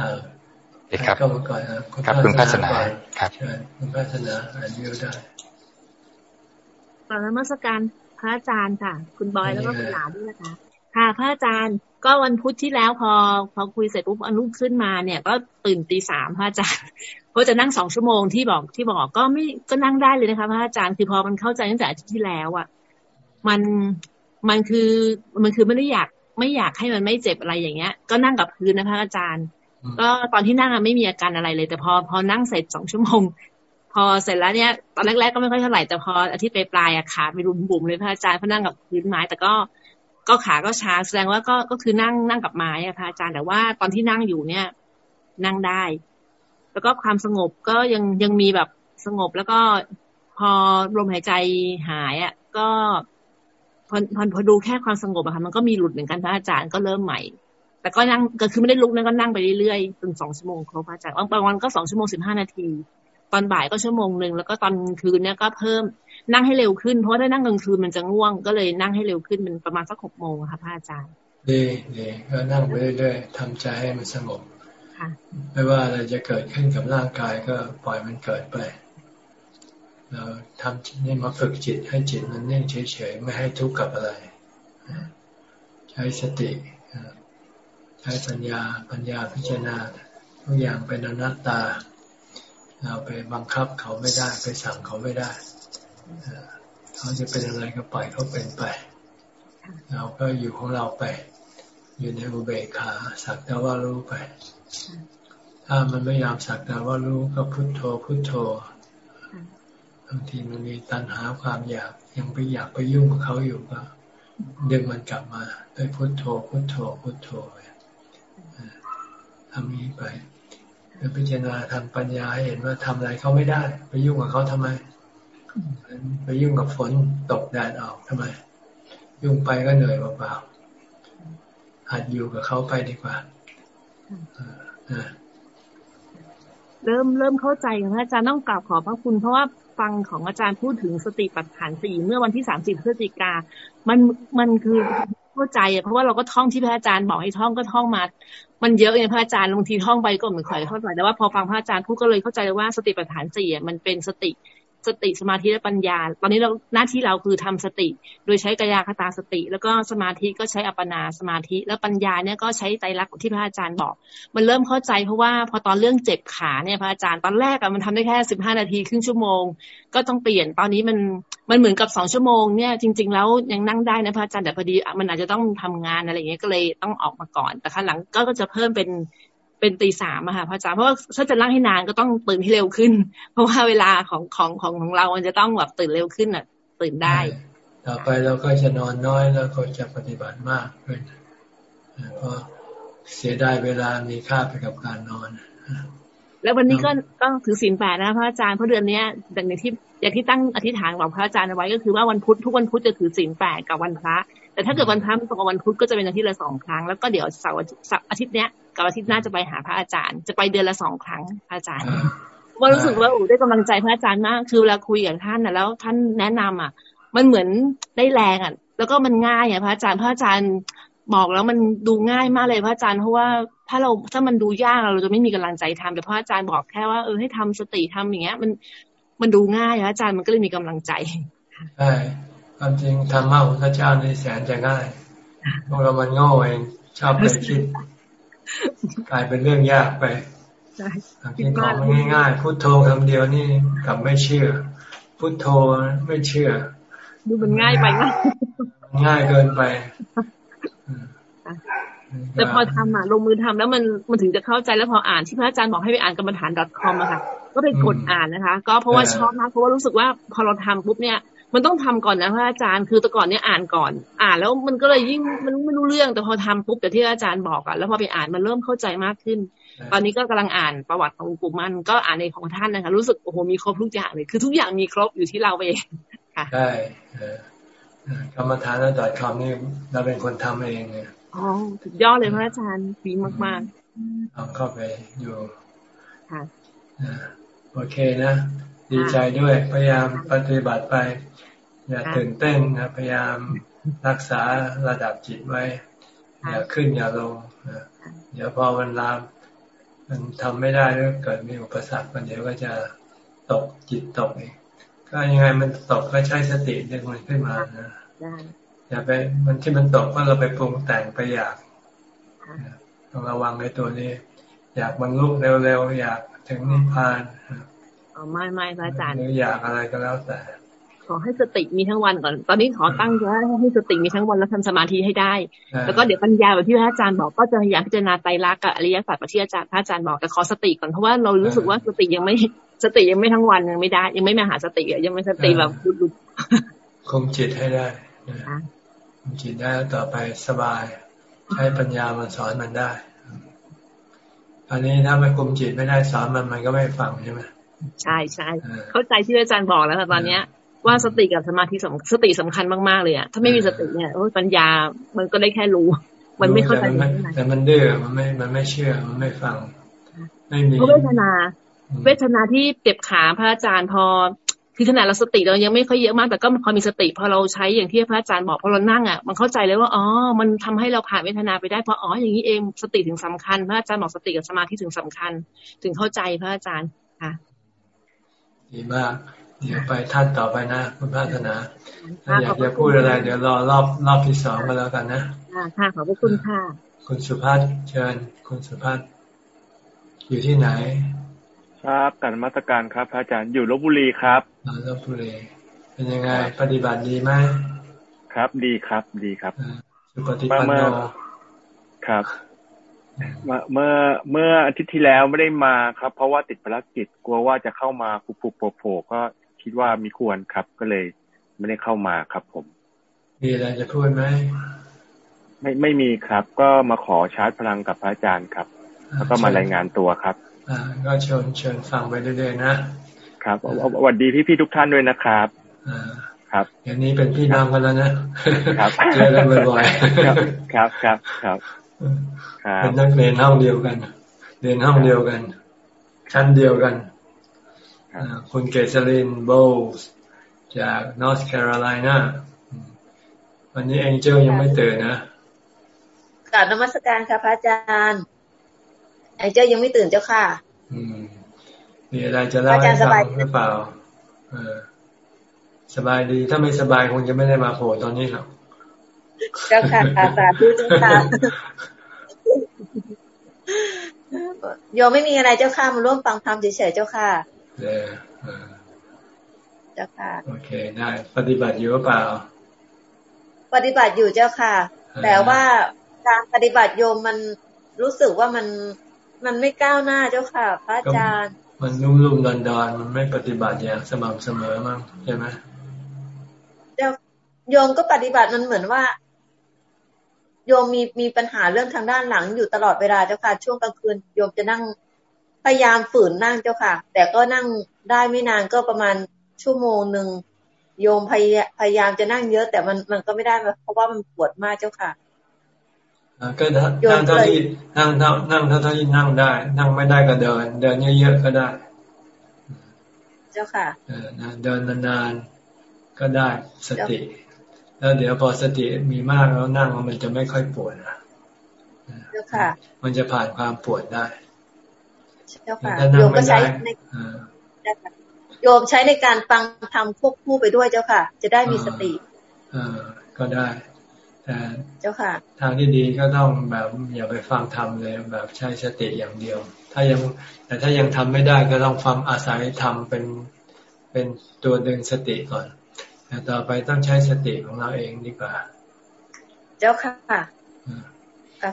อ่าครับเข้ามาก่อนครับคุณพัฒนาครับคุณพัฒนาอ่านวิวได้ตอนนมัสการพระอาจารย์ค่ะ คุณบอยแล้วก็คุณหลาด้วยนะคะ ค่ะ พระอาจารย์ก็วันพุธที่แล้วพอ พอคุยเสร็จปุ๊บอนุขึ้นมาเนี่ย ก็ตื่นตีสามพระอาจารย์ก็จะนั่งสองชั่วโมงที่บอกที่บอกก็ไม่ก็นั่งได้เลยนะคะพระอาจารย์คือพอมันเข้าใจตั้งแต่อาทิตย์ที่แล้วอะมันมันคือมันคือไม่ได้อยากไม่อยากให้มันไม่เจ็บอะไรอย่างเงี้ย ก็นั่งกับพื้นนะพระอาจารย์ ก็ตอนที่นั่งไม่มีอาการอะไรเลย แต่พอพอนั่งเสร็จสองชั่วโมง พอเสร็จแล้วเนี่ย ตอนแรกๆก็ไม่ค่อยเท่าไหร่แต่พออาทิตย์ปลายอะขาไปรุมบุ่มเลยพระอาจารย์เพราะนั่งกับพื้นไม้ แต่ก็ก็ขาก็ชาแสดงว่าก็ก็คือนั่งนั่งกับไม้อะพระอาจารย์แต่ว่าตอนที่นั่งอยู่เนี่ย นั่งได้ แล้วก็ความสงบก็ยังยังมีแบบสงบแล้วก็พอลมหายใจหายอะก็พอพอพอดูแค่ความสงบอะค่ะมันก็มีหลุดเหมือนกันพระอาจารย์ก็เริ่มใหม่ แต่ก็นั่งก็คือไม่ได้ลุกนั่งก็นั่งไปเรื่อยๆจนสองชั่วโมงครบพระอาจารย์บางวันก็สองชั่วโมงสิบห้านาที ตอนบ่ายก็ชั่วโมงหนึ่งแล้วก็ตอนคืนเนี่ยก็เพิ่มนั่งให้เร็วขึ้น เพราะถ้านั่งกลางคืนมันจะง่วง ก็เลยนั่งให้เร็วขึ้นเป็นประมาณสักหกโมงค่ะพระอาจารย์ดีดีก็นั่งไปเรื่อยๆทำใจให้มันสงบไม่ว่าอะไรจะเกิดขึ้นกับร่างกายก็ปล่อยมันเกิดไปเราทำนี่มาฝึกจิตให้จิตมันนิ่งเฉยๆไม่ให้ทุกข์กับอะไร ใช้สติ ใช้ปัญญาปัญญาพิจารณาทุกอย่างเป็นอนัตตา เราไปบังคับเขาไม่ได้ ไปสั่งเขาไม่ได้เขาจะเป็นอะไรก็ปล่อยเขาเป็นไป เราก็อยู่ของเราไป อยู่ในอุเบกขาสักแต่ว่ารู้ไป ถ้ามันไม่ยอมสักแต่ว่ารู้ก็พุโทโธพุโทโธบางทีมันมีตัณหาความอยากยังไปอยากไปยุ่งกับเขาอยู่ก็ดึงมันกลับมาด้วยพุโทโธพุโทโธพุโทโธ ทำนี้ไปคือพิจารณาทางปัญญาให้เห็นว่าทำอะไรเขาไม่ได้ ไปยุ่งกับเขาทำไม ไปยุ่งกับฝนตกแดดออกทำไม ยุ่งไปก็เหนื่อยเปล่าๆหัดอยู่กับเขาไปดีกว่าเริ่มเริ่มเข้าใจค่ะอาจารย์ต้องกราบขอบพระคุณ เพราะว่าฟังของอาจารย์พูดถึงสติปัฏฐานสี่เมื่อวันที่สามสิบพฤศจิกา มันมันคือเข้าใจเพราะว่าเราก็ท่องที่พระอาจารย์บอกให้ท่องก็ท่องมา มันเยอะอย่างพระอาจารย์บางทีท่องไปก็เหมือนข่อยเข้าใจแต่ว่าพอฟังพระอาจารย์พูดก็เลยเข้าใจว่าสติปัฏฐานสี่มันเป็นสติ สติสมาธิและปัญญา ตอนนี้เราหน้าที่เราคือทำสติ โดยใช้กายคตาสติ แล้วก็สมาธิก็ใช้อัปปนาสมาธิ แล้วปัญญาเนี่ยก็ใช้ใจรักที่พระอาจารย์บอก มันเริ่มเข้าใจเพราะว่าพอตอนเรื่องเจ็บขาเนี่ยพระอาจารย์ตอนแรกอะมันทำได้แค่สิบห้านาทีครึ่งชั่วโมง ก็ต้องเปลี่ยนตอนนี้มันมันเหมือนกับสองชั่วโมงเนี่ยจริง ๆ แล้วยังนั่งได้นะพระอาจารย์แต่พอดีมันอาจจะต้องทำงานอะไรอย่างเงี้ยก็เลยต้องออกมาก่อน แต่ครั้งหลังก็จะเพิ่มเป็น เป็นตีสามอะค่ะพระอาจารย์เพราะว่าถ้าจะนั่งให้นานก็ต้องตื่นให้เร็วขึ้น เพราะว่าเวลาของของของของเรา มันจะต้องแบบตื่นเร็วขึ้นอะ ตื่นได้ ต่อไปเราก็จะนอนน้อยแล้วก็จะปฏิบัติมากขึ้นเพราะเสียได้เวลามีค่าไปกับการนอนแล้ววันนี้ก็ต้องถือศีลแปดนะพระอาจารย์เพราะเดือนนี้อย่างที่อย่างที่ตั้งอธิษฐานบอกพระอาจารย์เอาไว้ก็คือว่าวันพุธทุกวันพุธจะถือศีลแปดกับวันพระ แต่ถ้าเกิดวันพระตรงกับวันพุธก็จะเป็นอาทิตย์ละสองครั้งแล้วก็เดี๋ยวเสาร์อาทิตย์เนี้ย กับอาทิตย์หน้าจะไปหาพระอาจารย์ จะไปเดือนละสองครั้งพระอาจารย์ว่ารู้สึกว่าอูได้กำลังใจพระอาจารย์มาก คือเวลาคุยกับท่านนะแล้วท่านแนะนำอะ มันเหมือนได้แรงอะ แล้วก็มันง่ายอะพระอาจารย์พระอาจารย์บอกแล้วมันดูง่ายมากเลยพระอาจารย์เพราะว่าถ้าเราถ้ามันดูยากเราจะไม่มีกำลังใจทำแต่พระอาจารย์บอกแค่ว่าเออให้ทำสติทำอย่างเงี้ย มันมันดูง่ายพระอาจารย์มันก็เลยมีกำลังใจใช่ความจริงธรรมะของพระเจ้าในแสนจะง่ายพวกเรามันโง่เองชอบไปคิด กลายเป็นเรื่องยากไปกินของง่ายๆพุทโธคำเดียวนี่กับไม่เชื่อ พุทโธไม่เชื่อ ดูมันง่ายไปง่ายง่ายเกินไปแต่พอทำอะลงมือทำแล้วมันมันถึงจะเข้าใจแล้วพออ่านที่พระอาจารย์บอกให้ไปอ่านกรรมฐาน .com อะค่ะ ก็ไปกดอ่านนะคะ ก็เพราะว่าชอบมากเพราะว่ารู้สึกว่าพอเราทำปุ๊บเนี่ย มันต้องทำก่อนนะพระอาจารย์ คือแต่ก่อนเนี่ยอ่านก่อน อ่านแล้วมันก็เลยยิ่งมันไม่รู้เรื่องแต่พอทำปุ๊บแต่ที่อาจารย์บอกอะแล้วพอไปอ่านมันเริ่มเข้าใจมากขึ้น ตอนนี้ก็กำลังอ่านประวัติของปู่มันก็อ่านในของท่านนะคะ รู้สึกโอ้โหมีครบทุกอย่างเลย คือทุกอย่างมีครบอยู่ที่เราเองค่ะใช่กรรมฐานระดับคำนี่เราเป็นคนทำเองเนี่ยอ๋อสุดยอดเลยพระอาจารย์ดีมากๆเอาเข้าไปอยู่ค่ะโอเคนะ ดีใจด้วยพยายามปฏิบัติไป อย่าตื่นเต้นนะพยายามรักษาระดับจิตไว้ อย่าขึ้นอย่าลงเดี๋ยวพอเวลามันทำไม่ได้แล้วเกิดมีอุปสรรคมันเดี๋ยวก็จะตกจิตตกเองก็ยังไงมันตกก็ใช้สติดึงมันขึ้นมานะอย่าไปมันที่มันตกเพราะเราไปปรุงแต่งไปอยากต้องระวังในตัวนี้ อยากบรรลุเร็วๆอยากถึงนิพพานอ๋อไม่ไม่พระอาจารย์หรืออยากอะไรก็แล้วแต่ ขอให้สติมีทั้งวันก่อน ตอนนี้ขอตั้งว่าให้สติมีทั้งวันแล้วทำสมาธิให้ได้ แล้วก็เดี๋ยวปัญญาแบบที่พระอาจารย์บอกก็จะพยายามพิจารณาไตรลักษณ์กับอริยสัจแบบที่อาจารย์พระอาจารย์บอกแต่ขอสติก่อนเพราะว่าเรารู้สึกว่าสติยังไม่สติยังไม่ทั้งวันยังไม่ได้ ยังไม่มาหาสติยังไม่สติแบบดุดคงจิตให้ได้คงจิตได้ต่อไปสบาย ใช้ปัญญามันสอนมันได้อันนี้ถ้าไม่คุมจิตไม่ได้สอนมันมันก็ไม่ฟังใช่ไหมใช่ใช่เข้าใจที่อาจารย์บอกแล้วตอนเนี้ย ว่าสติกับสมาธิสสติสำคัญมากๆเลยอะถ้าไม่มีสติเนี่ยปัญญามันก็ได้แค่รู้ มันไม่เข้าใจแต่มันดื้อมันไม่มันไม่เชื่อมันไม่ฟังไม่มีเวทนาเวทนาที่เจ็บขาพระอาจารย์พอคือขนาดเราสติเรายังไม่ค่อยเยอะมาก แต่ก็พอมีสติ พอเราใช้อย่างที่พระอาจารย์บอกพอเรานั่งอะมันเข้าใจเลยว่าอ๋อมันทำให้เราผ่านเวทนาไปได้เพราะอ๋ออย่างนี้เองสติถึงสำคัญ พระอาจารย์บอกสติกับสมาธิถึงสำคัญ ถึงเข้าใจพระอาจารย์ค่ะดีมาก เดี๋ยวไปท่านต่อไปนะ คุณพัฒนาถ้าอยากจะพูดอะไร เดี๋ยวรอรอบรอบที่สองมาแล้วกันนะค่ะขอบพระคุณค่ะ คุณสุภาพเชิญ คุณสุภาพอยู่ที่ไหน ครับการมาตรการครับ อาจารย์อยู่ลบบุรีครับลบบุรีเป็นยังไง ปฏิบัติดีไหมครับดีครับดีครับสุปฏิปันโนครับเมื่อเมื่ออาทิตย์ที่แล้วไม่ได้มาครับ เพราะว่าติดภารกิจกลัวว่าจะเข้ามาผุผุโผล่ก็ คิดว่ามีควรครับ ก็เลยไม่ได้เข้ามาครับ ผม มีอะไรจะพูดไหมไม่ไม่มีครับ ก็มาขอชาร์จพลังกับพระอาจารย์ครับ แล้วก็มารายงานตัวครับอ่าก็เชิญเชิญฟังไปเรื่อยๆนะครับสวัสดีพี่ๆทุกท่านด้วยนะครับอ่าครับอย่างนี้เป็นพี่น้องกันแล้วนะครับเจอกันบ่อยๆครับ ครับครับครับเป็นนักเรียนห้องเดียวกัน เรียนห้องเดียวกัน ชั้นเดียวกัน คุณเกษรินโบลส์จากนอร์ทแคโรไลนาวันนี้แองเจลยังไม่ตื่นนะกราบนมัสการค่ะพระอาจารย์แองเจลยังไม่ตื่นเจ้าค่ะ อืมมีอะไรจะเล่าให้ฟังหรือเปล่าเออสบายดีถ้าไม่สบายคงจะไม่ได้มาโผล่ตอนนี้หรอกเจ้าค่ะสาธุเจ้าค่ะโยมไม่มีอะไรเจ้าค่ะมาร่วมฟังธรรมเฉยๆเจ้าค่ะ เออเจ้าค่ะ โอเคได้ ปฏิบัติอยู่หรือเปล่า ปฏิบัติอยู่เจ้าค่ะ แต่ว่าการปฏิบัติโยมมันรู้สึกว่ามันมันไม่ก้าวหน้าเจ้าค่ะ พระอาจารย์ มันนุ่มๆดอนๆมันไม่ปฏิบัติอย่างสม่ำเสมอมั้งใช่ไหมเจ้าโยมก็ปฏิบัติมันเหมือนว่า โยมมีมีปัญหาเรื่องทางด้านหลังอยู่ตลอดเวลาเจ้าค่ะ ช่วงกลางคืนโยมจะนั่ง พยายามฝืนนั่งเจ้าค่ะ แต่ก็นั่งได้ไม่นานก็ประมาณชั่วโมงหนึ่งโยมพยพยายามจะนั่งเยอะ แต่มันมันก็ไม่ได้เพราะว่ามันปวดมากเจ้าค่ะก็นั่งเท่าที่นั่งเท่านั่งเท่าที่นั่งได้ นั่งไม่ได้ก็เดิน เดินเยอะๆก็ได้ เจ้าค่ะเดินนานๆก็ได้สติ แล้วเดี๋ยวพอสติมีมากแล้วนั่งมันจะไม่ค่อยปวดนะเจ้าค่ะมันจะผ่านความปวดได้ เจ้าค่ะโยมก็ใช้ในโยมใช้ในการฟังทำควบคู่ไปด้วยเจ้าค่ะ จะได้มีสติอ่าก็ได้แต่เจ้าค่ะ ทางที่ดีก็ต้องแบบอย่าไปฟังทำเลยแบบใช้สติอย่างเดียว ถ้ายังแต่ถ้ายังทำไม่ได้ก็ต้องฟังอาศัยทำเป็นเป็นตัวดึงสติก่อนแต่ต่อไปต้องใช้สติของเราเองดีกว่า เจ้าค่ะ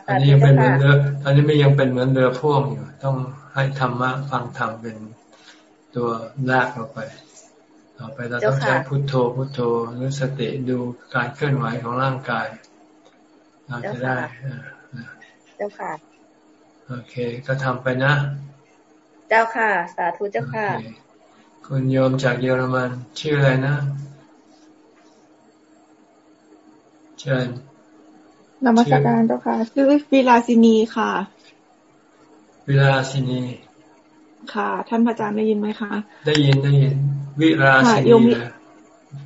อันนี้ยังเป็นเหมือนเรืออันนี้ไม่ยังเป็นเหมือนเรือพ่วงอยู่ ต้องให้ธรรมะฟังธรรมเป็นตัวลากเราไป ต่อไปเราต้องใช้พุทโธพุทโธหรือสติดูการเคลื่อนไหวของร่างกาย เราจะได้เจ้าค่ะ โอเค ก็ทำไปนะ เจ้าค่ะ สาธุเจ้าค่ะ คุณโยมจากเยอรมันชื่ออะไรนะ เชิญ นมัสการเจ้าค่ะ ชื่อวิลาสินีค่ะ วิลาสินี ค่ะ ท่านพระอาจารย์ได้ยินไหมคะ ได้ยินได้ยิน วิลาสินี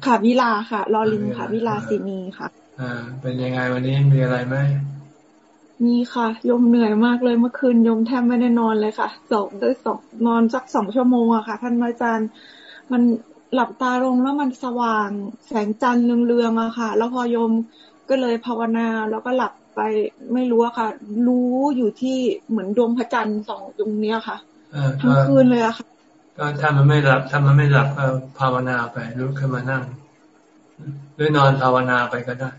ค่ะวิลาค่ะรอลิงค่ะ วิลาสินีค่ะ อ่า เป็นยังไงวันนี้มีอะไรไหมมีค่ะยมเหนื่อยมากเลยเมื่อคืนยมแทบไม่ได้นอนเลยค่ะสองได้สองนอนสักสองชั่วโมงอะค่ะ ท่านอาจารย์ มันหลับตาลงแล้วมันสว่างแสงจันทร์เรืองๆอะค่ะ แล้วพอยม ก็เลยภาวนาแล้วก็หลับไปไม่รู้อะค่ะ รู้อยู่ที่เหมือนดวงพระจันทร์สองตรงเนี้ยค่ะทั้งคืนเลยอะค่ะก็ถ้ามันไม่หลับถ้ามันไม่หลับก็ภาวนาไปลุกขึ้นมานั่งหรือนอนภาวนาไปก็ได้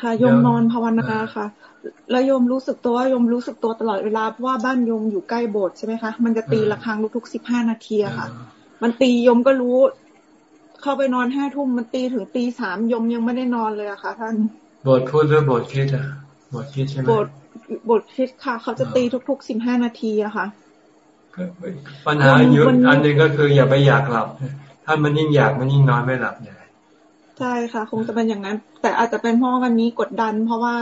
ค่ะยมนอนภาวนาค่ะ แล้วยมรู้สึกตัวว่ายมรู้สึกตัวตลอดเวลาเพราะว่าบ้านยมอยู่ใกล้โบสถ์ใช่ไหมคะมันจะตีระฆังทุกๆสิบห้านาทีค่ะ มันตียมก็รู้ เข้าไปนอนห้าทุ่มมันตีถึงตีสามยมยังไม่ได้นอนเลยอะค่ะ ท่านบทพูดหรือบทคิดอะบทคิดใช่ไหมบทบทคิดค่ะ เขาจะตีทุกๆสิบห้านาทีอะค่ะปัญหาอยู่อันหนึ่งก็คืออย่าไปอยากหลับ ถ้ามันยิ่งอยากมันยิ่งนอนไม่หลับใหญ่ใช่ค่ะ คงจะเป็นอย่างนั้น แต่อาจจะเป็นเพราะวันนี้กดดัน เพราะว่า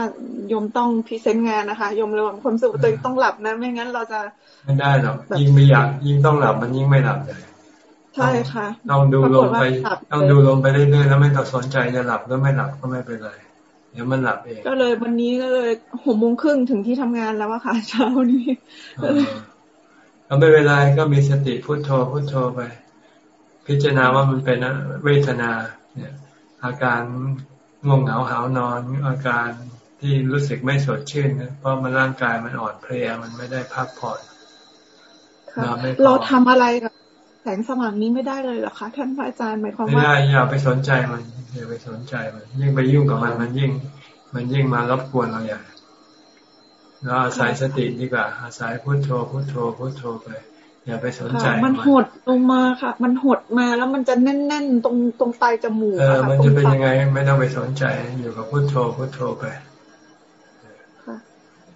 ยมต้องพรีเซนต์งานนะคะยมเลยว่าความสุขตัวเองต้องหลับนะ ไม่งั้นเราจะไม่ได้หรอกยิ่งไม่อยากยิ่งต้องหลับมันยิ่งไม่หลับเลย ใช่ค่ะต้องดูลมไปต้องดูลมไปเรื่อยๆแล้วไม่ต้องสนใจจะหลับหรือไม่หลับก็ไม่เป็นไรเดี๋ยวมันหลับเองก็เลยวันนี้ก็เลยหกโมงครึ่งถึงที่ทำงานแล้วอะค่ะเช้านี้ก็ไม่เป็นไรก็มีสติพุโทโธพุโทโธไป พิจารณาว่ามันเป็นเวทนา เนี่ย อาการง่วงเหงาหานอน อาการที่รู้สึกไม่สดชื่นเพราะมันร่างกายมันอ่อนเพลียมันไม่ได้พักผ่อนเราทำอะไรกับ แสงสว่างนี้ไม่ได้เลยเหรอคะท่านพระอาจารย์หมายความว่าไม่ได้อย่าไปสนใจมันอย่าไปสนใจมัน ยิ่งไปยุ่งกับมันมันยิ่ง มันยิ่งมารบกวนเราอย่างเราอาศัยสติดีกว่า อาศัยพุโทโธพุโทโธพุโทโธไปอย่าไปสนใจ มันหดลงมาค่ะ มันหดมาแล้วมันจะแน่น ๆ ตรงตรงปลายจมูกเออมันจะเป็นยังไง ไม่ต้องไปสนใจ อยู่กับพุโทโธพุโทโธไป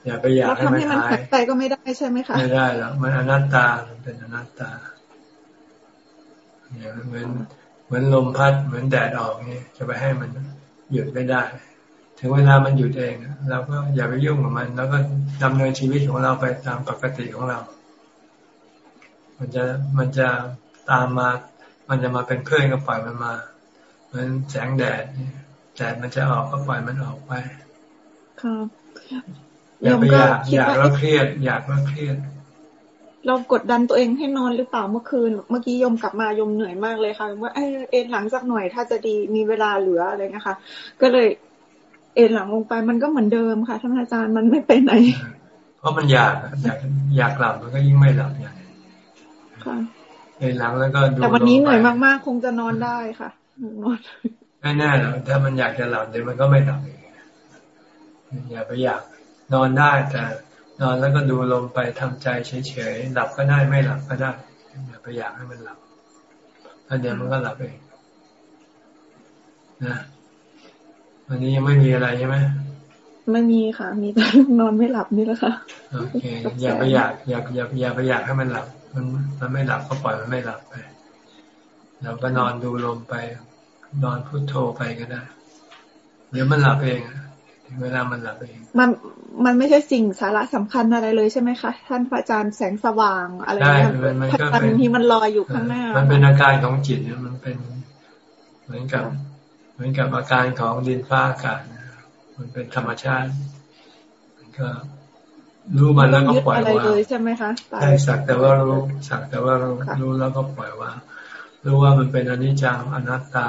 อย่าไปอยากให้มันหายไปก็ไม่ได้ใช่ไหมคะไม่ได้หรอกมันอนัตตาเป็นอนัตตา เนี่ยเหมือนเหมือนลมพัดเหมือนแดดออกนี่จะไปให้มันหยุดไม่ได้ ถึงเวลามันหยุดเองเราก็อย่าไปยุ่งกับมัน แล้วก็ดำเนินชีวิตของเราไปตามปกติของเรา มันจะมันจะตามมา มันจะมาเป็นเพื่อนก็ปล่อยมันมา เหมือนแสงแดดแดดมันจะออกก็ปล่อยมันออกไปครับอย่าไปอยากอยากแล้วเครียด อยากแล้วเครียด เรากดดันตัวเองให้นอนหรือเปล่าเมื่อคืน เมื่อกี้ยมกลับมายมเหนื่อยมากเลยค่ะว่าเอเอ็นหลังสักหน่อยถ้าจะดีมีเวลาเหลืออะไรนะคะ ก็เลย เอ็นหลังลงไปมันก็เหมือนเดิมค่ะท่านอาจารย์มันไม่ไปไหน เพราะมันอยากอยากอยากหลับมันก็ยิ่งไม่หลับอย่างค่ะเอ็นหลังแล้วก็ดูแต่วันนี้เหนื่อยมากๆ คงจะนอนได้ค่ะนอนไม่แน่หรอกถ้ามันอยากจะหลับเดี๋ยวมันก็ไม่หลับอย่าไปอยากนอนได้แต่ นอนแล้วก็ดูลมไปทำใจเฉยๆหลับก็ได้ไม่หลับก็ได้อย่าไปอยากให้มันหลับแล้วเดี๋ยวมันก็หลับเองนะวันนี้ยังไม่มีอะไรใช่ไหมไม่มีค่ะ มีแต่นอนไม่หลับนี่แหละค่ะโอเคอย่าไปอยากอย่าอย่าอย่าไปอยากให้มันหลับ มันมันไม่หลับก็ปล่อยมันไม่หลับไปเราก็นอนดูลมไป นอนพุโทโธไปก็ได้ เดี๋ยวมันหลับเอง เวลามันหลับเองมันมันไม่ใช่สิ่งสาระสำคัญอะไรเลยใช่ไหมคะ ท่านพระอาจารย์แสงสว่างอะไรเงี้ยพระจันทร์ที่มันลอยอยู่ข้างหน้า มันเป็นอาการของจิตมันเป็น เหมือนกับ เหมือนกับอาการของดินฟ้าอากาศมันเป็นธรรมชาติมันก็รู้มันแล้วก็ปล่อยว่าใช่ไหมคะใช่สักแต่ว่ารู้สักแต่ว่ารู้รู้แล้วก็ปล่อยว่ารู้ว่ามันเป็นอนิจจังอนัตตา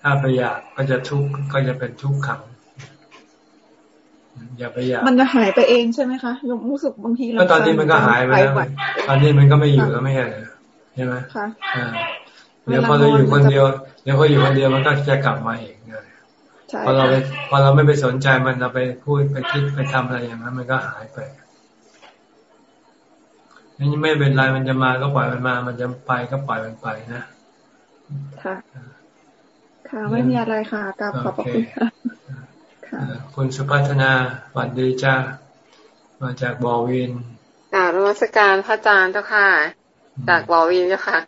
ถ้าไปอยากก็จะทุกข์ก็จะเป็นทุกข์ขัง อย่าไปอยากมันจะหายไปเองใช่ไหมคะยมรู้สึกบางทีเราตอนนี้มันก็หายไปแล้วตอนนี้มันก็ไม่อยู่แล้วไม่ใช่ใช่ไหมค่ะเดี๋ยวพอเราอยู่คนเดียวเดี๋ยวพออยู่คนเดียวมันก็จะกลับมาเองพอเราไปพอเราไม่ไปสนใจมันเราไปพูดไปคิดไปทำอะไรอย่างนั้น มันก็หายไปนี่ไม่เป็นไรมันจะมาก็ปล่อยมันมา มันจะไปก็ปล่อยมันไปนะค่ะ ค่ะไม่มีอะไรค่ะกลับขอบคุณค่ะ คุณสุพัฒนาวัดดีจ้ามาจากบอวินกราบนมัสการพระอาจารย์เจ้าค่ะ จากบอวินเจ้าค่ะ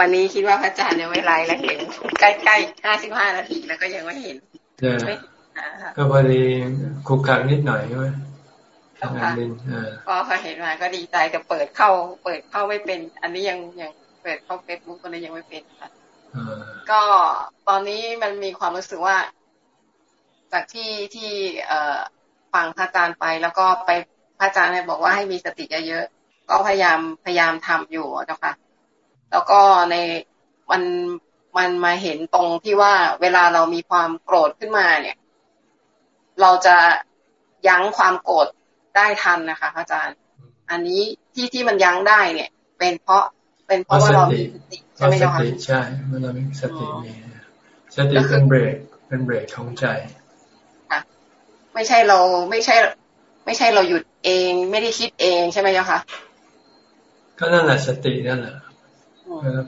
วันนี้คิดว่าพระอาจารย์ยังไม่ไลฟ์แล้วเห็น ใกล้ๆห้าสิบห้านาทีแล้วก็ยังไม่เห็นก็พอดีคุกคักนิดหน่อยใช่ไหมทำงานดินพอเขาเห็นมาก็ดีใจแต่เปิดเข้า เปิดเข้าไม่เป็น อันนี้ยังยังเปิดเข้าเฟซบุ๊กตัวนี้ยังไม่เป็นค่ะก็ตอนนี้มันมีความรู้สึกว่า จากที่ที่เอ่อฟังพระอาจารย์ไป แล้วก็ไปพระอาจารย์บอกว่าให้มีสติเยอะๆก็พยายามพยายามทำอยู่เจ้าค่ะแล้วก็ในมันมันมาเห็นตรงที่ว่าเวลาเรามีความโกรธขึ้นมาเนี่ย เราจะยั้งความโกรธได้ทันนะคะอาจารย์ อันนี้ที่ที่มันยั้งได้เนี่ย เป็นเพราะเป็นเพราะว่าเรามีสติใช่ไหมเจ้าค่ะใช่เมื่อเรามีสติมีสติเป็นเบรกเป็นเบรกของใจค่ะ ไม่ใช่เราไม่ใช่ ไม่ใช่เราหยุดเอง ไม่ได้คิดเองใช่ไหมเจ้าค่ะก็นั่นแหละสตินั่นแหละ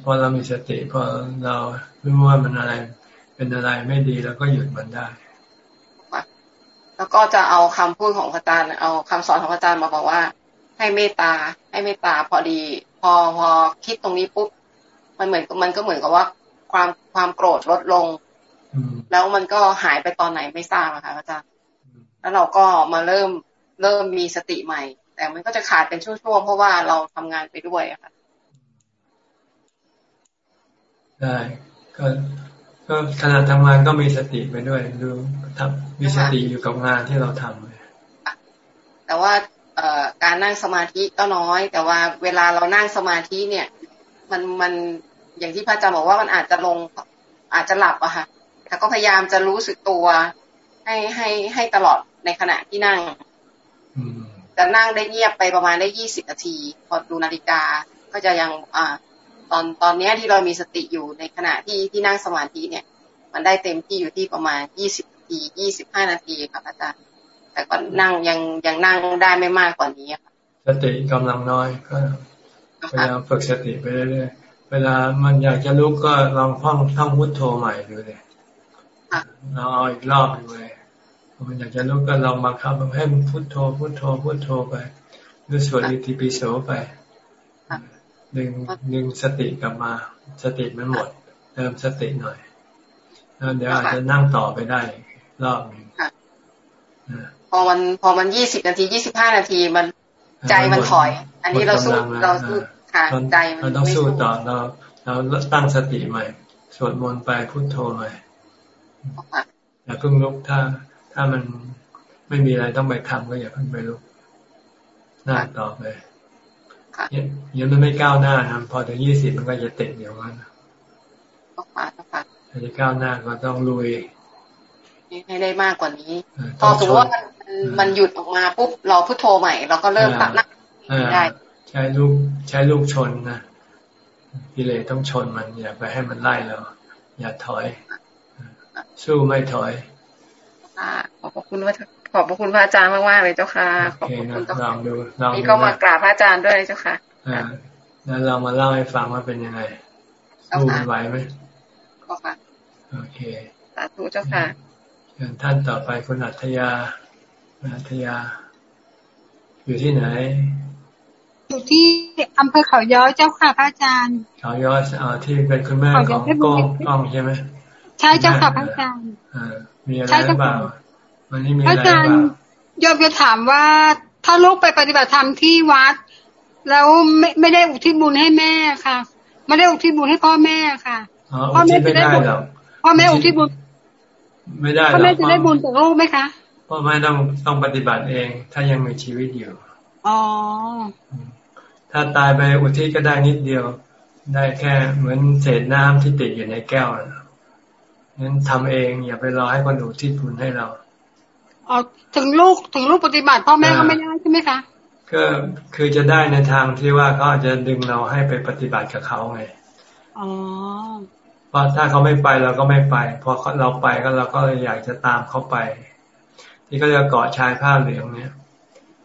พอเรามีสติพอเรารู้ว่ามันอะไร เป็นอะไรไม่ดีเราก็หยุดมันได้ แล้วก็จะเอาคำพูดของอาจารย์เอาคำสอนของอาจารย์มาบอกว่า ให้เมตตา ให้เมตตาพอดี พอพอคิดตรงนี้ปุ๊บมันเหมือนมันก็เหมือนกับว่าความความโกรธลดลง แล้วมันก็หายไปตอนไหนไม่ทราบค่ะอาจารย์ แล้วเราก็มาเริ่มเริ่มมีสติใหม่ แต่มันก็จะขาดเป็นช่วงๆเพราะว่าเราทำงานไปด้วยอะค่ะได้ก็ก็ขณะทำงานก็มีสติไปด้วยดูทำมีสติอยู่กับงานที่เราทำแต่ว่าเอ่อการนั่งสมาธิก็น้อย แต่ว่าเวลาเรานั่งสมาธิเนี่ย มันมันอย่างที่พระอาจารย์บอกว่ามันอาจจะลงอาจจะหลับอะค่ะแต่ก็พยายามจะรู้สึกตัวให้ให้ให้ตลอด ในขณะที่นั่งจะนั่งได้เงียบไปประมาณได้ยี่สิบนาที พอดูนาฬิกาก็จะยังอ่าตอนตอนนี้ที่เรามีสติอยู่ในขณะที่ที่นั่งสมาธิเนี่ย มันได้เต็มที่อยู่ที่ประมาณยี่สิบนาทียี่สิบห้านาทีครับอาจารย์แต่ก็นั่งยังยังนั่งได้ไม่มากกว่านี้ครับสติกำลังน้อยก็พยายามฝึกสติไปเรื่อยๆเวลามันอยากจะลุกก็ลองท่องท่องพุทโธใหม่ดูเลยเราเอาอีกรอบดูเลยมัน อยากจะลุกก็ลองมาคับให้พุทโธพุทโธพุทโธไปหรือสวดอิติปิโสไปดึงดึงสติกลับมา สติมันหมดเติมสติหน่อยแล้วเดี๋ยวอาจจะนั่งต่อไปได้รอบนึงพอมันพอมันยี่สิบนาทียี่สิบห้านาทีมันใจมันถอย อันนี้เราสู้เราสู้ค่ะใจมันต้องสู้ต่อเราเราตั้งสติใหม่สวดมนต์ไปพุทโธใหม่อย่าเพิ่งลุกถ้า ถ้ามันไม่มีอะไรต้องไปทำก็อย่าเพิ่งไปลุกหน้าต่อไปเนี่ยมันไม่ก้าวหน้านะพอถึงยี่สิบมันก็จะติดอยู่ว่าถ้าจะก้าวหน้าก็ต้องลุยให้ได้มากกว่านี้พอสมมติว่ามันมันหยุดออกมาปุ๊บเราพุทโธใหม่เราก็เริ่มตัดนั่งได้ ใช้ลูกใช้ลูกชนนะกิเลสต้องชนมันอย่าไปให้มันไล่เราอย่าถอย สู้ไม่ถอย ขอบคุณว่าขอบพระคุณพระอาจารย์มากมากเลยเจ้าค่ะ ขอบคุณเจ้าค่ะนี่ก็มากราบพระอาจารย์ด้วยเจ้าค่ะอ่าแล้วเรามาเล่าให้ฟังว่าเป็นยังไงสู้ไหวไหมก็ค่ะโอเคสาธุเจ้าค่ะเชิญท่านต่อไปคุณอัธยาอัธยา อยู่ที่ไหน อยู่ที่อำเภอเขาย้อยเจ้าค่ะพระอาจารย์ เขาย้อยอ่าที่เป็นคุณแม่ของก้องก้องใช่ไหมใช่เจ้าค่ะพระอาจารย์อ่า มีอะไรหรือเปล่าวันนี้มีอะไรบ้างโยมจะถามว่าถ้าลูกไปปฏิบัติธรรมที่วัด แล้วไม่ไม่ได้อุทิศบุญให้แม่ค่ะไม่ได้อุทิศบุญให้พ่อแม่ค่ะพ่อแม่จะได้บุญพ่อแม่อุทิศบุญไม่ได้พ่อแม่จะได้บุญจากลูกไหมคะพ่อแม่ต้องต้องปฏิบัติเอง ถ้ายังมีชีวิตอยู่อ๋อถ้าตายไปอุทิศก็ได้นิดเดียว ได้แค่เหมือนเศษน้ำที่ติดอยู่ในแก้วนั้ นทำเองอย่าไปรอให้คนอุทิศบุญให้เราอ๋อถึงลูกถึงลูกปฏิบัติพ่อแม่ก็ไม่ได้ใช่ไหมคะก็คือจะได้ในทางที่ว่าเขาจะดึงเราให้ไปปฏิบัติกับเขาไงอ๋อเพราะถ้าเขาไม่ไปเราก็ไม่ไป พอเราไปก็เราก็อยากจะตามเขาไป ที่เขาจะเกาะชายผ้าเหลืองเนี่ย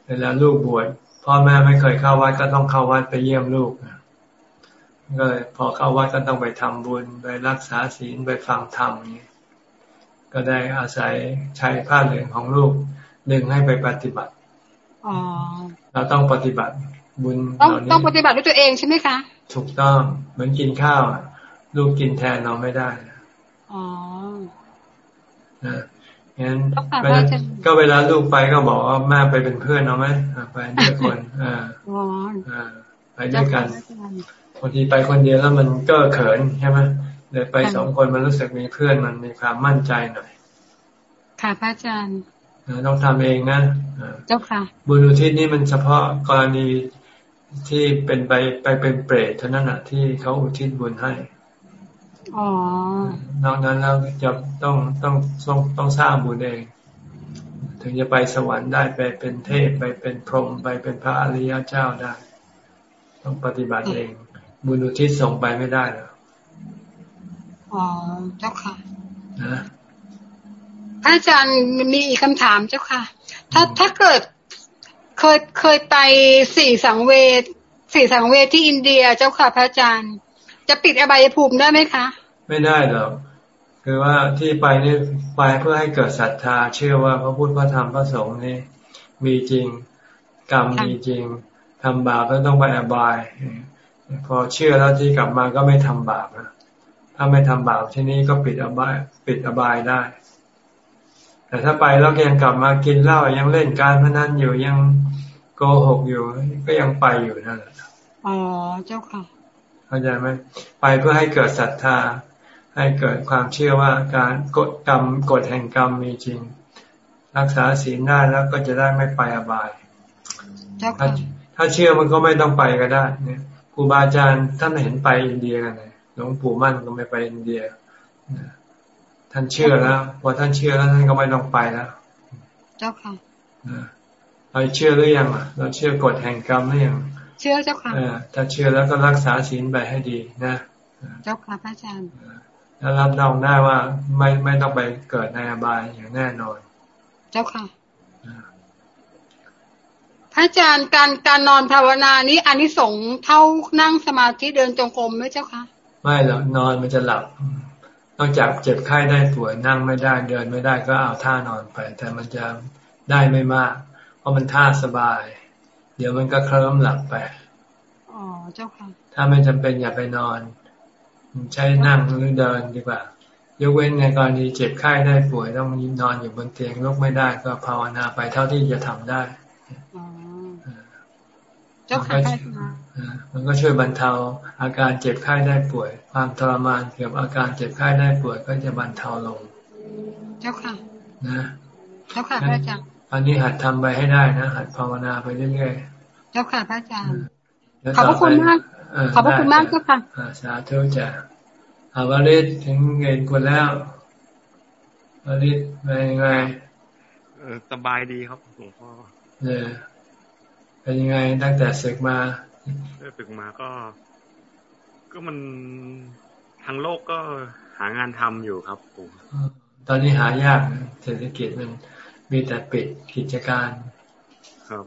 เวลาลูกบวชพ่อแม่ไม่เคยเข้าวัดก็ต้องเข้าวัดไปเยี่ยมลูก ก็เลยพอเข้าวัดก็ต้องไปทำบุญไปรักษาศีลไปฟังธรรมนี้ก็ได้อาศัยใช้ผ้าเหลืองของลูกดึงให้ไปปฏิบัติเราต้องปฏิบัติบุญต้องต้องปฏิบัติด้วยตัวเองใช่ไหมคะ ถูกต้องเหมือนกินข้าวลูกกินแทนเราไม่ได้อ๋อนะงั้นก็เวลาลูกไปก็บอกว่าแม่ไปเป็นเพื่อนเอาไหมไปด้วยคนอ่าอ่าไปด้วยกันบางทีไปคนเดียวแล้วมันก็เขินใช่ไหมเดี๋ยวไปสองคนมันรู้สึกมีเพื่อนมันมีความมั่นใจหน่อย ค่ะพระอาจารย์ต้องทำเองนะเจ้าค่ะ บุญอุทิศนี่มันเฉพาะกรณีที่เป็นไปไปเป็นเปรตเท่านั้นอะที่เขาอุทิศบุญให้อ๋อนอกนั้นแล้วจะต้องต้องต้องต้องสร้างบุญเอง ถึงจะไปสวรรค์ได้ไปเป็นเทพไปเป็นพรหมไปเป็นพระอริยเจ้าได้ ต้องปฏิบัติเอง บุญอุทิศส่งไปไม่ได้หรอกอ๋อเจ้าค่ะนะอาจารย์มีอีกคำถามเจ้าค่ะ ถ้าถ้าเกิดเคยเคยไปสี่สังเวชสี่สังเวชที่อินเดียเจ้าค่ะพระอาจารย์ จะปิดอบายภูมิได้ไหมคะ ไม่ได้หรอกคือว่าที่ไปนี่ไปเพื่อให้เกิดศรัทธา เชื่อว่าพระพุทธพระธรรมพระสงฆ์นี่มีจริงกรรมมีจริงทำบาปก็ต้องไปอบาย พอเชื่อแล้วที่กลับมาก็ไม่ทำบาปนะถ้าไม่ทำบาปที่นี้ก็ปิดอบายปิดอบายได้ แต่ถ้าไปแล้วยังกลับมากินเหล้ายังเล่นการพนันอยู่ยังโกหกอยู่ ก็ยังไปอยู่นั่นแหละอ๋อเจ้าค่ะเข้าใจไหมไปเพื่อให้เกิดศรัทธา ให้เกิดความเชื่อว่าการกฎกรรมกฎแห่งกรรมมีจริง รักษาศีลได้แล้วก็จะได้ไม่ไปอบายถ้าถ้าเชื่อมันก็ไม่ต้องไปก็ได้เนี่ย ครูบาอาจารย์ท่านเห็นไปอินเดียกันเลยหลวงปู่มั่นก็ไม่ไปอินเดียท่านเชื่อแล้วพอท่านเชื่อแล้วท่านก็ไม่ต้องไปแล้วเจ้าค่ะเราเชื่อหรือยังอะเราเชื่อกฎแห่งกรรมหรือยังเชื่อเจ้าค่ะถ้าเชื่อแล้วก็รักษาศีลไปให้ดีนะเจ้าค่ะพระอาจารย์แล้วรับรองได้ว่าไม่ไม่ต้องไปเกิดในอบายอย่างแน่นอน เจ้าค่ะ พระอาจารย์การการนอนภาวนานี้อันนี้สงเท่านั่งสมาธิเดินจงกรมไหมเจ้าคะไม่หรอกนอนมันจะหลับ นอกจากเจ็บไข้ได้ป่วยนั่งไม่ได้เดินไม่ได้ก็เอาท่านอนไป แต่มันจะได้ไม่มาก เพราะมันท่าสบาย เดี๋ยวมันก็เคลิ้มหลับไปอ๋อเจ้าค่ะถ้าไม่จำเป็นอย่าไปนอน ใช้นั่งหรือเดินดีกว่ายกเว้นในกรณีเจ็บไข้ได้ป่วยต้องนอนอยู่บนเตียงลุกไม่ได้ก็ภาวนาไปเท่าที่จะทำได้เจ้าค่ะ มันก็ช่วยบรรเทาอาการเจ็บไข้ได้ป่วย ความทรมานเกี่ยวกับอาการเจ็บไข้ได้ป่วยก็จะบรรเทาลง เจ้าค่ะนะเจ้าค่ะพระอาจารย์อันนี้หัดทำไปให้ได้นะหัดภาวนาไปเรื่อยๆเจ้าค่ะพระอาจารย์ขอบพระคุณมากขอบพระคุณมากเจ้าค่ะสาธุจ้ะอาวริศถึงเงินคนแล้ววริศเป็นยังไงสบายดีครับหลวงพ่อเออ เป็นยังไงตั้งแต่ศึกมาศึกมาก็ ก็มันทางโลกก็หางานทำอยู่ครับผมตอนนี้หายากเศรษฐกิจมันมีแต่ปิดกิจการ ครับ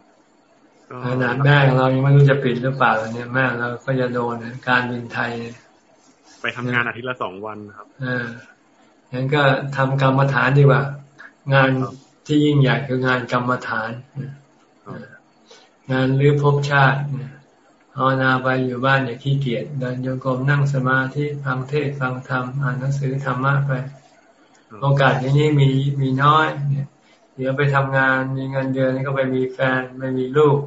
ขนาดแม่เรายังไม่รู้จะปิดหรือเปล่าเนี่ยแม่เราก็จะโดนการบินไทย ไปทำงานอาทิตย์ละสองวันครับเอองั้นก็ทำกรรมฐานดีกว่า งานที่ยิ่งใหญ่คืองานกรรมฐาน งานหรือภพชาติภาวนาไปอยู่บ้านอย่าขี้เกียจเดินโยกรมนั่งสมาธิฟังเทศฟังธรรมอ่านหนังสือธรรมะไป โอกาสอย่างนี้มีมีน้อยเนี่ยเดี๋ยวไปทำงานมีเงินเดือนก็ไปมีแฟนไม่มีลูก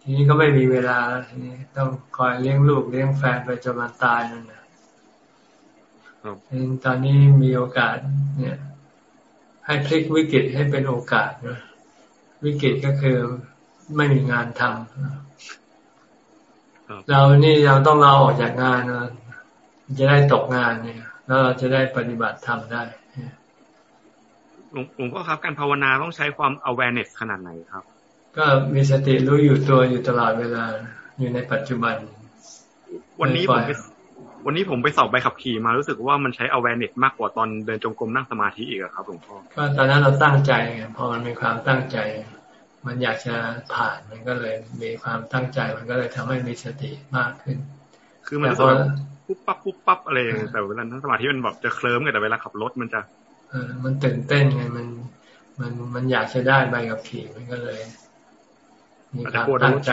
ทีนี้ก็ไม่มีเวลาทีนี้ต้องคอยเลี้ยงลูกเลี้ยงแฟนไปจนมันตายนั่นนะตอนนี้มีโอกาส เนี่ย ให้พลิกวิกฤตให้เป็นโอกาสนะวิกฤตก็คือ ไม่มีงานทำเรานี่เราต้องเราออกจากงานนะจะได้ตกงานเนี่ย แล้วเราจะได้ปฏิบัติทำได้หลวงพ่อครับ การภาวนาต้องใช้ความ awareness ขนาดไหนครับ ก็มีสติรู้อยู่ตัวอยู่ตลอดเวลา อยู่ในปัจจุบัน วันนี้ผมไปวันนี้ผมไปสอบใบขับขี่มารู้สึกว่ามันใช้ awareness มากกว่าตอนเดินจงกรมนั่งสมาธิอีกครับหลวงพ่อก็ตอนนั้นเราตั้งใจไงพอมันมีความตั้งใจ มันอยากจะผ่านมันก็เลยมีความตั้งใจมันก็เลยทำให้มีสติมากขึ้น คือมันจะปุ๊บปั๊บปุ๊บปั๊บอะไรแต่เวลาทั้งสมาธิมันแบบจะเคลิ้มไงแต่เวลาขับรถมันจะเออมันตื่นเต้นไงมันมันมันอยากจะได้ใบกับขี่มันก็เลย มีความตั้งใจ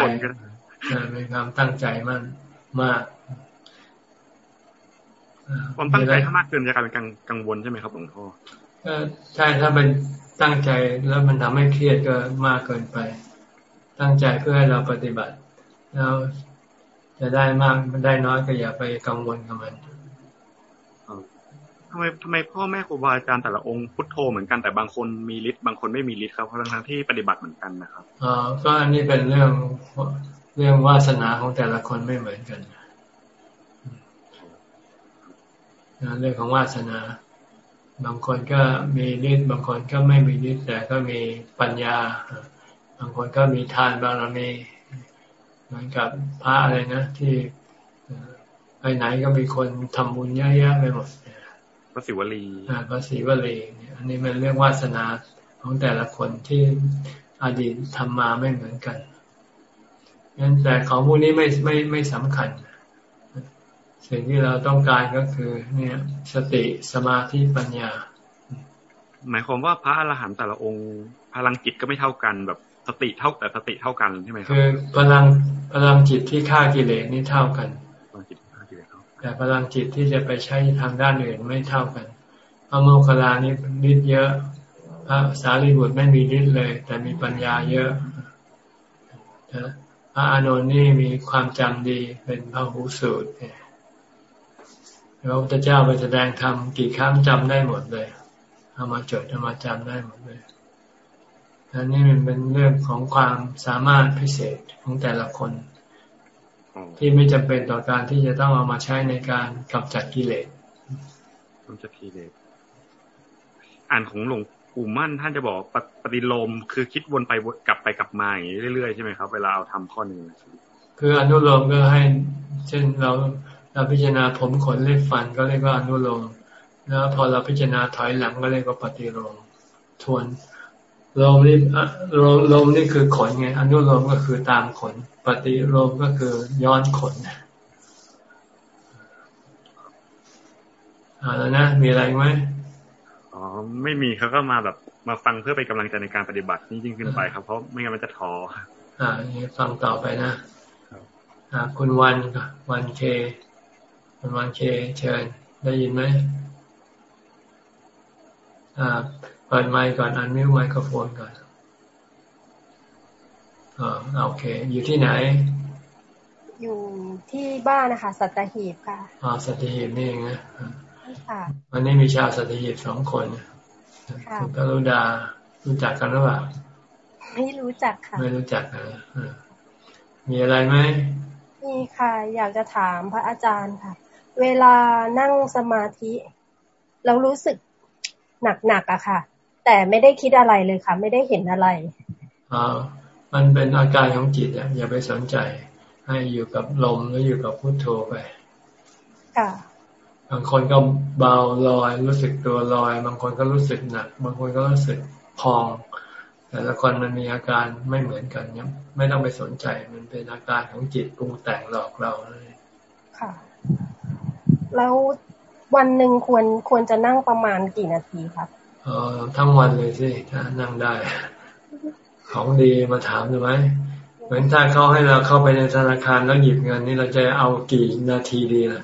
มีความตั้งใจมันมากความตั้งใจถ้ามากเกินจะกลายเป็นกังวลใช่ไหมครับหลวงพ่อใช่ถ้าเป็น ตั้งใจแล้วมันทำให้เครียดก็มากเกินไป ตั้งใจเพื่อให้เราปฏิบัติ แล้วจะได้มากมันได้น้อยก็อย่าไปกังวลกับมันทำไมทำไมพ่อแม่ครูบาอาจารย์แต่ละองค์พุทโธเหมือนกันแต่บางคนมีฤทธิ์บางคนไม่มีฤทธิ์ครับเพราะทั้งที่ปฏิบัติเหมือนกันนะครับอ๋อก็อันนี้เป็นเรื่องเรื่องวาสนาของแต่ละคนไม่เหมือนกันเรื่องของวาสนา บางคนก็มีฤทธิ์บางคนก็ไม่มีฤทธิ์แต่ก็มีปัญญา บางคนก็มีทานบารมีเหมือนกับพระอะไรนะที่ไปไหนก็มีคนทำบุญเยอะแยะไปหมดพระศิวลีอ่าพระศิวลีอันนี้มันเรื่องวาสนาของแต่ละคนที่อดีตทำมาไม่เหมือนกันงั้นแต่ของพวกนี้ไม่ไม่ไม่สำคัญ สิ่งที่เราต้องการก็คือ เนี่ย สติสมาธิปัญญา หมายความว่าพระอรหันต์แต่ละองค์ พลังจิตก็ไม่เท่ากัน แบบสติเท่าแต่สติเท่ากันใช่ไหมครับคือพลังพลังจิตที่ฆ่ากิเลสนี่เท่ากันแต่พลังจิตที่จะไปใช้ทางด้านอื่นไม่เท่ากันพระโมคคัลลานี่ฤทธิ์เยอะพระสารีบุตรไม่มีฤทธิ์เลย แต่มีปัญญาเยอะพระอานนท์นี่มีความจำดีเป็นพระหูสูตร พระพุทธเจ้าไปแสดงธรรมกี่ครั้งจำได้หมดเลยเอามาจดเอามาจำได้หมดเลยอันนี้มันเป็นเรื่องของความสามารถพิเศษของแต่ละคน ที่ไม่จำเป็นต่อการที่จะต้องเอามาใช้ในการกำจัดกิเลสกำจัดกิเลสอ่านของหลวงปู่มั่นท่านจะบอกปฏิโลมคือคิดวนไปกลับไปกลับมาอย่างนี้เรื่อยๆใช่ไหมครับ เวลาเอาทำข้อหนึ่งคืออนุโลมก็ให้ เช่นเรา เราพิจารณาผมขนเล็บฟันก็เรียกว่าอนุโลมแล้วพอเราพิจารณาถอยหลังก็เรียกว่าปฏิโลมทวนลมนี่ลมนี่คือขนไงอนุโลมก็คือตามขน ปฏิโลมก็คือย้อนขนอ่าแล้วนะมีอะไรไหมอ๋อไม่มีเขาก็มาแบบมาฟังเพื่อเป็นกำลังใจในการปฏิบัตินี่ยิ่งขึ้นไปครับเพราะไม่งั้นมันจะท้ออ่าฟังต่อไปนะอ่าคุณวันวันเค คุณวันเคเชิญได้ยินไหมอ่าเปิดไมค์ก่อนอันมิวไมโครโฟนก่อนอ่าโอเค อยู่ที่ไหน อยู่ที่บ้านนะคะ สัตหีบค่ะอ๋อสัตหีบนี่เองนะค่ะวันนี้มีชาวสัตหีบสองคนคุณกรุดารู้จักกันหรือเปล่าไม่รู้จักค่ะ ไม่รู้จักนะมีอะไรไหมมีค่ะ อยากจะถามพระอาจารย์ค่ะ เวลานั่งสมาธิเรารู้สึกหนักๆอะค่ะ แต่ไม่ได้คิดอะไรเลยค่ะ ไม่ได้เห็นอะไรอ่ามันเป็นอาการของจิตอะอย่าไปสนใจ ให้อยู่กับลมแล้วอยู่กับพุโทโธไปค่ะบางคนก็เบาลอย รู้สึกตัวลอย บางคนก็รู้สึกหนัก บางคนก็รู้สึกพอง แต่ละคนมันมีอาการไม่เหมือนกันเนี่ยไม่ต้องไปสนใจ มันเป็นอาการของจิตปรุงแต่งหลอกเราเลยค่ะ แล้ววันหนึ่งควรควรจะนั่งประมาณกี่นาทีครับเออทั้งวันเลยสิถ้านั่งได้ ของดีมาถามดูไหมเหมือนถ้าเขาให้เราเข้าไปในธนาคารแล้วหยิบเงินนี่เราจะเอากี่นาทีดีล่ะ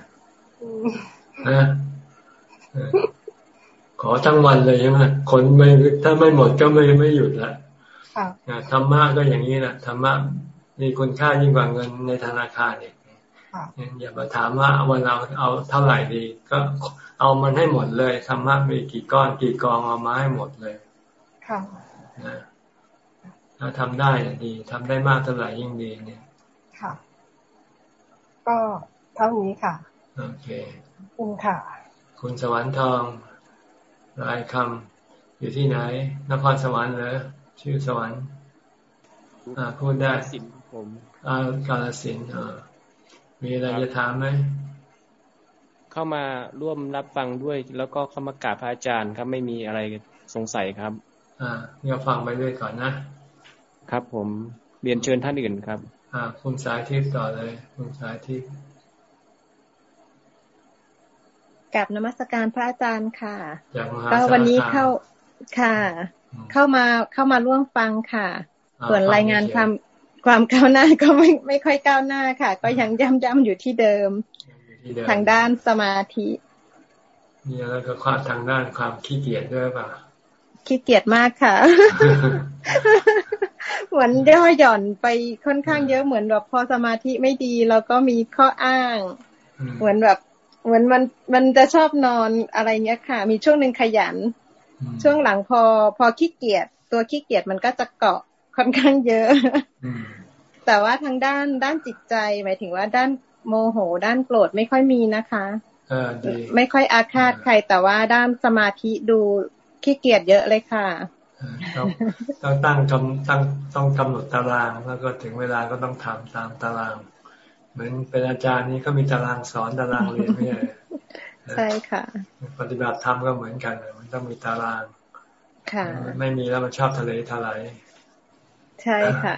นะขอทั้งวันเลยใช่ไหมคนไม่ถ้าไม่หมดก็ไม่ไม่หยุดละธรรมะก็อย่างนี้แหละธรรมะมีคุณค่ายิ่งกว่าเงินในธนาคารอีก อย่ามาถามว่าวันเราเอาเท่าไหร่ดี ก็เอามันให้หมดเลยธรรมะมีกี่ก้อนกี่กองเอามาให้หมดเลยค่ะนะถ้าทำได้ดีทำได้มากเท่าไหร่ยิ่งดีเนี่ยค่ะ ก็เท่านี้ค่ะโอเคคุณค่ะ คุณสวรรค์ทองรายคำอยู่ที่ไหน นครสวรรค์เหรอชื่อสวรรค์ อ่าพูดได้สินผมอ่ากาลสินอ่า มีอะไรจะถามไหมเข้ามาร่วมรับฟังด้วย แล้วก็เข้ามากราบพระอาจารย์ครับไม่มีอะไรสงสัยครับ อ่าเดี๋ยวฟังไปด้วยก่อนนะ ครับ ผมเรียนเชิญท่านอื่นครับ อ่า คุณสายทิพย์ต่อเลยคุณสายทิพย์กับนมัสการพระอาจารย์ค่ะก็วันนี้เข้าค่ะ เข้ามาเข้ามาร่วมฟังค่ะ ส่วนรายงานความ ความก้าวหน้าก็ไม่ไม่ค่อยก้าวหน้าค่ะ ก็ยังย่ำย่ำอยู่ที่เดิม ทางด้านสมาธินี่แล้วก็ความทางด้านความขี้เกียจด้วยป่ะขี้เกียจมากค่ะ เหมือนย่อหย่อนไปค่อนข้างเยอะเหมือนแบบพอสมาธิไม่ดีเราก็มีข้ออ้าง เหมือนแบบ เหมือนมันมันจะชอบนอนอะไรเงี้ยค่ะ มีช่วงหนึ่งขยัน ช่วงหลังพอพอขี้เกียจตัวขี้เกียจมันก็จะเกาะ ค่อนข้างเยอะ แต่ว่าทางด้านด้านจิตใจหมายถึงว่าด้านโมโห ด้านโกรธไม่ค่อยมีนะคะไม่ค่อยอาฆาตใครแต่ว่าด้านสมาธิดูขี้เกียจเยอะเลยค่ะต้องตั้งกำตั้งต้องกำหนดตารางแล้วก็ถึงเวลาก็ต้องทำตามตาราง เหมือนเป็นอาจารย์นี่ก็มีตารางสอนตารางเรียนไม่ใช่ใช่ค่ะ ปฏิบัติธรรมก็เหมือนกันมันต้องมีตารางค่ะไม่มีแล้วมันชอบทะเลทลาย ใช่ค่ะ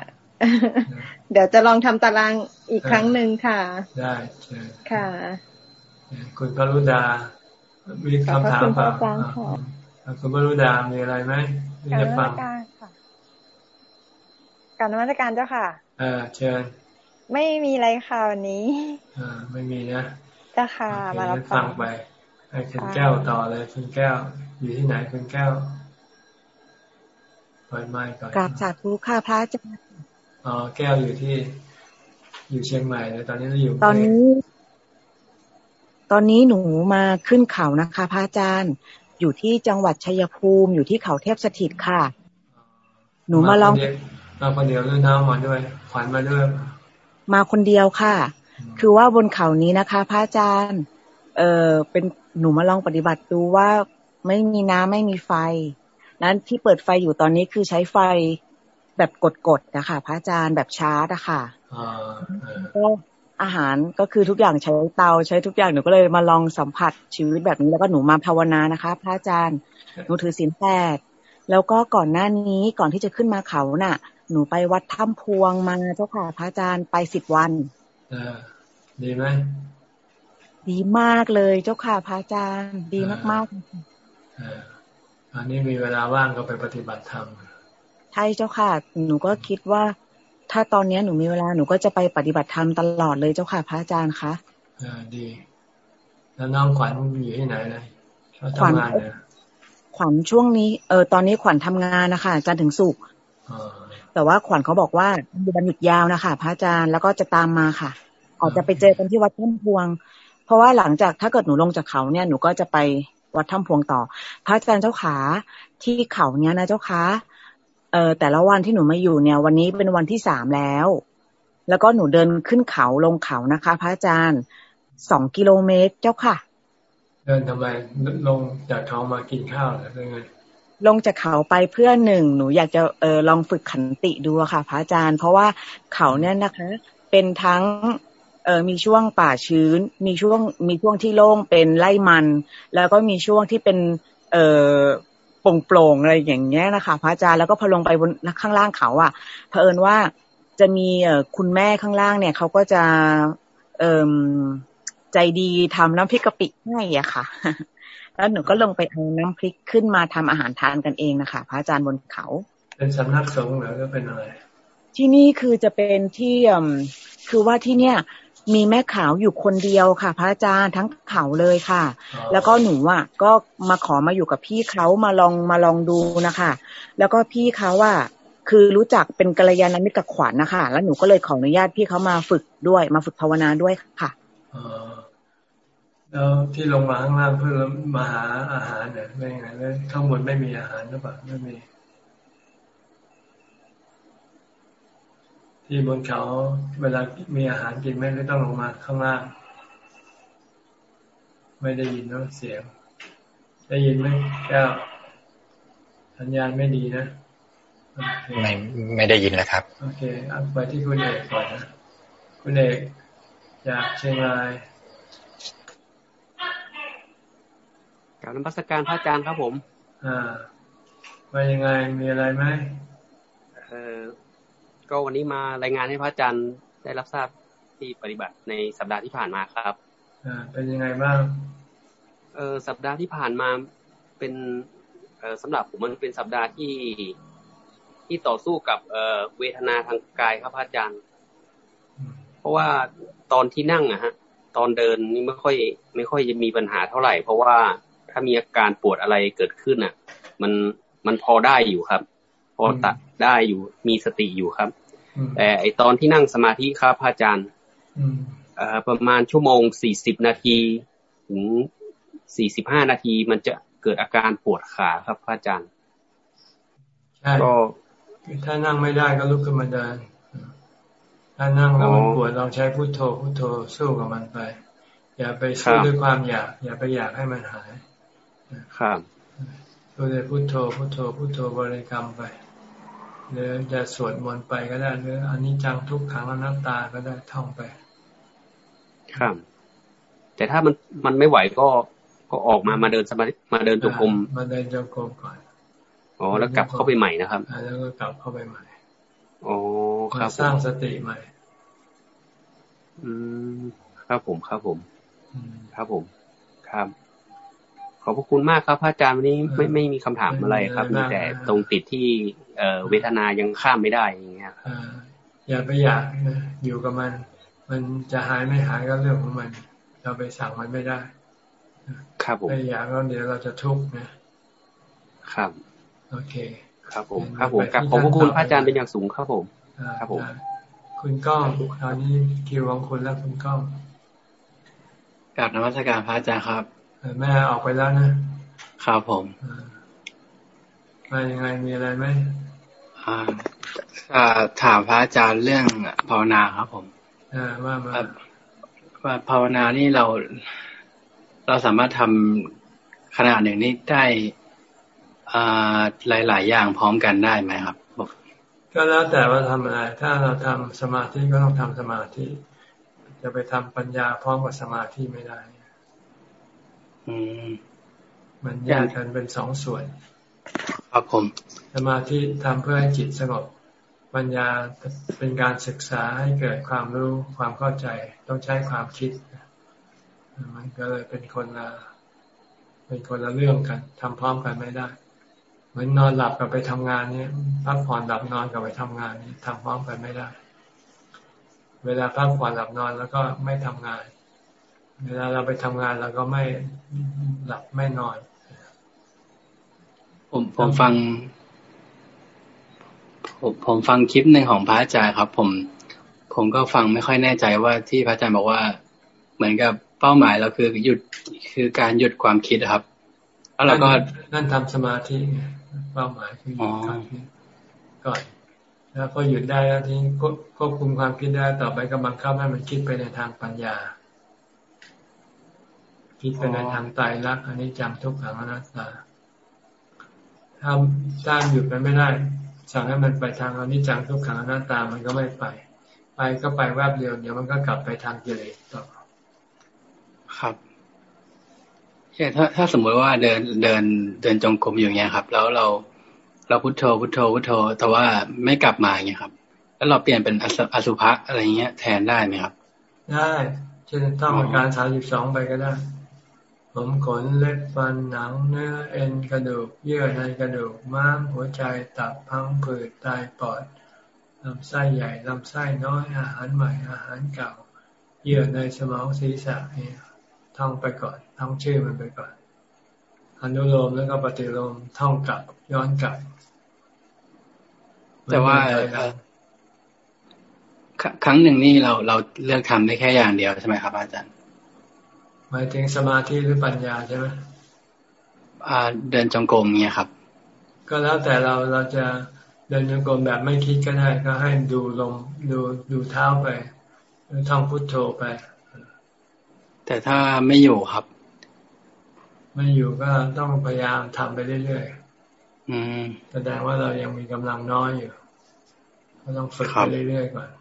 เดี๋ยวจะลองทำตารางอีกครั้งหนึ่งค่ะ ได้ค่ะ คุณพระรุดามีคำถามเปล่าคุณพระรุดามีอะไรไหมที่จะฟังการนมัสการเจ้าค่ะ เออเชิญ ไม่มีอะไรค่ะวันนี้อ่าไม่มีนะเจ้าค่ะ มารับฟังไปให้คุณแก้วต่อเลยคุณแก้ว อยู่ที่ไหนคุณแก้ว เปิดไม้ก่อนกราบสาธุค่ะพระอาจารย์อ๋อแก้วอยู่ที่ อยู่เชียงใหม่เลยตอนนี้เราอยู่ ตอนนี้ ตอนนี้หนูมาขึ้นเขานะคะ พระอาจารย์ อยู่ที่จังหวัดชัยภูมิ อยู่ที่เขาเทพสถิตค่ะ หนูมาลองมาคนเดียวหรือน้ามาด้วยขวัญมาด้วย มาคนเดียวค่ะ คือว่าบนเขานี้นะคะ พระอาจารย์ เออเป็นหนูมาลองปฏิบัติดูว่าไม่มีน้ำไม่มีไฟ นั้นที่เปิดไฟอยู่ตอนนี้คือใช้ไฟแบบกดๆนะคะพระอาจารย์แบบชาร์จอะค่ะก็อาหารก็คือทุกอย่างใช้เตาใช้ทุกอย่างหนูก็เลยมาลองสัมผัสชีวิตแบบนี้แล้วก็หนูมาภาวนานะคะ พระอาจารย์หนูถือศีลแปดแล้วก็ก่อนหน้านี้ก่อนที่จะขึ้นมาเขาน่ะ หนูไปวัดถ้ำพวงมาเจ้าค่ะพระอาจารย์ไปสิบวันอดีไหมดีมากเลยเจ้าค่ะพระอาจารย์ ดีมากๆ อันนี้มีเวลาว่างก็ไปปฏิบัติธรรมใช่เจ้าค่ะ หนูก็คิดว่า ถ้าตอนนี้หนูมีเวลาหนูก็จะไปปฏิบัติธรรมตลอดเลยเจ้าค่ะ พระอาจารย์คะอ่าดี แล้วน้องขวัญอยู่ที่ไหนเลยเขาทำงานเนี่ยขวัญช่วงนี้เออตอนนี้ขวัญทำงานนะคะจันถึงสุกแต่ว่าขวัญเขาบอกว่ามีวันหยุดยาวนะคะพระอาจารย์แล้วก็จะตามมาค่ะ อาจจะไปเจอกันที่วัดต้นพวง เพราะว่าหลังจากถ้าเกิดหนูลงจากเขาเนี่ยหนูก็จะไป วัดถ้ำพวงต่อ พระอาจารย์เจ้าขาที่เขาเนี้ยนะเจ้าขาเออแต่ละวันที่หนูมาอยู่เนี่ย วันนี้เป็นวันที่สามแล้ว แล้วก็หนูเดินขึ้นเขาลงเขานะคะ พระอาจารย์สองกิโลเมตรเจ้าค่ะ เดินทำไมลงจากเขามากินข้าวหรือไงลงจากเขาไปเพื่อหนึ่งหนูอยากจะเออลองฝึกขันติดูค่ะ พระอาจารย์ เพราะว่าเขาเนี่ยนะคะ เป็นทั้ง เออมีช่วงป่าชื้น มีช่วงมีช่วงที่โล่งเป็นไร่มัน แล้วก็มีช่วงที่เป็นเออโปร่งๆอะไรอย่างเงี้ยนะคะพระอาจารย์แล้วก็พอลงไปบนข้างล่างเขาอะเผอิญว่าจะมีเออคุณแม่ข้างล่างเนี่ยเขาก็จะเออใจดีทำน้ำพริกกะปิให้อะค่ะ แล้วหนูก็ลงไปเอาน้ำพริกขึ้นมาทำอาหารทานกันเองนะคะพระอาจารย์บนเขา เป็นสำนักสงฆ์หรือก็เป็นอะไรที่นี่คือจะเป็นที่คือว่าที่เนี่ย มีแม่ขาวอยู่คนเดียวค่ะ พระอาจารย์ทั้งเขาเลยค่ะ แล้วก็หนูอะก็มาขอมาอยู่กับพี่เขามาลองมาลองดูนะคะ แล้วก็พี่เขาว่าคือรู้จักเป็นกัลยาณมิตรกับขวัญนนะคะ แล้วหนูก็เลยขออนุญาตพี่เขามาฝึกด้วย มาฝึกภาวนาด้วยค่ะแล้วที่ลงมาข้างล่างเพื่อมาหาอาหารเนี่ยไม่ไงเลยข้างบนไม่มีอาหารหรือเปล่าไม่มี ที่บนเขาเวลามีอาหารกินไม่ได้ต้องลงมาข้างล่าง ไม่ได้ยินนะเสียง ได้ยินไหมแก้วสัญญาณไม่ดีนะไม่ไม่ได้ยินแล้วครับ โอเคเอาไปที่คุณเอกก่อนนะ คุณเอกจากเชียงรายกับน้ำพัสการพระอาจารย์ครับผม อ่าว่ายังไงมีอะไรไหมเออ ก็วันนี้มารายงานให้พระอาจารย์ได้รับทราบที่ปฏิบัติในสัปดาห์ที่ผ่านมาครับอ่าเป็นยังไงบ้างเออสัปดาห์ที่ผ่านมาเป็นเออสำหรับผมมันเป็นสัปดาห์ที่ที่ต่อสู้กับเออเวทนาทางกายครับพระอาจารย์ เพราะว่าตอนที่นั่งอะฮะ ตอนเดินนี่ไม่ค่อย ไม่ค่อยจะมีปัญหาเท่าไหร่ เพราะว่าถ้ามีอาการปวดอะไรเกิดขึ้นอะมันมันพอได้อยู่ครับ พอตัดได้อยู่มีสติอยู่ครับ แต่ไอตอนที่นั่งสมาธิครับพระอาจารย์ประมาณชั่วโมงสี่สิบนาทีถึงสี่สิบห้านาทีมันจะเกิดอาการปวดขาครับพระอาจารย์ใช่ก็ถ้านั่งไม่ได้ก็ลุกขึ้นมาเดินถ้านั่งแล้วมันปวดลองใช้พุทโธพุทโธสู้กับมันไป อย่าไปสู้ด้วยความอยาก อย่าไปอยากให้มันหาย ครับสู้ด้วยพุทโธพุทโธพุทโธบริกรรมไป หรือจะสวดมนต์ไปก็ได้หรืออันนี้จังทุกขังอนัตตาก็ได้ท่องไป ครับ แต่ถ้ามันมันไม่ไหวก็ก็ออกมามาเดินสมาธิมาเดินจงกรมมาเดินจงกรมก่อนอ๋อแล้วกลับเข้าไปใหม่นะครับแล้วก็กลับเข้าไปใหม่อ๋อครับสร้างสติใหม่ อืมครับผมครับผมครับผม ครับขอบพระคุณมากครับพระอาจารย์วันนี้ไม่ไม่มีคำถามอะไรครับมีแต่ตรงติดที่ เอ่อเวทนายังข้ามไม่ได้อย่างเงี้ยอย่าไปอยากนะอยู่กับมัน มันจะหายไม่หายก็เรื่องของมัน เราไปสั่งมันไม่ได้ครับผมไม่อยากแล้วเดี๋ยวเราจะทุกข์นะครับโอเค ครับผม ครับผมกับขอบคุณพระอาจารย์เป็นอย่างสูงครับผมครับผมคุณก้องตอนนี้คิวของคุณแล้วคุณก้องกราบนมัสการพระอาจารย์ครับ แม่ออกไปแล้วนะครับผม มายังไงมีอะไรไหมอ่าถามพระอาจารย์เรื่องภาวนาครับ ผมอ่าว่ามาว่าภาวนานี่เรา เราสามารถทำขนาดหนึ่งนี้ได้หลาย ๆ อย่างพร้อมกันได้ไหมครับก็แล้วแต่ว่าทำอะไร ถ้าเราทำสมาธิก็ต้องทำสมาธิ จะไปทำปัญญาพร้อมกับสมาธิไม่ได้ อืม มันแยกกันเป็นสองส่วน ครับผมสมาธิทำเพื่อให้จิตสงบ ปัญญาเป็นการศึกษาให้เกิดความรู้ความเข้าใจต้องใช้ความคิด มันก็เลยเป็นคนละเป็นคนละเรื่องกันทำพร้อมกันไม่ได้ เหมือนนอนหลับกับไปทำงานเนี่ยพักผ่อนหลับนอนกับไปทำงานนี่ทำพร้อมกันไม่ได้ เวลาพักผ่อนหลับนอนแล้วก็ไม่ทำงาน เวลาเราไปทำงานเราก็ไม่หลับไม่นอน ผมผมฟัง ผมผมฟังคลิปหนึ่งของพระอาจารย์ครับ ผม ผมก็ฟังไม่ค่อยแน่ใจว่าที่พระอาจารย์บอกว่า เหมือนกับเป้าหมายเราคือหยุดคือการหยุดความคิดครับ แล้วเราก็นั่นทำสมาธิเป้าหมายคือหยุดความคิดก่อนแล้วพอหยุดได้แล้วทีนี้ควบคุมความคิดได้ต่อไปก็บังคับให้มันคิดไปในทางปัญญา คิดไปในทางตายรักอันนี้จำทุกขังอนัตตา ถ้าถ้าหยุดมันไม่ได้ สั่งให้มันไปทางอนิจจังทุกขังอนัตตามันก็ไม่ไป ไปก็ไปแวบเดียวเดี๋ยวมันก็กลับไปทางกิเลสต่อครับใช่ถ้าถ้าสมมติว่าเดินเดินเดินจงกรมอยู่เงี้ยครับ แล้วเราเราพุทโธพุทโธพุทโธ แต่ว่าไม่กลับมาเงี้ยครับ แล้วเราเปลี่ยนเป็นอสุภะอะไรเงี้ยแทนได้ไหมครับ ได้เช่นต้องอาการสามสิบสองไปก็ได้ ผมขนเล็บฟันหนังเนื้อเอ็นกระดูก เยื่อในกระดูกม้ามหัวใจตับพังผืดไตปอดลำไส้ใหญ่ลำไส้น้อยอาหารใหม่อาหารเก่า เยื่อในสมองศีรษะเนี่ยท่องไปก่อนท่องชื่อมันไปก่อนอนุโลมแล้วก็ปฏิโลมท่องกลับย้อนกลับ แต่ว่าครั้งหนึ่งนี่เราเราเลือกทำได้แค่อย่างเดียวใช่ไหมครับอาจารย์ หมายถึงสมาธิหรือปัญญาใช่ไหมอ่าเดินจงกรมเนี่ยครับ ก็แล้วแต่เราเราจะเดินจงกรมแบบไม่คิดก็ได้ ก็ให้ดูลมดูดูเท้าไปหรือท่องพุทโธไป แต่ถ้าไม่อยู่ครับ ไม่อยู่ก็ต้องพยายามทำไปเรื่อยๆอืมแสดงว่าเรายังมีกำลังน้อยอยู่ ก็ต้องฝึกไปเรื่อยๆก่อนห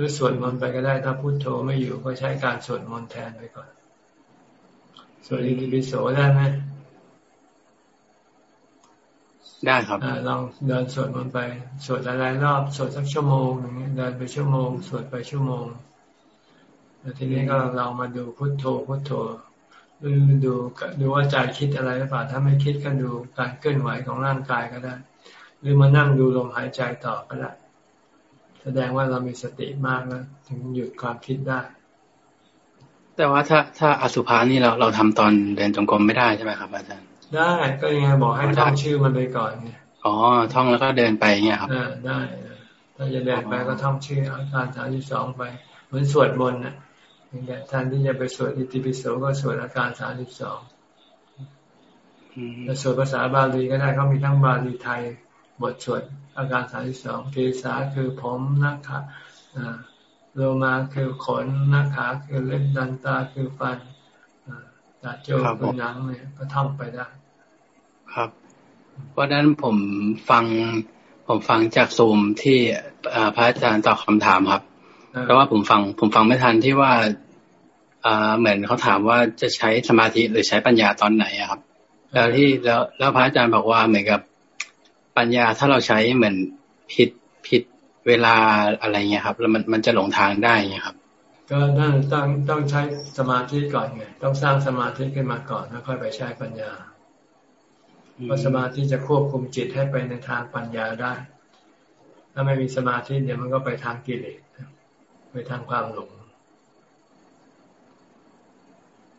รือสวดมนต์ไปก็ได้ถ้าพุโทโธไม่อยู่ก็ใช้การสวดมนต์แทนไปก่อนสวดอิติปิโสได้ไหมได้ครับอลองเดินสวดมนต์ไปสวดหลายๆรอบสวดสักชั่วโมงอย่างนี้เดินไปชั่วโมงสวดไปชั่วโมงแล้วทีนี้ก็เรามาดูพุทโธพุทโธดูดูดูว่าใจคิดอะไรหรือเปล่าถ้าไม่คิดก็ดูการเคลื่อนไหวของร่างกายก็ได้ หรือมานั่งดูลมหายใจต่อก็ได้ แสดงว่าเรามีสติมากแล้วถึงหยุดความคิดได้ แต่ว่าถ้าถ้าอสุภานี่เราเราทำตอนเดินจงกรมไม่ได้ใช่ไหมครับอาจารย์ ได้ก็ยังไงบอกให้ท่องชื่อมันไปก่อนเนี่ยอ๋อท่องแล้วก็เดินไปเงี้ยครับได้ถ้าจะเดินไปก็ท่องชื่ออาการสามสิบสองไป เหมือนสวดมนต์น่ะอย่างเงี้ยท่านที่จะไปสวดอิติปิโสก็สวดอาการสามสิบสองจะสวดภาษาบาลีก็ได้เขามีทั้งบาลีไทยบทสวด อาการสามสิบสองเกษาคือผมนักขาโลมาคือขนนักขาคือเล็บดันตาคือฟันตาโจคือหนังเนี่ยก็ท่องไปได้ ครับ เพราะนั้นผมฟัง ผมฟังจากซูมที่พระอาจารย์ตอบคำถามครับแต่ว่าผมฟัง ผมฟังไม่ทันที่ว่าเหมือนเขาถามว่าจะใช้สมาธิหรือใช้ปัญญาตอนไหนครับ แล้วที่แล้วแล้วพระอาจารย์บอกว่าเหมือนกับ ปัญญาถ้าเราใช้เหมือนผิดผิดเวลาอะไรเงี้ยครับ แล้วมันมันจะหลงทางได้เงี้ยครับ ก็ต้องต้องต้องใช้สมาธิก่อนไงต้องสร้างสมาธิขึ้นมาก่อนแล้วค่อยไปใช้ปัญญาเพราะสมาธิจะควบคุมจิตให้ไปในทางปัญญาได้ ถ้าไม่มีสมาธิเดี๋ยวมันก็ไปทางกิเลสไปทางความหลง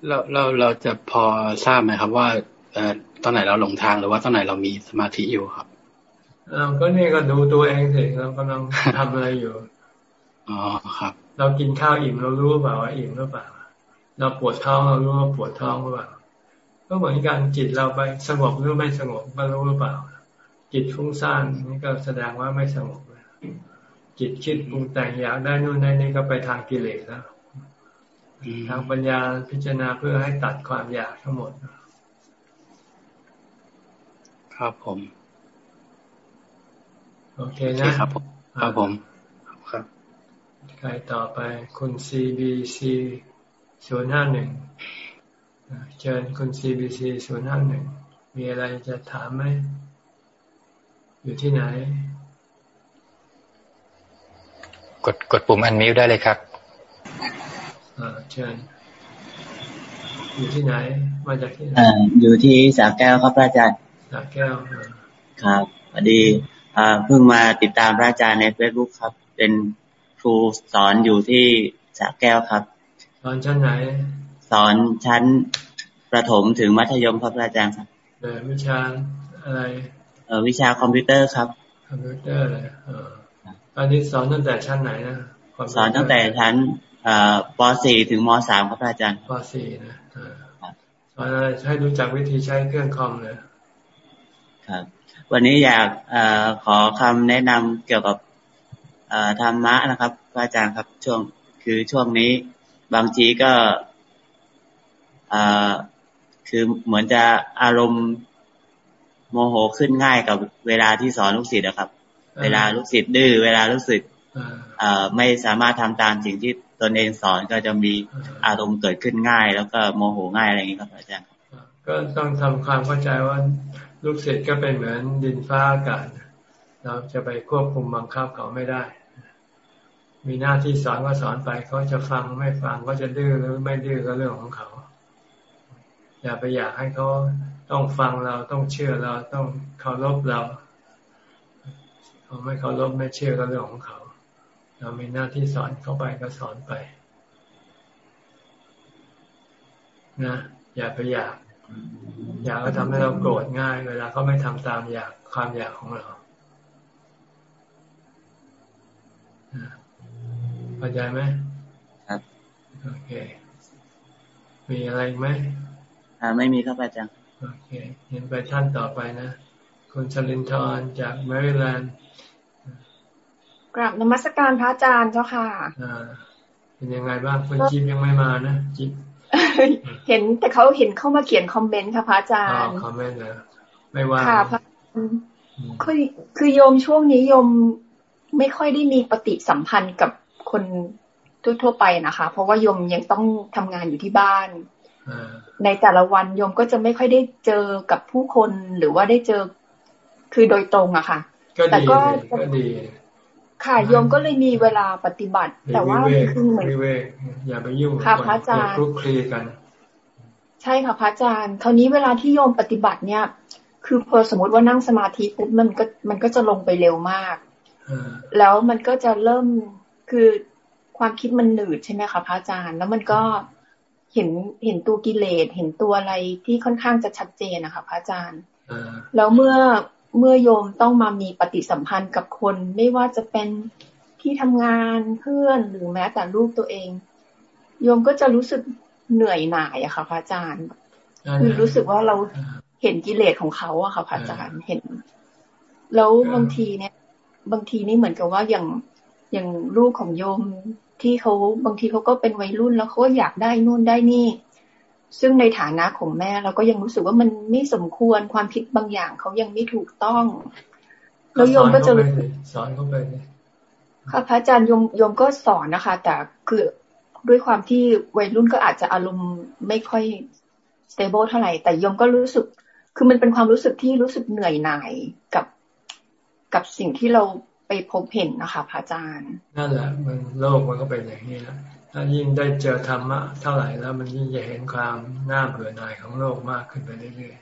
เราเราเราจะพอทราบไหมครับว่าเอ่อตอนไหนเราหลงทางหรือว่าตอนไหนเรามีสมาธิอยู่ครับ เราก็นี่ก็ดูตัวเองสิเรากำลังทำอะไรอยู่อ๋อครับ เรากินข้าวอิ่มเรารู้เปล่าว่าอิ่มหรือเปล่า เราปวดท้องเรารู้ว่าปวดท้องหรือเปล่าก็เหมือนกันจิตเราไปสงบหรือไม่สงบก็รู้หรือเปล่า จิตฟุ้งซ่านนี่ก็แสดงว่าไม่สงบจิตคิดปรุงแต่งอยากได้นู่นได้นี่ก็ไปทางกิเลสแล้วทางปัญญาพิจารณาเพื่อให้ตัดความอยากทั้งหมด ครับผม โอเคนะครับผมครับผมครับใครต่อไปคุณซีบีซีศูนย์ห้าหนึ่งเชิญคุณซีบีซีศูนย์ห้าหนึ่งมีอะไรจะถามไหม อยู่ที่ไหน กดกดปุ่มอันมิวได้เลยครับเชิญ อยู่ที่ไหน มาจากที่ไหนอยู่ที่สาแก้วครับพระอาจารย์สาแก้วครับพอดี เพิ่งมาติดตามพระอาจารย์ในเฟซบุ๊กครับ เป็นครูสอนอยู่ที่สาแก้วครับ สอนชั้นไหน สอนชั้นประถมถึงมัธยมครับพระอาจารย์ครับเออวิชาอะไร เออวิชาคอมพิวเตอร์ครับ คอมพิวเตอร์เลยเออตอนนี้สอนตั้งแต่ชั้นไหนนะสอนตั้งแต่ชั้นป .4 ถึงม .3 ครับอาจารย์ป .4 นะสอนอะไรให้รู้จักวิธีใช้เครื่องคอมเลยครับ วันนี้อยากอขอคำแนะนำเกี่ยวกับธรรมะนะครับอาจารย์ครับช่วงคือช่วงนี้ บางทีก็คือเหมือนจะอารมณ์โมโหขึ้นง่ายกับเวลาที่สอนลูกศิษย์นะครับ เวลาลูกศิษย์ดื้อเวลาลูกศิษย์ไม่สามารถทำตามสิ่งที่ตนเองสอนก็จะมีอารมณ์เกิดขึ้นง่าย แล้วก็โมโหง่ายอะไรอย่างนี้ครับอาจารย์ก็ต้องทำความเข้าใจว่า ลูกศิษย์ก็เป็นเหมือนดินฟ้าอากาศ เราจะไปควบคุมบังคับเขาไม่ได้ มีหน้าที่สอนก็สอนไปเขาจะฟังไม่ฟังก็จะดื้อหรือไม่ดื้อก็เรื่องของเขา อย่าไปอยากให้เขาต้องฟังเราต้องเชื่อเราต้องเคารพเราเขาไม่เคารพไม่เชื่อก็เรื่องของเขา เรามีหน้าที่สอนเขาไปก็สอนไป นะ อย่าไปอยาก อยากก็ทำให้เราโกรธง่าย เวลาเขาไม่ทำตามอยากความอยากของเราเข้าใจไหมครับโอเค มีอะไรไหมอ่าไม่มีครับอาจารย์โอเคเห็นไปท่านต่อไปนะคุณชลินทร์จากแมริแลนด์กราบนมัสการพระอาจารย์เจ้าค่ะเป็นยังไงบ้างคุณจิ๊บยังไม่มานะจิ๊บ เห็นแต่เขาเห็นเข้ามาเขียนคอมเมนต์ค่ะพระอาจารย์คอมเมนต์นะไม่ว่าค่ะพระคือคือโยมช่วงนี้โยมไม่ค่อยได้มีปฏิสัมพันธ์กับคนทั่วๆไปนะคะ เพราะว่าโยมยังต้องทำงานอยู่ที่บ้านในแต่ละวันโยมก็จะไม่ค่อยได้เจอกับผู้คนหรือว่าได้เจอคือโดยตรงอะค่ะ แต่ก็ดี ค่ะโยมก็เลยมีเวลาปฏิบัติ แต่ว่าคือเหมือนอย่าไปยุ่งค่ะพระอาจารย์คลุกคลีกัน ใช่ค่ะพระอาจารย์คราวนี้เวลาที่โยมปฏิบัติเนี่ย คือพอสมมติว่านั่งสมาธิปุ๊บมันก็มันก็จะลงไปเร็วมากแล้วมันก็จะเริ่มคือความคิดมันหนืดใช่ไหมคะพระอาจารย์ แล้วมันก็เห็นเห็นตัวกิเลสเห็นตัวอะไรที่ค่อนข้างจะชัดเจนนะคะพระอาจารย์แล้วเมื่อ เมื่อโยมต้องมามีปฏิสัมพันธ์กับคน ไม่ว่าจะเป็นที่ทำงานเพื่อนหรือแม้แต่ลูกตัวเอง โยมก็จะรู้สึกเหนื่อยหน่ายอะค่ะพระอาจารย์คือรู้สึกว่าเราเห็นกิเลสของเขาอะค่ะพระอาจารย์เห็น แล้วบางทีเนี่ย บางทีนี่เหมือนกับว่าอย่างอย่างลูกของโยมที่เขาบางทีเขาก็เป็นวัยรุ่นแล้วเขาก็อยากได้นู่นได้นี่ ซึ่งในฐานะของแม่เราก็ยังรู้สึกว่ามันไม่สมควรความคิดบางอย่างเขายังไม่ถูกต้องแล้วโยมก็จะสอนเขาไปค่ะพระอาจารย์โยมโยมก็สอนนะคะ แต่คือด้วยความที่วัยรุ่นก็อาจจะอารมณ์ไม่ค่อย stable เท่าไหร่ แต่โยมก็รู้สึก คือมันเป็นความรู้สึกที่รู้สึกเหนื่อยหน่ายกับกับสิ่งที่เราไปพบเห็นนะคะพระอาจารย์ นั่นแหละมันโลกมันก็เป็นอย่างนี้แล้ว ถ้ายิ่งได้เจอธรรมะเท่าไหร่แล้วมันยิ่งจะเห็นความน่าเบื่อหน่ายของโลกมากขึ้นไปเรื่อย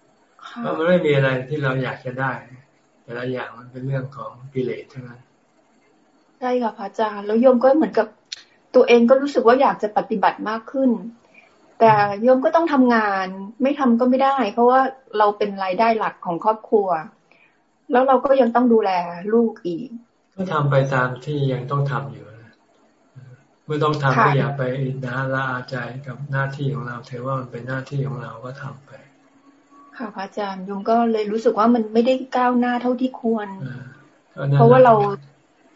ๆเพราะมันไม่มีอะไรที่เราอยากจะได้ แต่ละอย่างมันเป็นเรื่องของกิเลสเท่านั้นใช่ค่ะพระอาจารย์แล้วโยมก็เหมือนกับตัวเองก็รู้สึกว่าอยากจะปฏิบัติมากขึ้น แต่โยมก็ต้องทำงานไม่ทำก็ไม่ได้ เพราะว่าเราเป็นรายได้หลักของครอบครัว แล้วเราก็ยังต้องดูแลลูกอีก ก็ทำไปตามที่ยังต้องทำอยู่ เมื่อต้องทำก็อย่าไปนะละอาใจกับหน้าที่ของเราถือว่ามันเป็นหน้าที่ของเราก็ทำไป ค่ะพระอาจารย์ยมก็เลยรู้สึกว่ามันไม่ได้ก้าวหน้าเท่าที่ควร เพราะว่าเรา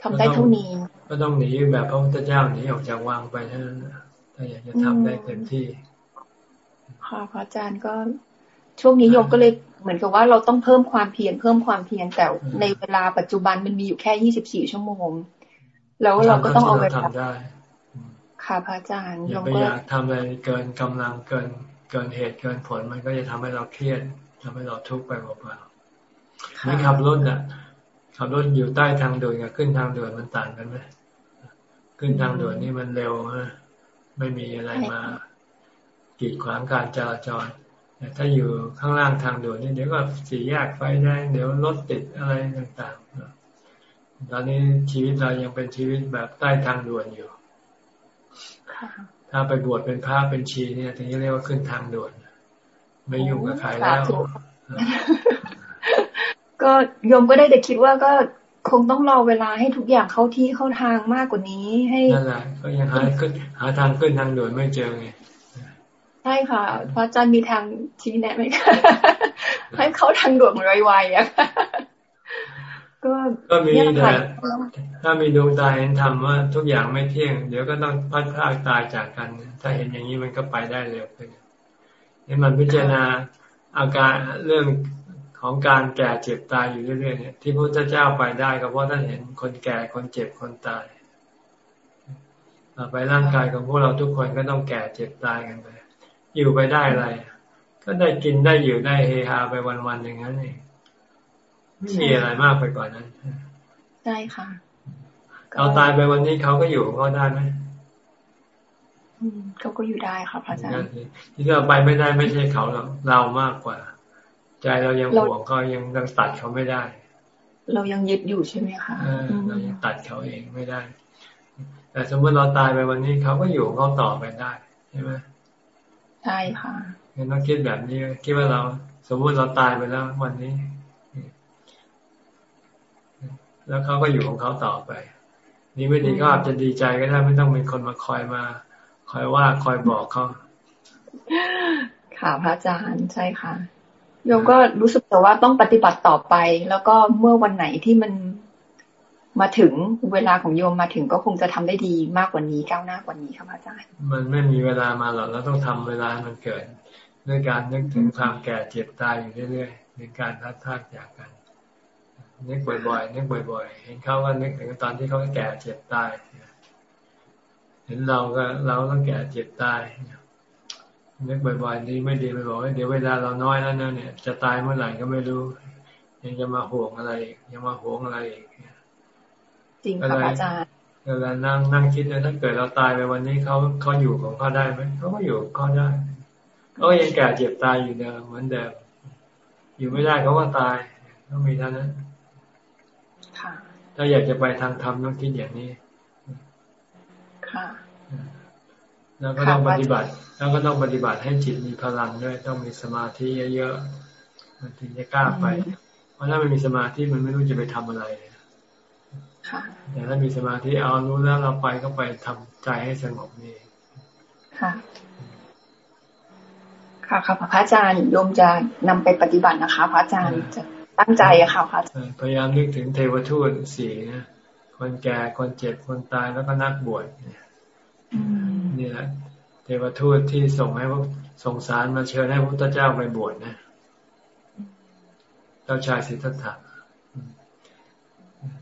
ทำได้เท่านี้ ก็ต้องหนีแบบพระพุทธเจ้าหนีออกจากวังไปเท่านั้นถ้าอยากจะทำได้เต็มที่ ค่ะพระอาจารย์ก็ช่วงนี้โยมก็เลยเหมือนกับว่าเราต้องเพิ่มความเพียรเพิ่มความเพียรแต่ในเวลาปัจจุบันมันมีอยู่แค่ยี่สิบสี่ชั่วโมง แล้วเราก็ต้องเอาเวลา ค่ะพระอาจารย์โยมก็อยากทำอะไรเกินกำลังเกินเกินเหตุเกินผลมันก็จะทำให้เราเครียดทำให้เราทุกข์ไปเปล่าๆไม่ขับรถอะขับรถอยู่ใต้ทางด่วนกับขึ้นทางด่วนมันต่างกันไหมขึ้นทางด่วนนี่มันเร็วฮะไม่มีอะไรมากีดขวางการจราจรแต่ถ้าอยู่ข้างล่างทางด่วนนี่เดี๋ยวก็สี่แยกไฟแดงเดี๋ยวรถติดอะไรต่างๆตอนนี้ชีวิตเรายังเป็นชีวิตแบบใต้ทางด่วนอยู่ ถ้าไปบวชเป็นพระเป็นชีเนี่ยถึงจะเรียกว่าขึ้นทางด่วน ไม่ยุ่งกับใครแล้ว ก็ยมก็ได้แต่คิดว่าก็คงต้องรอเวลาให้ทุกอย่างเข้าที่เข้าทางมากกว่านี้ให้นั่นแหละก็ยังหาขึ้นหาทางขึ้นทางด่วนไม่เจอไงใช่ค่ะพระอาจารย์มีทางชี้แนะไหมคะให้เข้าทางด่วนไวๆอะ ก็ก็มีแต่ถ้ามีดวงตาเห็นธรรมว่าทุกอย่างไม่เที่ยง เดี๋ยวก็ต้องพัดพลาดตายจากกัน ถ้าเห็นอย่างนี้มันก็ไปได้เร็วขึ้นนี่มันพิจารณาอาการเรื่องของการแก่เจ็บตายอยู่เรื่อยๆเนี่ยที่พระพุทธเจ้าไปได้ก็เพราะท่านเห็นคนแก่คนเจ็บคนตายต่อไปร่างกายของพวกเราทุกคนก็ต้องแก่เจ็บตายกันไปอยู่ไปได้อะไร ก็ได้กินได้อยู่ได้เฮฮาไปวันๆอย่างนั้นเอง ไม่มีอะไรมากไปกว่านั้นใช่ค่ะ เราตายไปวันนี้เขาก็อยู่ก็ได้ไหมเขาก็อยู่ได้ค่ะพระอาจารย์ที่เราไปไม่ได้ไม่ใช่เขาหรอกเรามากกว่า ใจเรายังห่วงก็ยังยังตัดเขาไม่ได้ เรายังยึดอยู่ใช่ไหมคะเรายังตัดเขาเองไม่ได้ แต่สมมติเราตายไปวันนี้เขาก็อยู่เขาต่อไปได้ใช่ไหมใช่ค่ะงั้นต้องคิดแบบนี้คิดว่าเรา สมมติเราตายไปแล้ววันนี้ แล้วเขาก็อยู่ของเขาต่อไป นี่ไม่ดีก็อาจจะดีใจก็ได้ไม่ต้องเป็นคนมาคอยมา คอยว่าคอยบอกเขาค่ะพระอาจารย์ใช่ค่ะโยมก็รู้สึกแต่ว่าต้องปฏิบัติต่อไป แล้วก็เมื่อวันไหนที่มันมาถึงเวลาของโยมมาถึงก็คงจะทำได้ดีมากกว่านี้ก้าวหน้ากว่านี้ครับอาจารย์ มันไม่มีเวลามาหรอกเราต้องทำเวลามันเกิดด้วยการนึกถึงความแก่เจ็บตายอยู่เรื่อยๆในการทัดทากจากกัน นึกบ่อยๆนึกบ่อย ๆ เห็นเขาก็นึกถึงตอนที่เขาแก่เจ็บตายเห็นเราก็เราต้องแก่เจ็บตายนึกบ่อยๆดีไม่ดีไปบอกว่าเดี๋ยวเวลาเราน้อยแล้วนะเนี่ย จะตายเมื่อไหร่ก็ไม่รู้ ยังจะมาห่วงอะไรยังมาห่วงอะไรอีกจริงค่ะอาจารย์เวลานั่งนั่งคิดเนี่ยถ้าเกิดเราตายไปวันนี้เขาเขาอยู่ของเขาได้ไหมเขาก็อยู่เขาได้เขายังแก่เจ็บตายอยู่เดิมเหมือนเดิมอยู่ไม่ได้เขาก็ตายต้องมีเท่านั้น ถ้าอยากจะไปทางธรรมต้องคิดอย่างนี้ค่ะแล้วก็ต้องปฏิบัติ แล้วก็ต้องปฏิบัติให้จิตมีพลังด้วย ต้องมีสมาธิเยอะๆมันถึงจะกล้าไป เพราะถ้ามันมีสมาธิมันไม่รู้จะไปทำอะไรแต่ถ้ามีสมาธิเอารู้แล้วเราไปก็ไปทำใจให้สงบนี่ค่ะ ค่ะค่ะพระอาจารย์โยมจะนำไปปฏิบัตินะคะ พระอาจารย์จะ ตั้งใจอะค่ะพระพยายามนึกถึงเทวทูตสี่นะคนแก่คนเจ็บคนตายแล้วก็นักบวชนี่แหละเทวทูตที่ส่งให้พวกส่งสารมาเชิญให้พระพุทธเจ้าไปบวชนะเจ้าชายสิทธัตถะ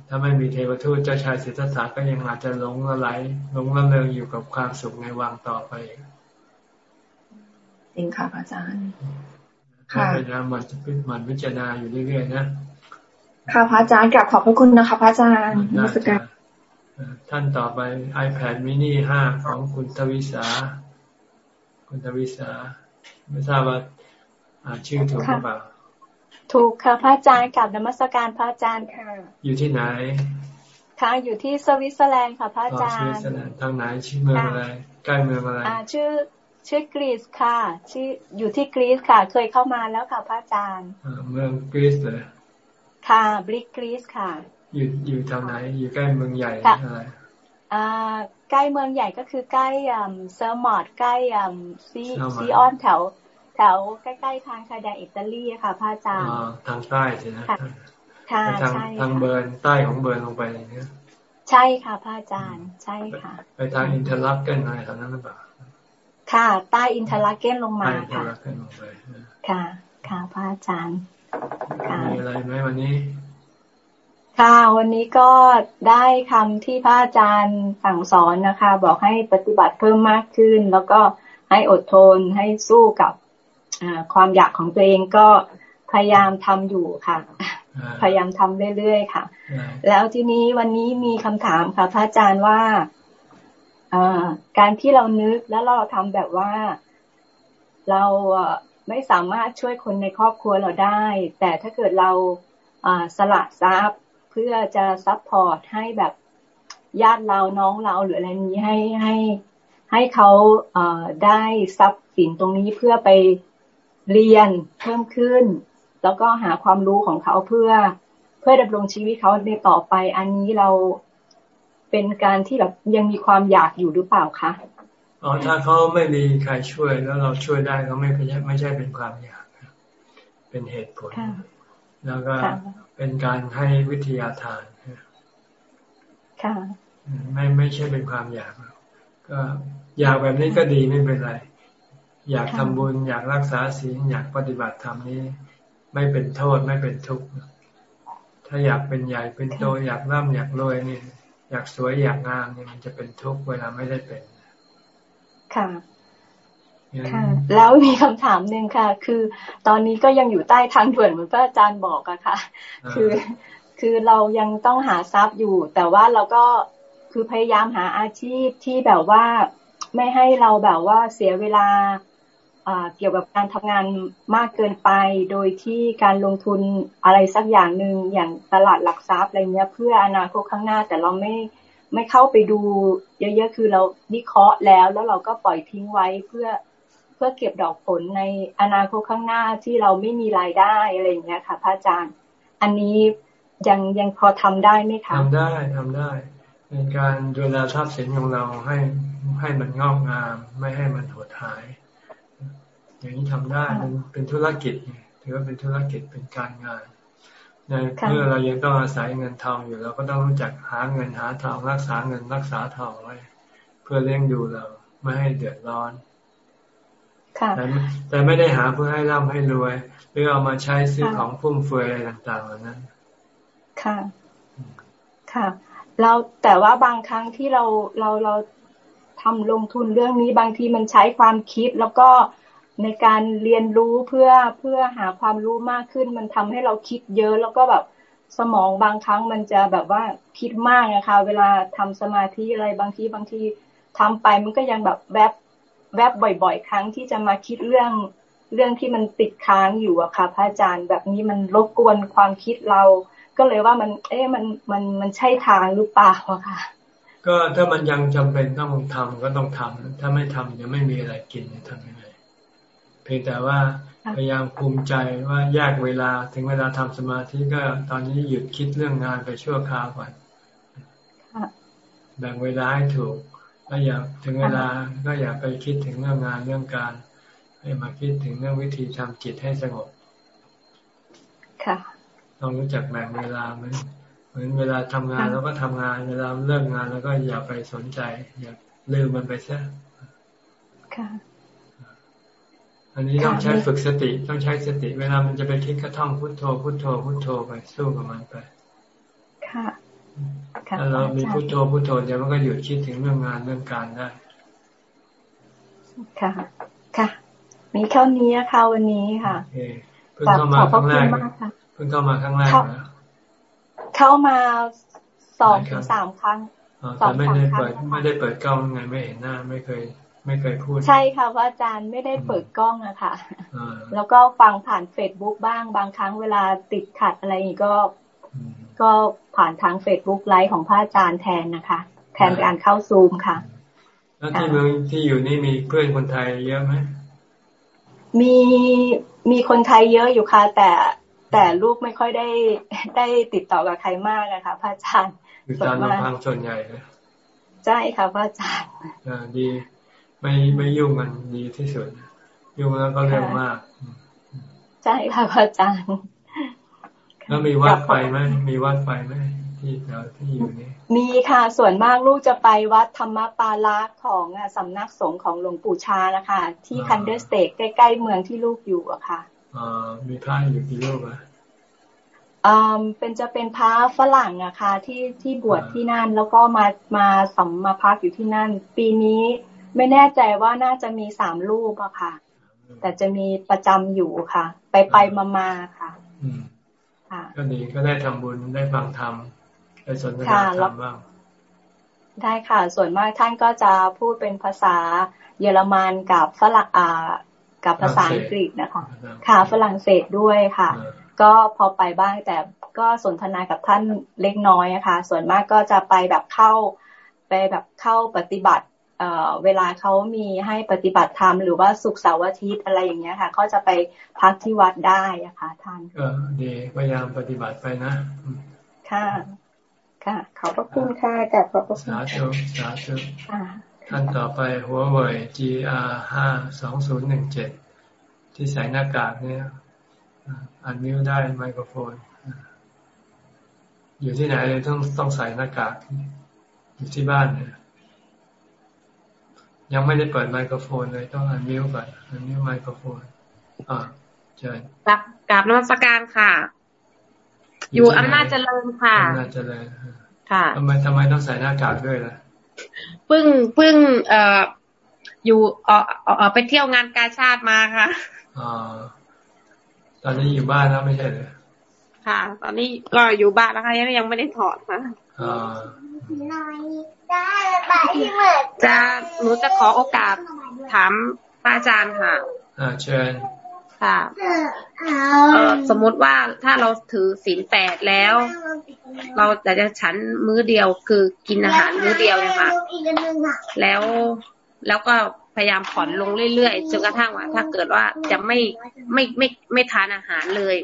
ถ้าไม่มีเทวทูตเจ้าชายสิทธัตถะก็ยังอาจจะหลงละไหลหลงละเลงอยู่กับความสุขในวังต่อไปจริงค่ะอาจารย์ ค่ะพยายามมันมันพิจารณาอยู่เรื่อยๆนะค่ะพระอาจารย์กลับขอบพระคุณนะคะพระอาจารย์นักการท่านต่อไป iPad mini ห้าของคุณทวิสา คุณทวิสา ไม่ทราบว่าอ่านชื่อถูกหรือเปล่า ถูกค่ะพระอาจารย์กับนมัสการพระอาจารย์ค่ะ อยู่ที่ไหน ค่ะ อยู่ที่สวิตเซอร์แลนด์ค่ะพระอาจารย์สวิตเซอร์แลนด์ทางไหนชื่อเมืองอะไร ใกล้เมืองอะไร อ่า ชื่อ ชื่อกลีสค่ะ ชื่ออยู่ที่กลีสค่ะ เคยเข้ามาแล้วค่ะพระอาจารย์เมืองกลีสเลยค่ะบริกกลีสค่ะ อยู่อยู่ทางไหน อยู่ใกล้เมืองใหญ่อะไรอ่าใกล้เมืองใหญ่ก็คือใกล้เซอร์มอร์ดใกล้ซีซียงแถว แถวใกล้ๆทางชายแดนอิตาลีค่ะพระอาจารย์ทางใต้ใช่ไหมค่ะทางทางเบิร์นใต้ของเบิร์นลงไปอย่างเงี้ยใช่ค่ะพระอาจารย์ ใช่ค่ะ ไปทางอินเทอร์ลาเคนอะไรทางนั้นหรือเปล่า ค่ะ ใต้อินเทอร์ลาเคนลงมาค่ะค่ะ ค่ะพระอาจารย์มีอะไรไหมวันนี้ ค่ะ วันนี้ก็ได้คำที่พระอาจารย์สั่งสอนนะคะ บอกให้ปฏิบัติเพิ่มมากขึ้น แล้วก็ให้อดทนให้สู้กับความอยากของตัวเองก็พยายามทำอยู่ค่ะ พยายามทำเรื่อยๆค่ะ แล้วทีนี้วันนี้มีคำถามค่ะ พระอาจารย์ว่า การที่เรานึกแล้วเราทำแบบว่าเราไม่สามารถช่วยคนในครอบครัวเราได้ แต่ถ้าเกิดเราสละทรัพย์เพื่อจะ support ให้แบบญาติเราน้องเราหรืออะไรนี้ให้ให้ให้เขาได้ทรัพย์สินตรงนี้เพื่อไปเรียนเพิ่มขึ้น แล้วก็หาความรู้ของเขาเพื่อเพื่อดำรงชีวิตเขาในต่อไป อันนี้เรา เป็นการที่แบบยังมีความอยากอยู่หรือเปล่าคะอ๋อถ้าเขาไม่มีใครช่วยแล้วเราช่วยได้ก็ไม่เป็นไม่ใช่เป็นความอยาก เป็นเหตุผล แล้วก็เป็นการให้วิทยาทานค่ะไม่ไม่ใช่เป็นความอยาก ก็อยากแบบนี้ก็ดีไม่เป็นไร อยากทำบุญ อยากรักษาศีลอยากปฏิบัติธรรมนี้ ไม่เป็นโทษไม่เป็นทุกข์ถ้าอยากเป็นใหญ่เป็นโตอยากร่ำอยากรวยนี่ อยากสวยอยากงามเนี่ยมันจะเป็นทุกข์เวลาไม่ได้เป็น ค่ะค่ะ แล้วมีคำถามหนึ่งค่ะ คือตอนนี้ก็ยังอยู่ใต้ทางด่วนเหมือนพระอาจารย์บอกอะค่ะ คือคือเรายังต้องหาทรัพย์อยู่ แต่ว่าเราก็คือพยายามหาอาชีพที่แบบว่าไม่ให้เราแบบว่าเสียเวลา เกี่ยวกับการทำงานมากเกินไป โดยที่การลงทุนอะไรสักอย่างหนึ่งอย่างตลาดหลักทรัพย์อะไรเงี้ยเพื่ออนาคตข้างหน้า แต่เราไม่ไม่เข้าไปดู เยอะๆคือเราวิเคราะห์แล้ว แล้วเราก็ปล่อยทิ้งไว้เพื่อเพื่อเก็บดอกผลในอนาคตข้างหน้าที่เราไม่มีรายได้อะไรเงี้ยค่ะพระอาจารย์ อันนี้ยังยังพอทำได้ไหมคะทำได้ทำได้ในการดูแลทรัพย์สินของเราให้ให้มันงอกงาม ไม่ให้มันหดหาย อย่างนี้ทำได้เป็นเป็นธุรกิจถือว่าเป็นธุรกิจเป็นการงานในเมื่อเรายังต้องอาศัยเงินทองอยู่เราก็ต้องรู้จักหาเงินหาทองรักษาเงินรักษาทองไว้ เพื่อเลี้ยงดูเราไม่ให้เดือดร้อนแต่แต่ไม่ได้หาเพื่อให้ร่ำให้รวย หรือเอามาใช้ซื้อของฟุ่มเฟือยอะไรต่างๆเหล่านั้น ค่ะ ค่ะเราแต่ว่าบางครั้งที่เราเราเราทำลงทุนเรื่องนี้บางทีมันใช้ความคิดแล้วก็ ในการเรียนรู้เพื่อเพื่อหาความรู้มากขึ้น มันทำให้เราคิดเยอะแล้วก็แบบสมองบางครั้งมันจะแบบว่าคิดมากนะคะ เวลาทำสมาธิอะไรบางทีบางทีทำไปมันก็ยังแบบแวบแวบบ่อย ๆ ครั้งที่จะมาคิดเรื่องเรื่องที่มันติดค้างอยู่อะค่ะ พระอาจารย์แบบนี้มันรบกวนความคิดเรา ก็เลยว่ามัน เอ๊ะมันมันมันใช่ทางหรือเปล่าอะค่ะ ก็ถ้ามันยังจำเป็นต้องทำก็ต้องทำถ้าไม่ทำจะไม่มีอะไรกินทำยังไง เพียงแต่ว่าพยายามภูมิใจว่าแยกเวลาถึงเวลาทำสมาธิก็ตอนนี้หยุดคิดเรื่องงานไปชั่วคราวก่อนแบ่งเวลาให้ถูกก็อย่าถึงเวลาก็อย่าไปคิดถึงเรื่องงานเรื่องการ ให้มาคิดถึงเรื่องวิธีทำจิตให้สงบ ค่ะต้องรู้จักแบ่งเวลาเหมือนเหมือนเวลาทำงานแล้วก็ทำงาน เวลาเลิกงานแล้วก็อย่าไปสนใจ อย่าลืมมันไปซะค่ะ อันนี้ต้องใช้ฝึกสติต้องใช้สติ เวลามันจะไปคิดก็ท่องพุทโธพุทโธพุทโธไปสู้กับมันไป ค่ะถ้าเรามีพุทโธพุทโธเดี๋ยวมันก็หยุดคิดถึงเรื่องงานเรื่องการได้ค่ะ ค่ะ มีแค่นี้ค่ะวันนี้ค่ะเพิ่งเข้ามาครั้งแรกเพิ่งเข้ามาครั้งแรกนะเข้ามาสองถึงสามครั้งสองไม่ได้เปิดไม่ได้เปิดกล้องไงไม่เห็นหน้าไม่เคย ไม่เคยพูด ใช่ค่ะพระอาจารย์ไม่ได้เปิดกล้องอะค่ะแล้วก็ฟังผ่านเฟซบุ๊กบ้าง บางครั้งเวลาติดขัดอะไรก็ ก็ผ่านทางเฟซบุ๊กไลฟ์ของพระอาจารย์แทนนะคะ แทนการเข้าซูมค่ะ แล้วที่เมืองที่อยู่นี่มีเพื่อนคนไทยเยอะไหมมีมีคนไทยเยอะอยู่ค่ะ แต่แต่ลูกไม่ค่อยได้ได้ติดต่อกับใครมากนะคะพระอาจารย์ติดตามลำพังส่วนใหญ่นะใช่ค่ะพระอาจารย์อ่าดี ไม่ไม่ยุ่งมันดีที่สุด ยุ่งแล้วก็เรื่องมากใช่ค่ะพระอาจารย์แล้วมีวัดไฟไหมมีวัดไฟไหมที่แถวที่อยู่นี่มีค่ะ ส่วนมากลูกจะไปวัดธรรมปาลาของสำนักสงฆ์ของหลวงปู่ชานะคะ ที่คันเดอร์สเตกใกล้ๆเมืองที่ลูกอยู่อะค่ะอ่ามีพระอยู่กี่รูปอะอ่าเป็นจะเป็นพระฝรั่งอะค่ะที่ที่บวชที่นั่น แล้วก็มามาสัมมาพักอยู่ที่นั่น ปีนี้ ไม่แน่ใจว่าน่าจะมีสามรูปอะค่ะ แต่จะมีประจำอยู่ค่ะ ไปไปมามาค่ะก็ดีก็ได้ทำบุญได้ฟังธรรมได้สนทนาธรรมบ้างได้ค่ะ ส่วนมากท่านก็จะพูดเป็นภาษาเยอรมันกับฝรั่งอ่ากับภาษาอังกฤษนะคะ ค่ะฝรั่งเศสด้วยค่ะ ก็พอไปบ้างแต่ก็สนทนากับท่านเล็กน้อยนะคะส่วนมากก็จะไปแบบเข้า ไปแบบเข้าปฏิบัติ เอ่อเวลาเขามีให้ปฏิบัติธรรมหรือว่าสุขเสาร์อาทิตย์อะไรอย่างเงี้ยค่ะ ก็จะไปพักที่วัดได้อะค่ะท่านก็ดีพยายามปฏิบัติไปนะ ค่ะ ค่ะ ขอบพระคุณค่ะแต่ขอบพระคุณสาธุสาธุท่านต่อไปหัวเว่ย GR ห้าสองศูนย์หนึ่งเจ็ดที่ใส่หน้ากากเนี่ยอันนิ้วได้ไมโครโฟน อยู่ที่ไหนเลยต้องต้องใส่หน้ากาก อยู่ที่บ้านเนี่ย ยังไม่ได้เปิดไมโครโฟนเลยต้องอันนิ้วก่อนอันนิ้วไมโครโฟน อ่าเชิญกลับกลับนมัสการค่ะ อยู่อำนาจเจริญค่ะอำนาจเจริญค่ะทำไมทำไมต้องใส่หน้ากากด้วยล่ะเพิ่งเพิ่งเอ่ออยู่ออกออกไปเที่ยวงานกาชาติมาค่ะอ๋อตอนนี้อยู่บ้านแล้วไม่ใช่เลยค่ะ ตอนนี้ก็อยู่บ้านแล้วค่ะยังยังไม่ได้ถอดค่ะอ๋อ จะหนูจะขอโอกาสถามพระอาจารย์ค่ะอ่าเชิญค่ะสมมุติว่าถ้าเราถือศีลแปดแล้ว เราแต่จะฉันมื้อเดียวคือกินอาหารมื้อเดียวนะคะแล้วแล้วก็พยายามผ่อนลงเรื่อยๆจนกระทั่งว่า ถ้าเกิดว่าจะไม่ไม่ไม่ไม่ทานอาหารเลย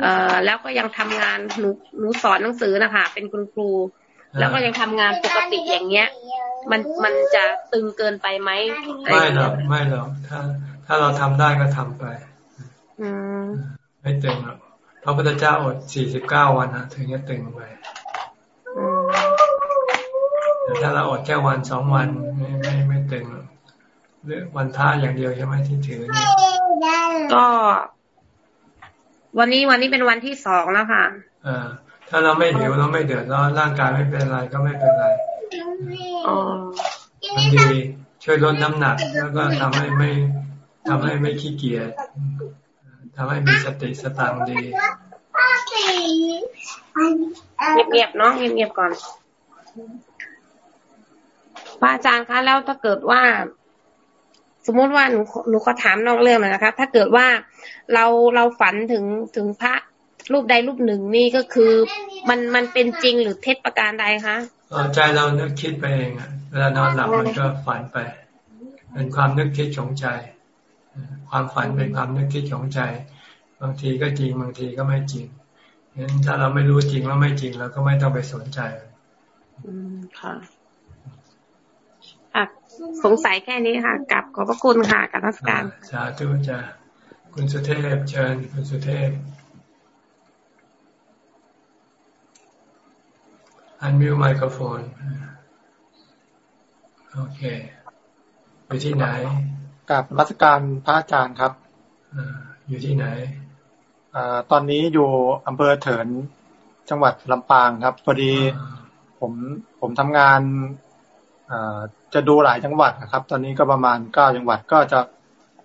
เอ่อแล้วก็ยังทำงานหนูหนูสอนหนังสือนะคะเป็นคุณครู แล้วก็ยังทำงานปกติอย่างเงี้ย มันมันจะตึงเกินไปไหมไม่หรอกไม่หรอกถ้า ถ้าเราทำได้ก็ทำไป อืมไม่ตึงหรอกพระพุทธเจ้าอดสี่สิบเก้าวันนะถึงจะตึงไปแต่ถ้าเราอดแค่วันสองวันไม่ไม่ไม่ตึงหรอกหรือวันท่าอย่างเดียวใช่ไหมที่ถือเนี่ยก็ วันนี้วันนี้เป็นวันที่สองแล้วค่ะอ่าถ้าเราไม่หิวเราไม่เดือดร้อนร่างกายไม่เป็นไรก็ไม่เป็นไรมันดีช่วยลดน้ำหนัก แล้วก็ทำให้ไม่ทำให้ไม่ขี้เกียจทำให้มีสติสตางดีเงียบๆเนาะเงียบๆก่อนพระอาจารย์คะแล้วถ้าเกิดว่า สมมติว่าหนูหนูขอถามนอกเรื่องหน่อยนะคะ ถ้าเกิดว่าเราเราฝันถึงถึงพระรูปใดรูปหนึ่งนี่ก็คือมันมันเป็นจริงหรือเท็จประการใดคะใจเรานึกคิดไปเองอะเวลานอนหลับมันก็ฝันไป เป็นความนึกคิดของใจ ความฝันเป็นความนึกคิดของใจ บางทีก็จริงบางทีก็ไม่จริงงั้นถ้าเราไม่รู้จริงว่าไม่จริงเราก็ไม่ต้องไปสนใจ อืมค่ะ สงสัยแค่นี้ค่ะกับขอบพระคุณค่ะกับรัชการสาธุจ้าคุณสุเทพเชิญ คุณสุเทพอันมิวไมโครโฟนโอเคอยู่ที่ไหนกับรัชการพระอาจารย์ครับอยู่ที่ไหนอตอนนี้อยู่อำเภอเถินจังหวัดลำปางครับพอดีผมผมทำงาน จะดูหลายจังหวัดนะครับ ตอนนี้ก็ประมาณเก้าจังหวัดก็จะ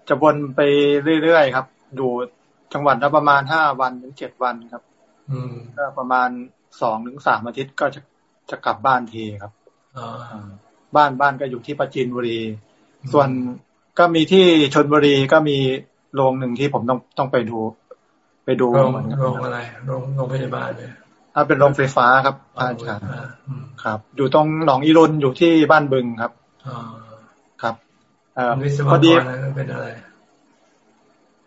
จะวนไปเรื่อยๆครับอยู่จังหวัดละประมาณห้าวันถึงเจ็ดวันครับ อืมก็ประมาณสองถึงสามอาทิตย์ก็จะจะกลับบ้านทีครับบ้านบ้านก็อยู่ที่ปราจีนบุรี ส่วนก็มีที่ชนบุรีก็มีโรงหนึ่งที่ผมต้องต้องไปดู ไปดูโรงโรงอะไรโรงโรงพยาบาลเนี่ย ถ้าเป็นโรงไฟฟ้าครับอาจารย์ครับ อยู่ตรงหนองอีรุนอยู่ที่บ้านบึงครับครับพอดีเป็นอะไร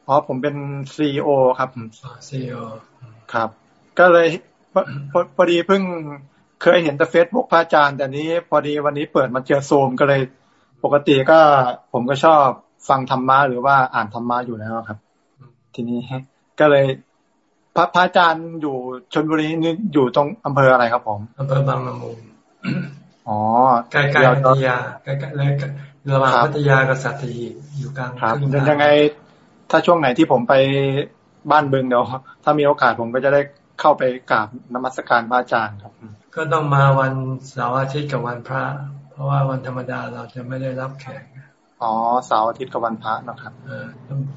อ๋อผมเป็นซีโอครับซีโอครับ ก็เลยพอดีเพิ่งเคยเห็นแต่เฟซบุ๊กพระอาจารย์ แต่นี้พอดีวันนี้เปิดมาเจอโซมก็เลย ปกติก็ผมก็ชอบฟังธรรมะหรือว่าอ่านธรรมะอยู่แล้วครับ ทีนี้ก็เลย พระพระอาจารย์อยู่ชนบุรีนี่อยู่ตรงอำเภออะไรครับผมอำเภอบางละมุงอ๋อใกล้ๆพัทยาใกล้ๆเลยระหว่างพัทยากับสัตหีบอยู่กลางครับยังไง ถ้าช่วงไหนที่ผมไปบ้านบึงเดี๋ยวถ้ามีโอกาสผมก็จะได้เข้าไปกราบนมัสการพระอาจารย์ครับ ก็ต้องมาวันเสาร์อาทิตย์กับวันพระ เพราะว่าวันธรรมดาเราจะไม่ได้รับแขกอ๋อเสาร์อาทิตย์กับวันพระนะครับเออ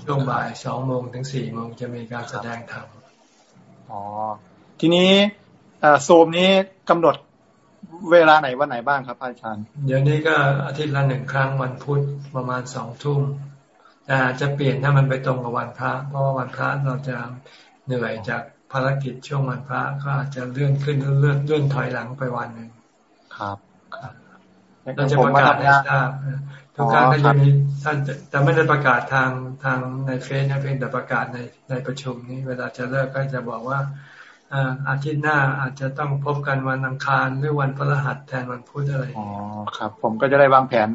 ช่วงบ่ายสองโมงถึงสี่โมงจะมีการแสดงธรรม อ๋อทีนี้โซมนี้กำหนดเวลาไหนวันไหนบ้างครับอาจารย์ เดี๋ยวนี้ก็อาทิตย์ละหนึ่งครั้งวันพุธประมาณสองทุ่มแต่จะเปลี่ยนถ้ามันไปตรงกับวันพระเพราะว่าวันพระเราจะเหนื่อยจากภารกิจช่วงวันพระก็อาจจะเลื่อนขึ้นเลื่อนเลื่อนถอยหลังไปวันหนึ่งครับเราจะประกาศให้ทราบ ทุกครั้งก็จะมีท่านแต่ไม่ได้ประกาศทางทางในเฟซนะเพียงแต่ประกาศในในประชุมนี้เวลาจะเลิกก็จะบอกว่าอาทิตย์หน้าอาจจะต้องพบกันวันอังคารหรือวันพฤหัสแทนวันพุธอะไรอ๋อครับ ผมก็จะได้วางแผน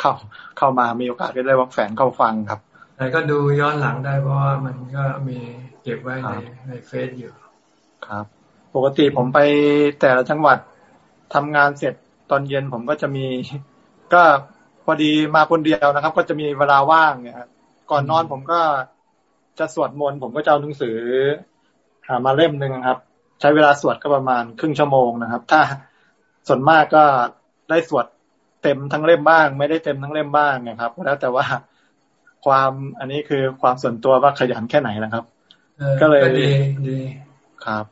เข้าเข้ามามีโอกาสก็ได้วางแผนเข้าฟังครับแต่ก็ดูย้อนหลังได้เพราะว่ามันก็มีเก็บไว้ในในเฟซอยู่ ครับ ปกติผมไปแต่ละจังหวัดทำงานเสร็จตอนเย็นผมก็จะมีก็พ อดีมาคนเดียวนะครับ ก็จะมีเวลาว่างเนี่ยก่อนนอนผมก็จะสวดมนต์ผมก็จะเอาหนังสือ หามาเล่มหนึ่งครับ ใช้เวลาสวดก็ประมาณครึ่งชั่วโมงนะครับ ถ้าส่วนมากก็ได้สวดเต็มทั้งเล่มบ้าง ไม่ได้เต็มทั้งเล่มบ้างนะครับ แล้วแต่ว่าความอันนี้คือความส่วนตัวว่าขยันแค่ไหนนะครับก็เลยดีดีครับ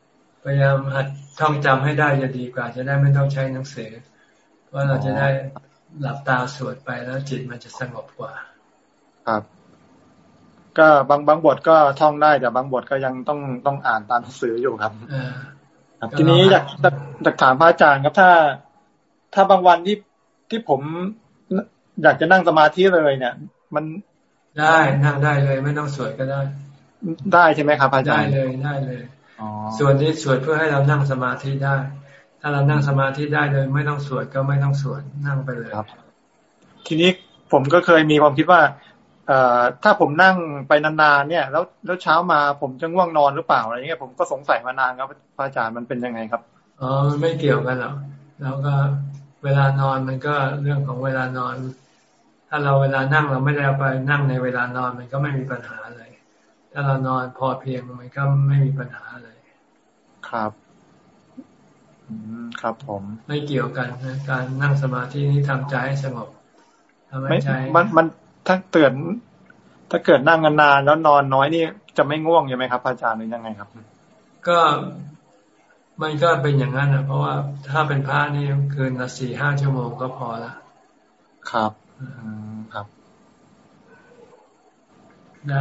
พยายามหัดท่องจำให้ได้จะดีกว่า จะได้ไม่ต้องใช้หนังสือเพราะเราจะได้ หลับตาสวดไปแล้วจิตมันจะสงบกว่า ครับ ก็บางบางบทก็ท่องได้แต่บางบทก็ยังต้องต้องอ่านตามหนังสืออยู่ครับครับทีนี้อยากอยากถามพระอาจารย์ครับถ้า ถ้าบางวันที่ที่ผมอยากจะนั่งสมาธิเลยเนี่ย มันได้นั่งได้เลย ไม่ต้องสวดก็ได้ ได้ใช่ไหมครับอาจารย์ได้เลยได้เลยส่วนนี้สวดเพื่อให้เรานั่งสมาธิได้ ถ้าเรานั่งสมาธิได้เลย ไม่ต้องสวดก็ไม่ต้องสวดนั่งไปเลยครับ ทีนี้ผมก็เคยมีความคิดว่าเอ่อถ้าผมนั่งไปนานๆเนี่ย แล้วแล้วเช้ามาผมจะง่วงนอนหรือเปล่าอะไรเงี้ยผมก็สงสัยมานานครับพระอาจารย์มันเป็นยังไงครับอ๋อมันไม่เกี่ยวกันหรอกแล้วก็เวลานอนมันก็เรื่องของเวลานอน ถ้าเราเวลานั่งเราไม่ได้ไปนั่งในเวลานอนมันก็ไม่มีปัญหาเลย ถ้าเรานอนพอเพียงมันก็ไม่มีปัญหาเลย ครับ ครับผมไม่เกี่ยวกันนะการนั่งสมาธินี้ทำใจให้สงบทำให้ใจมันมันถ้าเตือนถ้าเกิดนั่งนานแล้วนอนน้อยนี่จะไม่ง่วงใช่ไหมครับอาจารย์หรือยังไงครับ ก็มันก็เป็นอย่างนั้นนะเพราะว่าถ้าเป็นพระนี่เกินละสี่ห้าชั่วโมงก็พอละครับครับ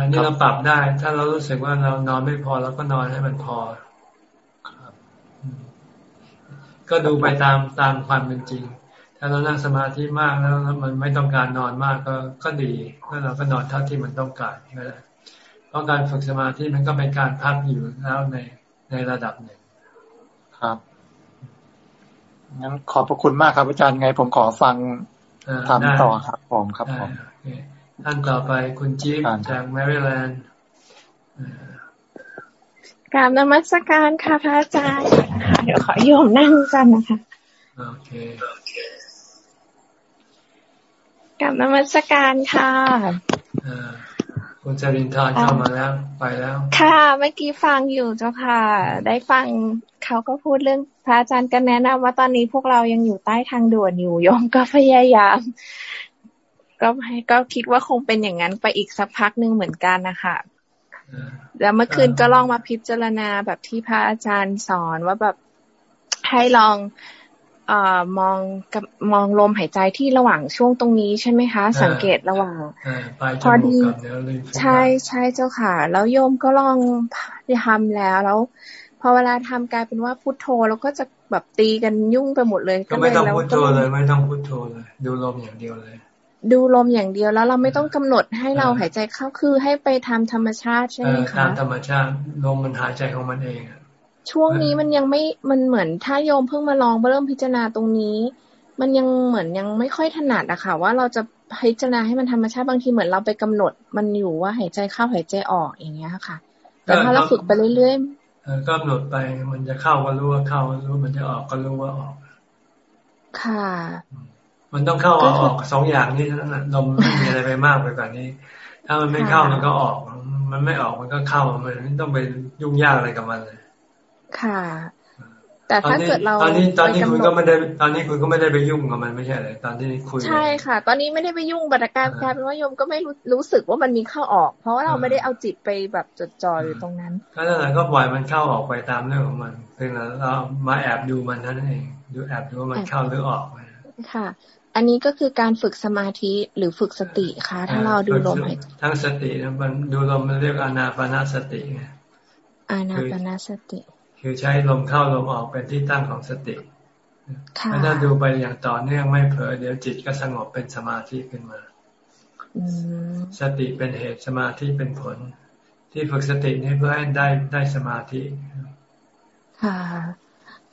นี่เราปรับได้ ถ้าเรารู้สึกว่าเรานอนไม่พอเราก็นอนให้มันพอ ก็ดูไปตามตามความเป็นจริง ถ้าเรานั่งสมาธิมากแล้วมันไม่ต้องการนอนมากก็ก็ดีแล้วเราก็นอนเท่าที่มันต้องการก็ได้เพราะการฝึกสมาธิมันก็เป็นการพักอยู่แล้วในในระดับหนึ่งครับงั้นขอบพระคุณมากครับอาจารย์ไง ผมขอฟังถามต่อครับผมครับผมท่านต่อไปคุณจิ๊บจากแมริแลนด์ กราบนมัสการค่ะพระอาจารย์เดี๋ยวขอโยมนั่งกันนะคะโอเคกราบนมัสการค่ะคุณจรินทร์เข้ามาแล้ว ไปแล้ว ค่ะเมื่อกี้ฟังอยู่เจ้าค่ะ ได้ฟังเขาก็พูดเรื่องพระอาจารย์ก็แนะนำว่าตอนนี้พวกเรายังอยู่ใต้ทางด่วนอยู่ยมก็พยายาม ก็ก็คิดว่าคงเป็นอย่างนั้นไปอีกสักพักหนึ่งเหมือนกันนะคะ แล้วเมื่อคืนก็ลองมาพิจารณาแบบที่พระอาจารย์สอนว่าแบบให้ลองเอ่อมองกับมองลมหายใจที่ระหว่างช่วงตรงนี้ใช่ไหมคะ สังเกตระหว่างพอดีใช่ใช่เจ้าค่ะ แล้วโยมก็ลองทำแล้วแล้ว พอเวลาทำกลายเป็นว่าพุทโธแล้วก็จะแบบตีกันยุ่งไปหมดเลย ก็ไม่ต้องพุทโธเลย ไม่ต้องพุทโธเลย ดูลมอย่างเดียวเลย ดูลมอย่างเดียวแล้วเราไม่ต้องกำหนดให้เราหายใจเข้าคือให้ไปทำธรรมชาติใช่ไหมคะตามธรรมชาติลมมันหายใจของมันเองช่วงนี้มันยังไม่มันเหมือนถ้าโยมเพิ่งมาลองเริ่มพิจารณาตรงนี้ มันยังเหมือนยังไม่ค่อยถนัดอะค่ะ ว่าเราจะพิจารณาให้มันธรรมชาติบางทีเหมือนเราไปกำหนด มันอยู่ว่าหายใจเข้าหายใจออกอย่างเงี้ยค่ะ แต่ถ้าเราฝึกไปเรื่อยๆก็กำหนดไปมันจะเข้าก็รู้ว่าเข้ารู้มันจะออกก็รู้ว่าออก ค่ะ มันต้องเข้าออกสองอย่างนี้เท่านั้นลมไม่มีอะไรไปมากไปกว่านี้ ถ้ามันไม่เข้ามันก็ออก มันไม่ออกมันก็เข้ามันไม่ต้องไปยุ่งยากอะไรกับมันเลยค่ะ แต่ถ้าเกิดเราตอนนี้ตอนนี้คุณก็ไม่ได้ ตอนนี้คุณก็ไม่ได้ไปยุ่งกับมันไม่ใช่เลยตอนที่คุยใช่ค่ะ ตอนนี้ไม่ได้ไปยุ่งบัตรการกลายเป็นว่าโยมก็ไม่รู้รู้สึกว่ามันมีเข้าออก เพราะว่าเราไม่ได้เอาจิตไปแบบจดจ่ออยู่ตรงนั้นก็นั่นแหละก็ปล่อยมันเข้าออกไปตามเรื่องของมันเพียงแต่เรามาแอบดูมันเท่านั้นเองดูแอบดูว่ามันเข้าหรือออกค่ะ อันนี้ก็คือการฝึกสมาธิหรือฝึกสติค่ะถ้าเราดูลมทั้งสติมันดูลมมันเรียกอนาปนาสติไงอานาปนาสติ คือใช้ลมเข้าลมออกเป็นที่ตั้งของสติถ้าดูไปอย่างต่อเนื่องไม่เผลอเดี๋ยวจิตก็สงบเป็นสมาธิขึ้นมาสติเป็นเหตุสมาธิเป็นผล ที่ฝึกสตินี้เพื่อให้ได้ได้สมาธิ ค่ะ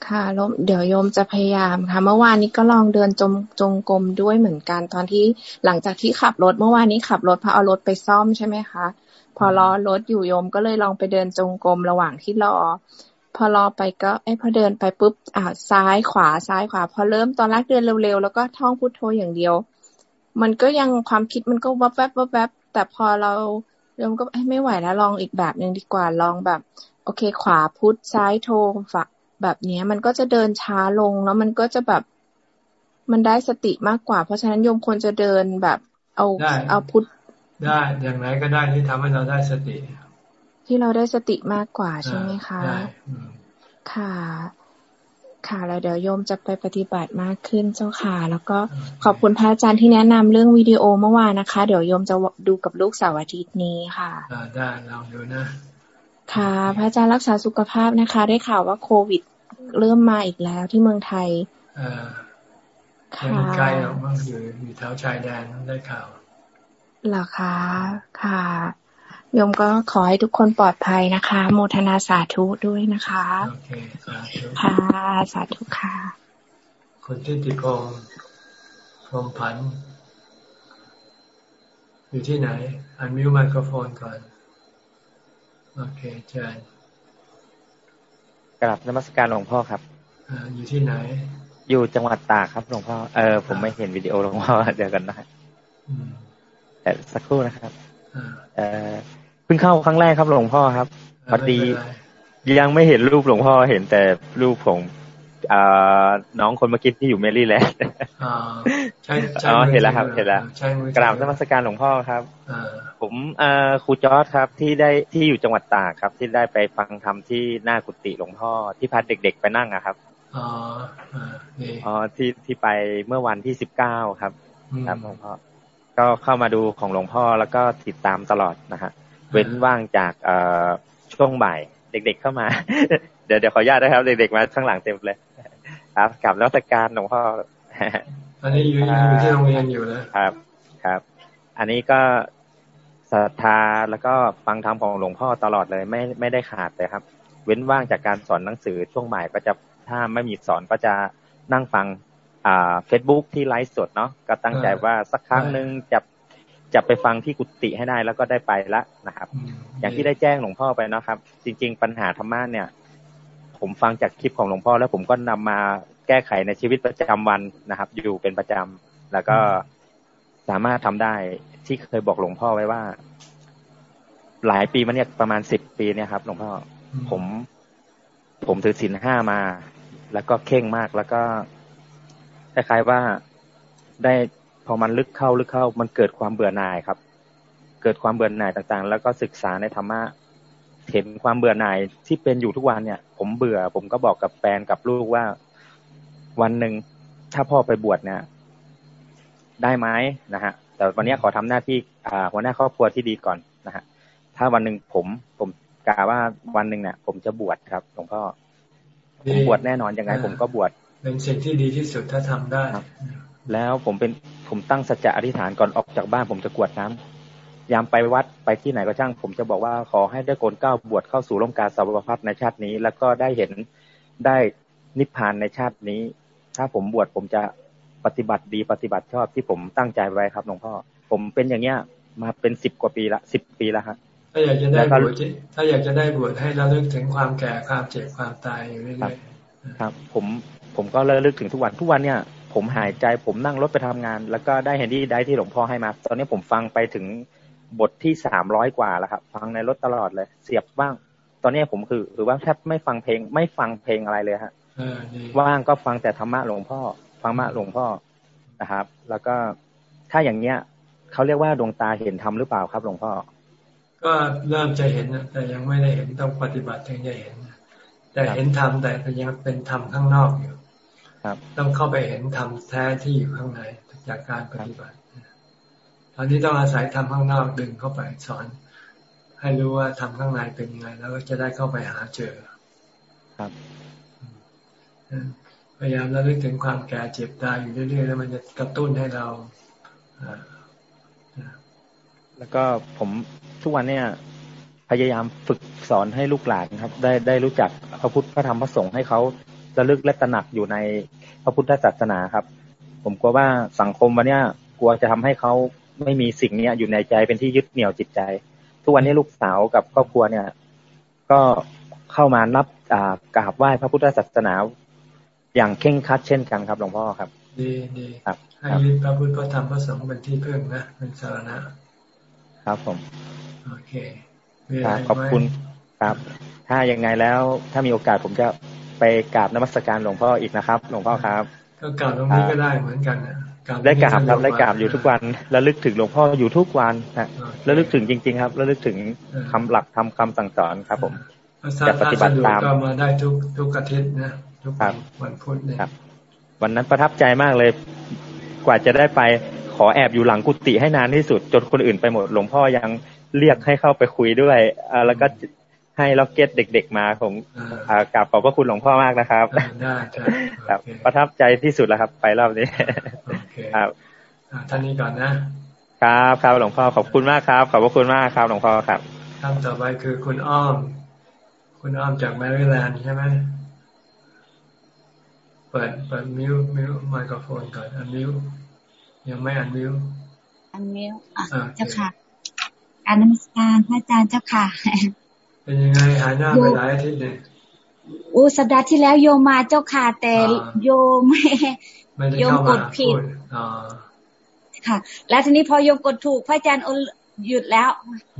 ค่ะลมเดี๋ยวโยมจะพยายามค่ะ เมื่อวานนี้ก็ลองเดินจงจงกรมด้วยเหมือนกัน ตอนที่หลังจากที่ขับรถเมื่อวานนี้ขับรถพาเอารถไปซ่อมใช่ไหมคะ พอรอรถอยู่โยมก็เลยลองไปเดินจงกรมระหว่างที่รอพอรอไปก็ไอ้พอเดินไปปุ๊บอ่าซ้ายขวาซ้ายขวา พอเริ่มตอนแรกเดินเร็วๆ แล้วก็ท่องพุทโธอย่างเดียว มันก็ยังความคิดมันก็วับแวบวับแวบแต่พอเราเริ่มก็ไม่ไหวแล้วลองอีกแบบหนึ่งดีกว่าลองแบบ โอเค ขวาพุทซ้ายโทฝัก แบบเนี้ยมันก็จะเดินช้าลงแล้วมันก็จะแบบมันได้สติมากกว่า เพราะฉะนั้นโยมควรจะเดินแบบ เอาเอาพุทได้อย่างไรก็ได้ที่ทำให้เราได้สติ ที่เราได้สติมากกว่าใช่ไหมคะค่ะ ค่ะแล้วเดี๋ยวโยมจะไปปฏิบัติมากขึ้นเจ้าค่ะ แล้วก็ขอบคุณพระอาจารย์ที่แนะนำเรื่องวิดีโอเมื่อวานนะคะ เดี๋ยวโยมจะดูกับลูกเสาร์อาทิตย์นี้ค่ะได้ลองดูนะ ค่ะ พระอาจารย์รักษาสุขภาพนะคะ ได้ข่าวว่าโควิดเริ่มมาอีกแล้วที่เมืองไทยค่ะใกล้ออกมาอยู่อยู่แถวชายแดนได้ข่าวเหรอคะค่ะโยมก็ขอให้ทุกคนปลอดภัยนะคะ โมทนาสาธุด้วยนะคะโอเคสาธุค่ะ สาธุค่ะคุณทิติพงศ์พรมพันธ์อยู่ที่ไหน อันมิวไมโครโฟนก่อน โอเคเชิญกลับนมัสการหลวงพ่อครับออยู่ที่ไหน อยู่จังหวัดตากครับหลวงพ่อ เออผมไม่เห็นวิดีโอหลวงพ่อเดี๋ยวกันนะแต่สักครู่นะครับเออเพิ่งเข้าครั้งแรกครับหลวงพ่อครับพอดียังไม่เห็นรูปหลวงพ่อเห็นแต่รูปของ น้องคนเมื่อกี้ที่อยู่เมรี่แลนด์ใช่อ๋อเห็นแล้วครับ เห็นแล้วกราบนมัสการหลวงพ่อครับผมครูจอร์ดครับ ที่ได้ที่อยู่จังหวัดตากครับ ที่ได้ไปฟังธรรมที่หน้ากุฏิหลวงพ่อที่พาเด็ก ๆ ไปนั่งอะครับอ๋ออ๋อที่ที่ไปเมื่อวันที่สิบเก้าครับครับหลวงพ่อก็เข้ามาดูของหลวงพ่อแล้วก็ติดตามตลอดนะฮะเว้นว่างจากเอ่อช่วงบ่าย เด็ก ๆเข้ามา เดี๋ยวเดี๋ยวขออนุญาตนะครับ เด็ก ๆ มาข้างหลังเต็มเลย ครับกับรัชการหลวงพ่ออันนี้อยู่อยู่ที่โรงเรียนอยู่นะครับครับ อันนี้ก็ศรัทธาแล้วก็ฟังธรรมของหลวงพ่อตลอดเลย ไม่ไม่ได้ขาดเลยครับ เว้นว่างจากการสอนหนังสือช่วงบ่ายก็จะถ้าไม่มีสอนก็จะนั่งฟังอ่าเฟซบุ๊กที่ไลฟ์สดเนาะก็ตั้งใจว่าสักครั้งหนึ่งจะจะไปฟังที่กุฏิให้ได้แล้วก็ได้ไปละนะครับ อย่างที่ได้แจ้งหลวงพ่อไปนะครับ จริง ๆ ปัญหาธรรมะเนี่ย ผมฟังจากคลิปของหลวงพ่อ แล้วผมก็นำมาแก้ไขในชีวิตประจำวันนะครับ อยู่เป็นประจำแล้วก็สามารถทำได้ที่เคยบอกหลวงพ่อไว้ว่า หลายปีมาเนี่ยประมาณสิบปีเนี่ยครับ หลวงพ่อผม ผมถือศีลห้ามา แล้วก็เข่งมากแล้วก็คล้ายๆว่าได้พอมันลึกเข้าลึกเข้า มันเกิดความเบื่อหน่ายครับ เกิดความเบื่อหน่ายต่างๆ แล้วก็ศึกษาในธรรมะ เห็นความเบื่อหน่ายที่เป็นอยู่ทุกวันเนี่ย ผมเบื่อ ผมก็บอกกับแฟนกับลูกว่า วันหนึ่งถ้าพ่อไปบวชเนี่ยได้ไหมนะฮะ แต่วันนี้ขอทำหน้าที่อ่าหัวหน้าครอบครัวที่ดีก่อนนะฮะถ้าวันหนึ่งผมผมกล่าวว่าวันหนึ่งเนี่ยผมจะบวชครับหลวงพ่อผมบวชแน่นอนยังไง ผมก็บวชเป็นสิ่งที่ดีที่สุดถ้าทำได้แล้วผมเป็นผมตั้งสัจจะอธิษฐานก่อนออกจากบ้าน ผมจะกวดน้ำ ยามไปวัดไปที่ไหนก็ช่าง ผมจะบอกว่าขอให้ได้โกนก้าวบวชเข้าสู่ร่มกาสาวพัฒในชาตินี้ แล้วก็ได้เห็นได้นิพพานในชาตินี้ ถ้าผมบวชผมจะปฏิบัติดีปฏิบัติชอบที่ผมตั้งใจไว้ครับหลวงพ่อ ผมเป็นอย่างเงี้ยมาเป็นสิบกว่าปีละสิบปีแล้วครับถ้าอยากจะได้บวชถ้าอยากจะได้บวชให้เราเลิกถึงความแก่ความเจ็บความตายอยู่เรื่อยๆครับ ผมผมก็เลิกถึงทุกวันทุกวันเนี่ย ผมหายใจผมนั่งรถไปทำงาน แล้วก็ได้เห็นที่ได้ที่หลวงพ่อให้มา ตอนนี้ผมฟังไปถึง บทที่สามร้อยกว่าแล้วครับ ฟังในรถตลอดเลย เสียบบ้าง ตอนนี้ผมคือหรือว่าแทบไม่ฟังเพลง ไม่ฟังเพลงอะไรเลยฮะว่างก็ฟังแต่ธรรมะหลวงพ่อ ฟังมะหลวงพ่อนะครับ แล้วก็ถ้าอย่างเนี้ยเขาเรียกว่าดวงตาเห็นธรรมหรือเปล่าครับ หลวงพ่อ ก็เริ่มจะเห็นแต่ยังไม่ได้เห็นต้องปฏิบัติถึงจะเห็นแต่เห็นธรรมแต่ยังเป็นธรรมข้างนอกอยู่ต้องเข้าไปเห็นธรรมแท้ที่อยู่ข้างในจากการปฏิบัติ ตอนนี้ต้องอาศัยธรรมข้างนอกดึงเข้าไปสอน ให้รู้ว่าธรรมข้างในเป็นยังไง แล้วก็จะได้เข้าไปหาเจอ ครับพยายามระลึกถึงความแก่เจ็บตายอยู่เรื่อยๆแล้วมันจะกระตุ้นให้เราแล้วก็ผมทุกวันเนี่ย พยายามฝึกสอนให้ลูกหลานครับ ได้ได้รู้จักพระพุทธพระธรรมพระสงฆ์ให้เขาระลึกและตระหนักอยู่ในพระพุทธศาสนาครับ ผมกลัวว่าสังคมวันนี้กลัวจะทำให้เขา ไม่มีสิ่งนี้อยู่ในใจเป็นที่ยึดเหนี่ยวจิตใจ ทุกวันนี้ลูกสาวกับครอบครัวเนี่ย ก็เข้ามานับอ่ากราบไหว้พระพุทธศาสนา อย่างเข่งคัดเช่นกันครับหลวงพ่อครับ ดีดีครับให้ยึดพระพุทธพระธรรมพระสงฆ์เป็นที่พึ่งนะเป็นสารณะ ครับผม โอเคครับขอบคุณครับ ถ้ายังไงแล้วถ้ามีโอกาสผมจะไปกราบนมัสการหลวงพ่ออีกนะครับ หลวงพ่อครับ ก็กราบตรงนี้ก็ได้เหมือนกันนะ ได้กราบครับได้กราบอยู่ทุกวันแล้วลึกถึงหลวงพ่ออยู่ทุกวันนะแล้วลึกถึงจริง ๆ ครับระลึกถึงคำหลักธรรมคำสั่งสอนครับ ผมจะปฏิบัติตามก็มาได้ทุกทุกอาทิตย์นะทุกวันพุธเนี่ยวันนั้นประทับใจมากเลย กว่าจะได้ไปขอแอบอยู่หลังกุฏิให้นานที่สุด จนคนอื่นไปหมดหลวงพ่อยังเรียกให้เข้าไปคุยด้วยแล้วก็ ให้ล็อกเก็ตเด็กๆมาผมกราบขอบพระคุณหลวงพ่อมากนะครับได้ครับประทับใจที่สุดแล้วครับ ไปรอบนี้ครับท่านนี้ก่อนนะครับครับหลวงพ่อขอบคุณมากครับ ขอบพระคุณมากครับหลวงพ่อครับครับต่อไปคือคุณอ้อม คุณอ้อมจากแมริแลนด์ใช่ไหมเปิดเปิดมิวมิวไมโครโฟนก่อนอันมิวยังไม่อันมิวอันมิวเจ้าค่ะการนมัสการพระอาจารย์เจ้าค่ะ เป็นยังไงหายหน้าไปหลายอาทิตย์เลยอูสัปดาห์ที่แล้วโยมมาเจ้าค่ะแต่โยมโยมกดผิดค่ะ แล้วทีนี้พอโยมกดถูกพระอาจารย์หยุดแล้ว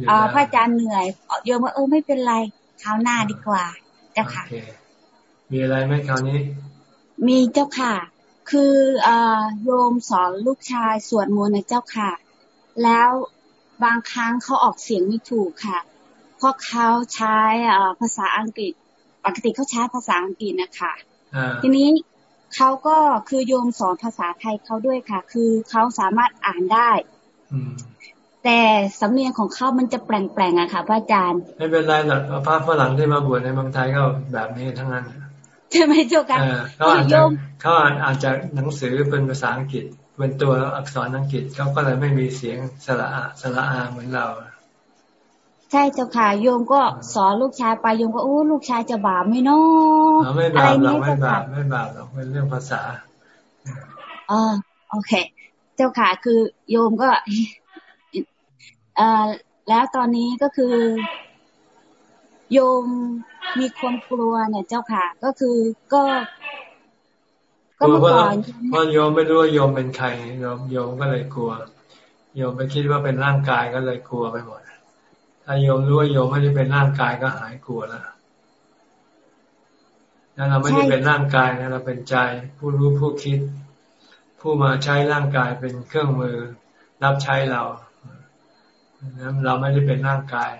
อ่าพระอาจารย์เหนื่อยโยมว่าเออไม่เป็นไรคราวหน้าดีกว่า เจ้าค่ะ มีอะไรไหมคราวนี้ มีเจ้าค่ะ คืออ่าโยมสอนลูกชายสวดมนต์นะเจ้าค่ะ แล้วบางครั้งเขาออกเสียงไม่ถูกค่ะ ราะเขาใช้ภาษาอังกฤษ ปกติเขาใช้ภาษาอังกฤษนะคะทีนี้เขาก็คือโยมสอนภาษาไทยเขาด้วยค่ะ คือเขาสามารถอ่านได้แต่สำเนียงของเขามันจะแปลงๆอะค่ะพระอาจารย์ ไม่เป็นไรหรอกพระฝรั่งที่มาบวชในเมืองไทยก็แบบนี้ทั้งนั้นใช่ไหมเจ้าค่ะเขาอ่านจากเขาอ่านอ่านจากหนังสือเป็นภาษาอังกฤษเป็นตัวอักษรอังกฤษเขาก็เลยไม่มีเสียงสระอะสระอาเหมือนเราใช่เจ้าค่ะโยมก็สอนลูกชายไปโยมก็โอ้ลูกชายจะบาปไหมเนาะไม่บาปหรอกไม่บาปไม่บาปหรอกเป็นเรื่องภาษาอ๋อโอเค เจ้าค่ะคือโยมก็เอ่อแล้วตอนนี้ก็คือ โยมมีความกลัวเนี่ยเจ้าค่ะ ก็คือก็ ก็เมื่อก่อนเพราะโยมไม่รู้ว่าโยมเป็นใครโยมโยมก็เลยกลัว โยมไปคิดว่าเป็นร่างกายก็เลยกลัวไปหมด ถ้าโยมรู้ว่าโยมไม่ได้เป็นร่างกายก็หายกลัวแล้วนั่นเราไม่ได้เป็นร่างกายนะเราเป็นใจ ผู้รู้ผู้คิด ผู้มาใช้ร่างกายเป็นเครื่องมือ รับใช้เรานั้นเราไม่ได้เป็นร่างกาย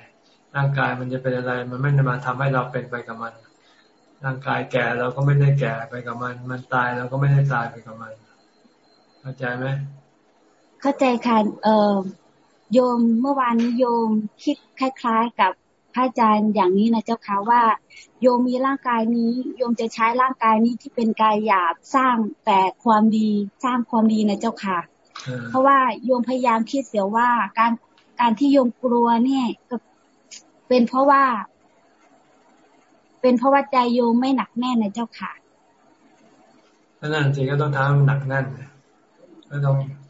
ร่างกายมันจะเป็นอะไร มันไม่ได้มาทำให้เราเป็นไปกับมัน ร่างกายแก่เราก็ไม่ได้แก่ไปกับมัน มันตายเราก็ไม่ได้ตายไปกับมัน เข้าใจไหมเข้าใจค่ะเออ โยมเมื่อวานนี้โยมคิดคล้าย ๆ กับพระอาจารย์อย่างนี้นะเจ้าค่ะว่า โยมมีร่างกายนี้ โยมจะใช้ร่างกายนี้ที่เป็นกายหยาบสร้างแต่ความดีสร้างความดีนะเจ้าค่ะ เพราะว่าโยมพยายามคิดเสียว่าการการที่โยมกลัวเนี่ยก็เป็นเพราะว่า เป็นเพราะว่าใจโยมไม่หนักแน่นนะเจ้าค่ะนั่นจริงก็ต้องทำมันหนักแน่นก็ต้องเ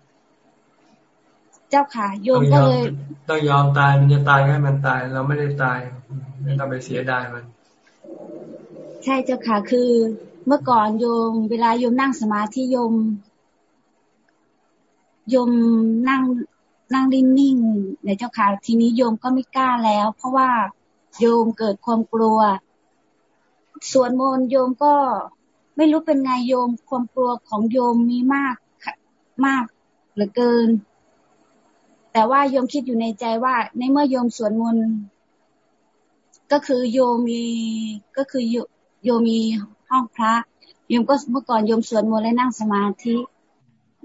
จ้าค่ะ โยมก็เลยต้องยอมตายมันจะตายให้มันตาย เราไม่ได้ตายไม่ต้องไปเสียดายมัน ใช่เจ้าค่ะ คือ เมื่อก่อนโยม เวลาโยมนั่งสมาธิโยมโยมนั่งนั่งนิ่งๆในเจ้าค่ะ ทีนี้โยมก็ไม่กล้าแล้ว เพราะว่าโยมเกิดความกลัวส่วนมนโยมก็ไม่รู้เป็นไงโยมความกลัวของโยมมีมากมากเหลือเกิน แต่ว่าโยมคิดอยู่ในใจว่า ในเมื่อโยมสวดมนต์ก็คือโยมมีก็คือโยมมีห้องพระ โยมก็เมื่อก่อนโยมสวดมนต์และนั่งสมาธิ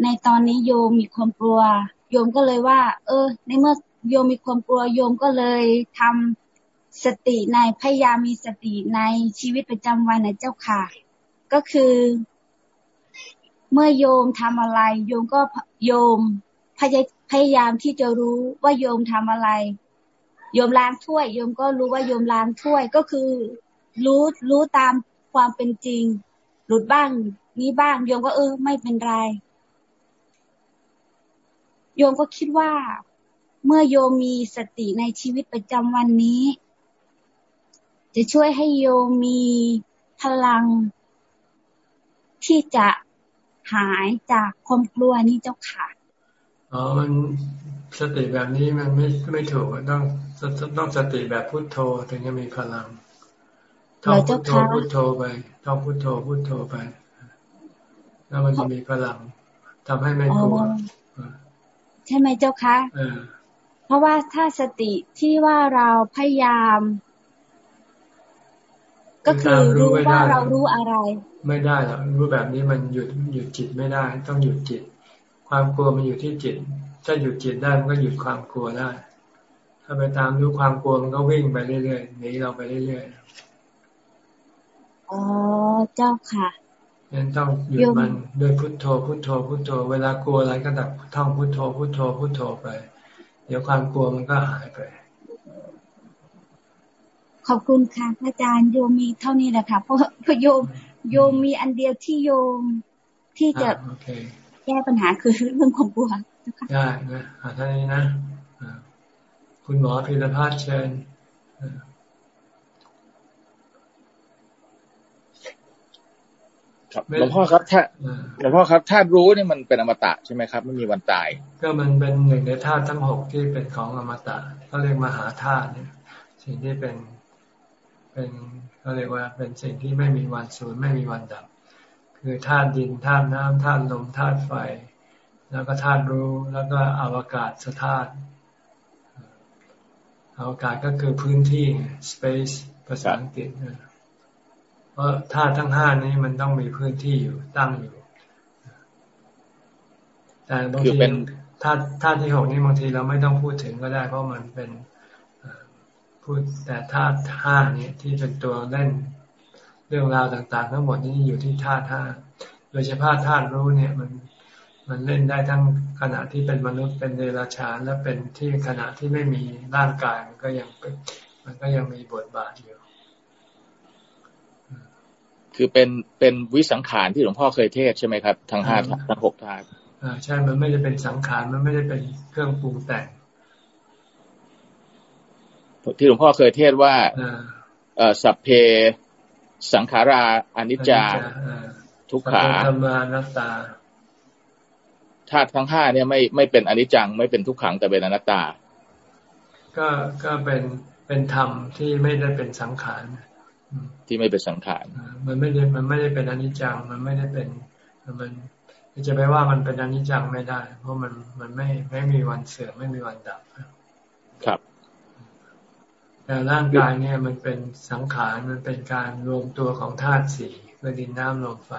ในตอนนี้โยมมีความกลัว โยมก็เลยว่า เออ ในเมื่อโยมมีความกลัว โยมก็เลยทำสติในพยายามมีสติในชีวิตประจำวันในเจ้าค่ะ ก็คือ เมื่อโยมทำอะไร โยมก็โยมพย พยายามที่จะรู้ว่าโยมทำอะไร โยมล้างถ้วย โยมก็รู้ว่าโยมล้างถ้วยก็คือ รู้รู้ตามความเป็นจริง หลุดบ้าง นี้บ้าง โยมก็เออไม่เป็นไร โยมก็คิดว่า เมื่อโยมมีสติในชีวิตประจำวันนี้ จะช่วยให้โยมมีพลัง ที่จะหายจากความกลัวนี้เจ้าค่ะ อ๋อ มันสติแบบนี้มันไม่ไม่ถูกต้องต้องสติแบบพุทโธถึงจะมีพลังท่องพุทโธพุทโธไปท่องพุทโธพุทโธไป แล้วมันจะมีพลังทำให้ไม่กลัวใช่ไหมเจ้าคะเพราะว่าถ้าสติที่ว่าเราพยายาม ก็คือรู้ว่าเรารู้อะไร ไม่ได้หรอกรู้แบบนี้มันหยุดหยุดจิตไม่ได้ ต้องหยุดจิต ความกลัวมันอยู่ที่จิต ถ้าหยุดจิตได้มันก็หยุดความกลัวได้ ถ้าไปตามรู้ความกลัวมันก็วิ่งไปเรื่อยๆหนีเราไปเรื่อยๆอ๋อเจ้าค่ะยังต้องหยุดมันด้วยพุทโธพุทโธพุทโธ เวลากลัวอะไรก็แบบท่องพุทโธพุทโธพุทโธไป เดี๋ยวความกลัวมันก็หายไปขอบคุณค่ะอาจารย์โยมมีเท่านี้แหละค่ะเพราะเพราะโยมโยมมีอันเดียวที่โยมที่จะแก้ปัญหาคือเรื่องความกลัวได้นะอาท่านนี้นะคุณหมอพิรพัฒน์เชิญครับหลวงพ่อครับถ้าหลวงพ่อครับธาตุรู้นี่มันเป็นอมตะใช่ไหมครับไม่มีวันตาย ก็มันเป็นหนึ่งในธาตุทั้งหกที่เป็นของอมตะเขาเรียกมหาธาตุเนี่ย สิ่งที่เป็นเป็นเขาเรียกว่าเป็นสิ่งที่ไม่มีวันสูญไม่มีวันดับ คือธาตุดินธาตุน้ำธาตุลมธาตุไฟ แล้วก็ธาตุรู้แล้วก็อวกาศสธาตุอวกาศก็คือพื้นที่ space ภาษาอังกฤษเพราะธาตุทั้งห้านี้มันต้องมีพื้นที่อยู่ตั้งอยู่ แต่บางทีธาตุธาตุที่หกนี้บางทีเราไม่ต้องพูดถึงก็ได้ เพราะมันเป็นพูดแต่ธาตุห้านี้ที่เป็นตัวเล่น เรื่องราวต่างๆ ทั้งหมดนี้อยู่ที่ธาตุห้าโดยเฉพาะธาตุรู้เนี่ยมันมันเล่นได้ทั้งขณะที่เป็นมนุษย์เป็นเดรัจฉานและเป็นที่ขณะที่ไม่มีร่างกายมันก็ยังเป็นมันก็ยังมีบทบาทอยู่ คือเป็นเป็นวิสังขารที่หลวงพ่อเคยเทศใช่ไหมครับทั้งห้าทั้งหกธาตุอ่าใช่ มันไม่ได้เป็นสังขารมันไม่ได้เป็นเครื่องปรุงแต่งที่หลวงพ่อเคยเทศว่า เออสัพเพ สังขาราอนิจจาทุกขาธรรมานัตตาธาตุทั้งห้าเนี่ยไม่ไม่เป็นอนิจจัง ไม่เป็นทุกขังแต่เป็นอนัตตา ก็ก็เป็นเป็นธรรมที่ไม่ได้เป็นสังขารที่ไม่เป็นสังขารมันไม่ได้มันไม่ได้เป็นอนิจจัง มันไม่ได้เป็นมันจะไปว่ามันเป็นอนิจจังไม่ได้ เพราะมันมันไม่ไม่มีวันเสื่อมไม่มีวันดับครับ แต่ร่างกายเนี่ยมันเป็นสังขารมันเป็นการรวมตัวของธาตุสี่เพื่อดินน้ำลมไฟ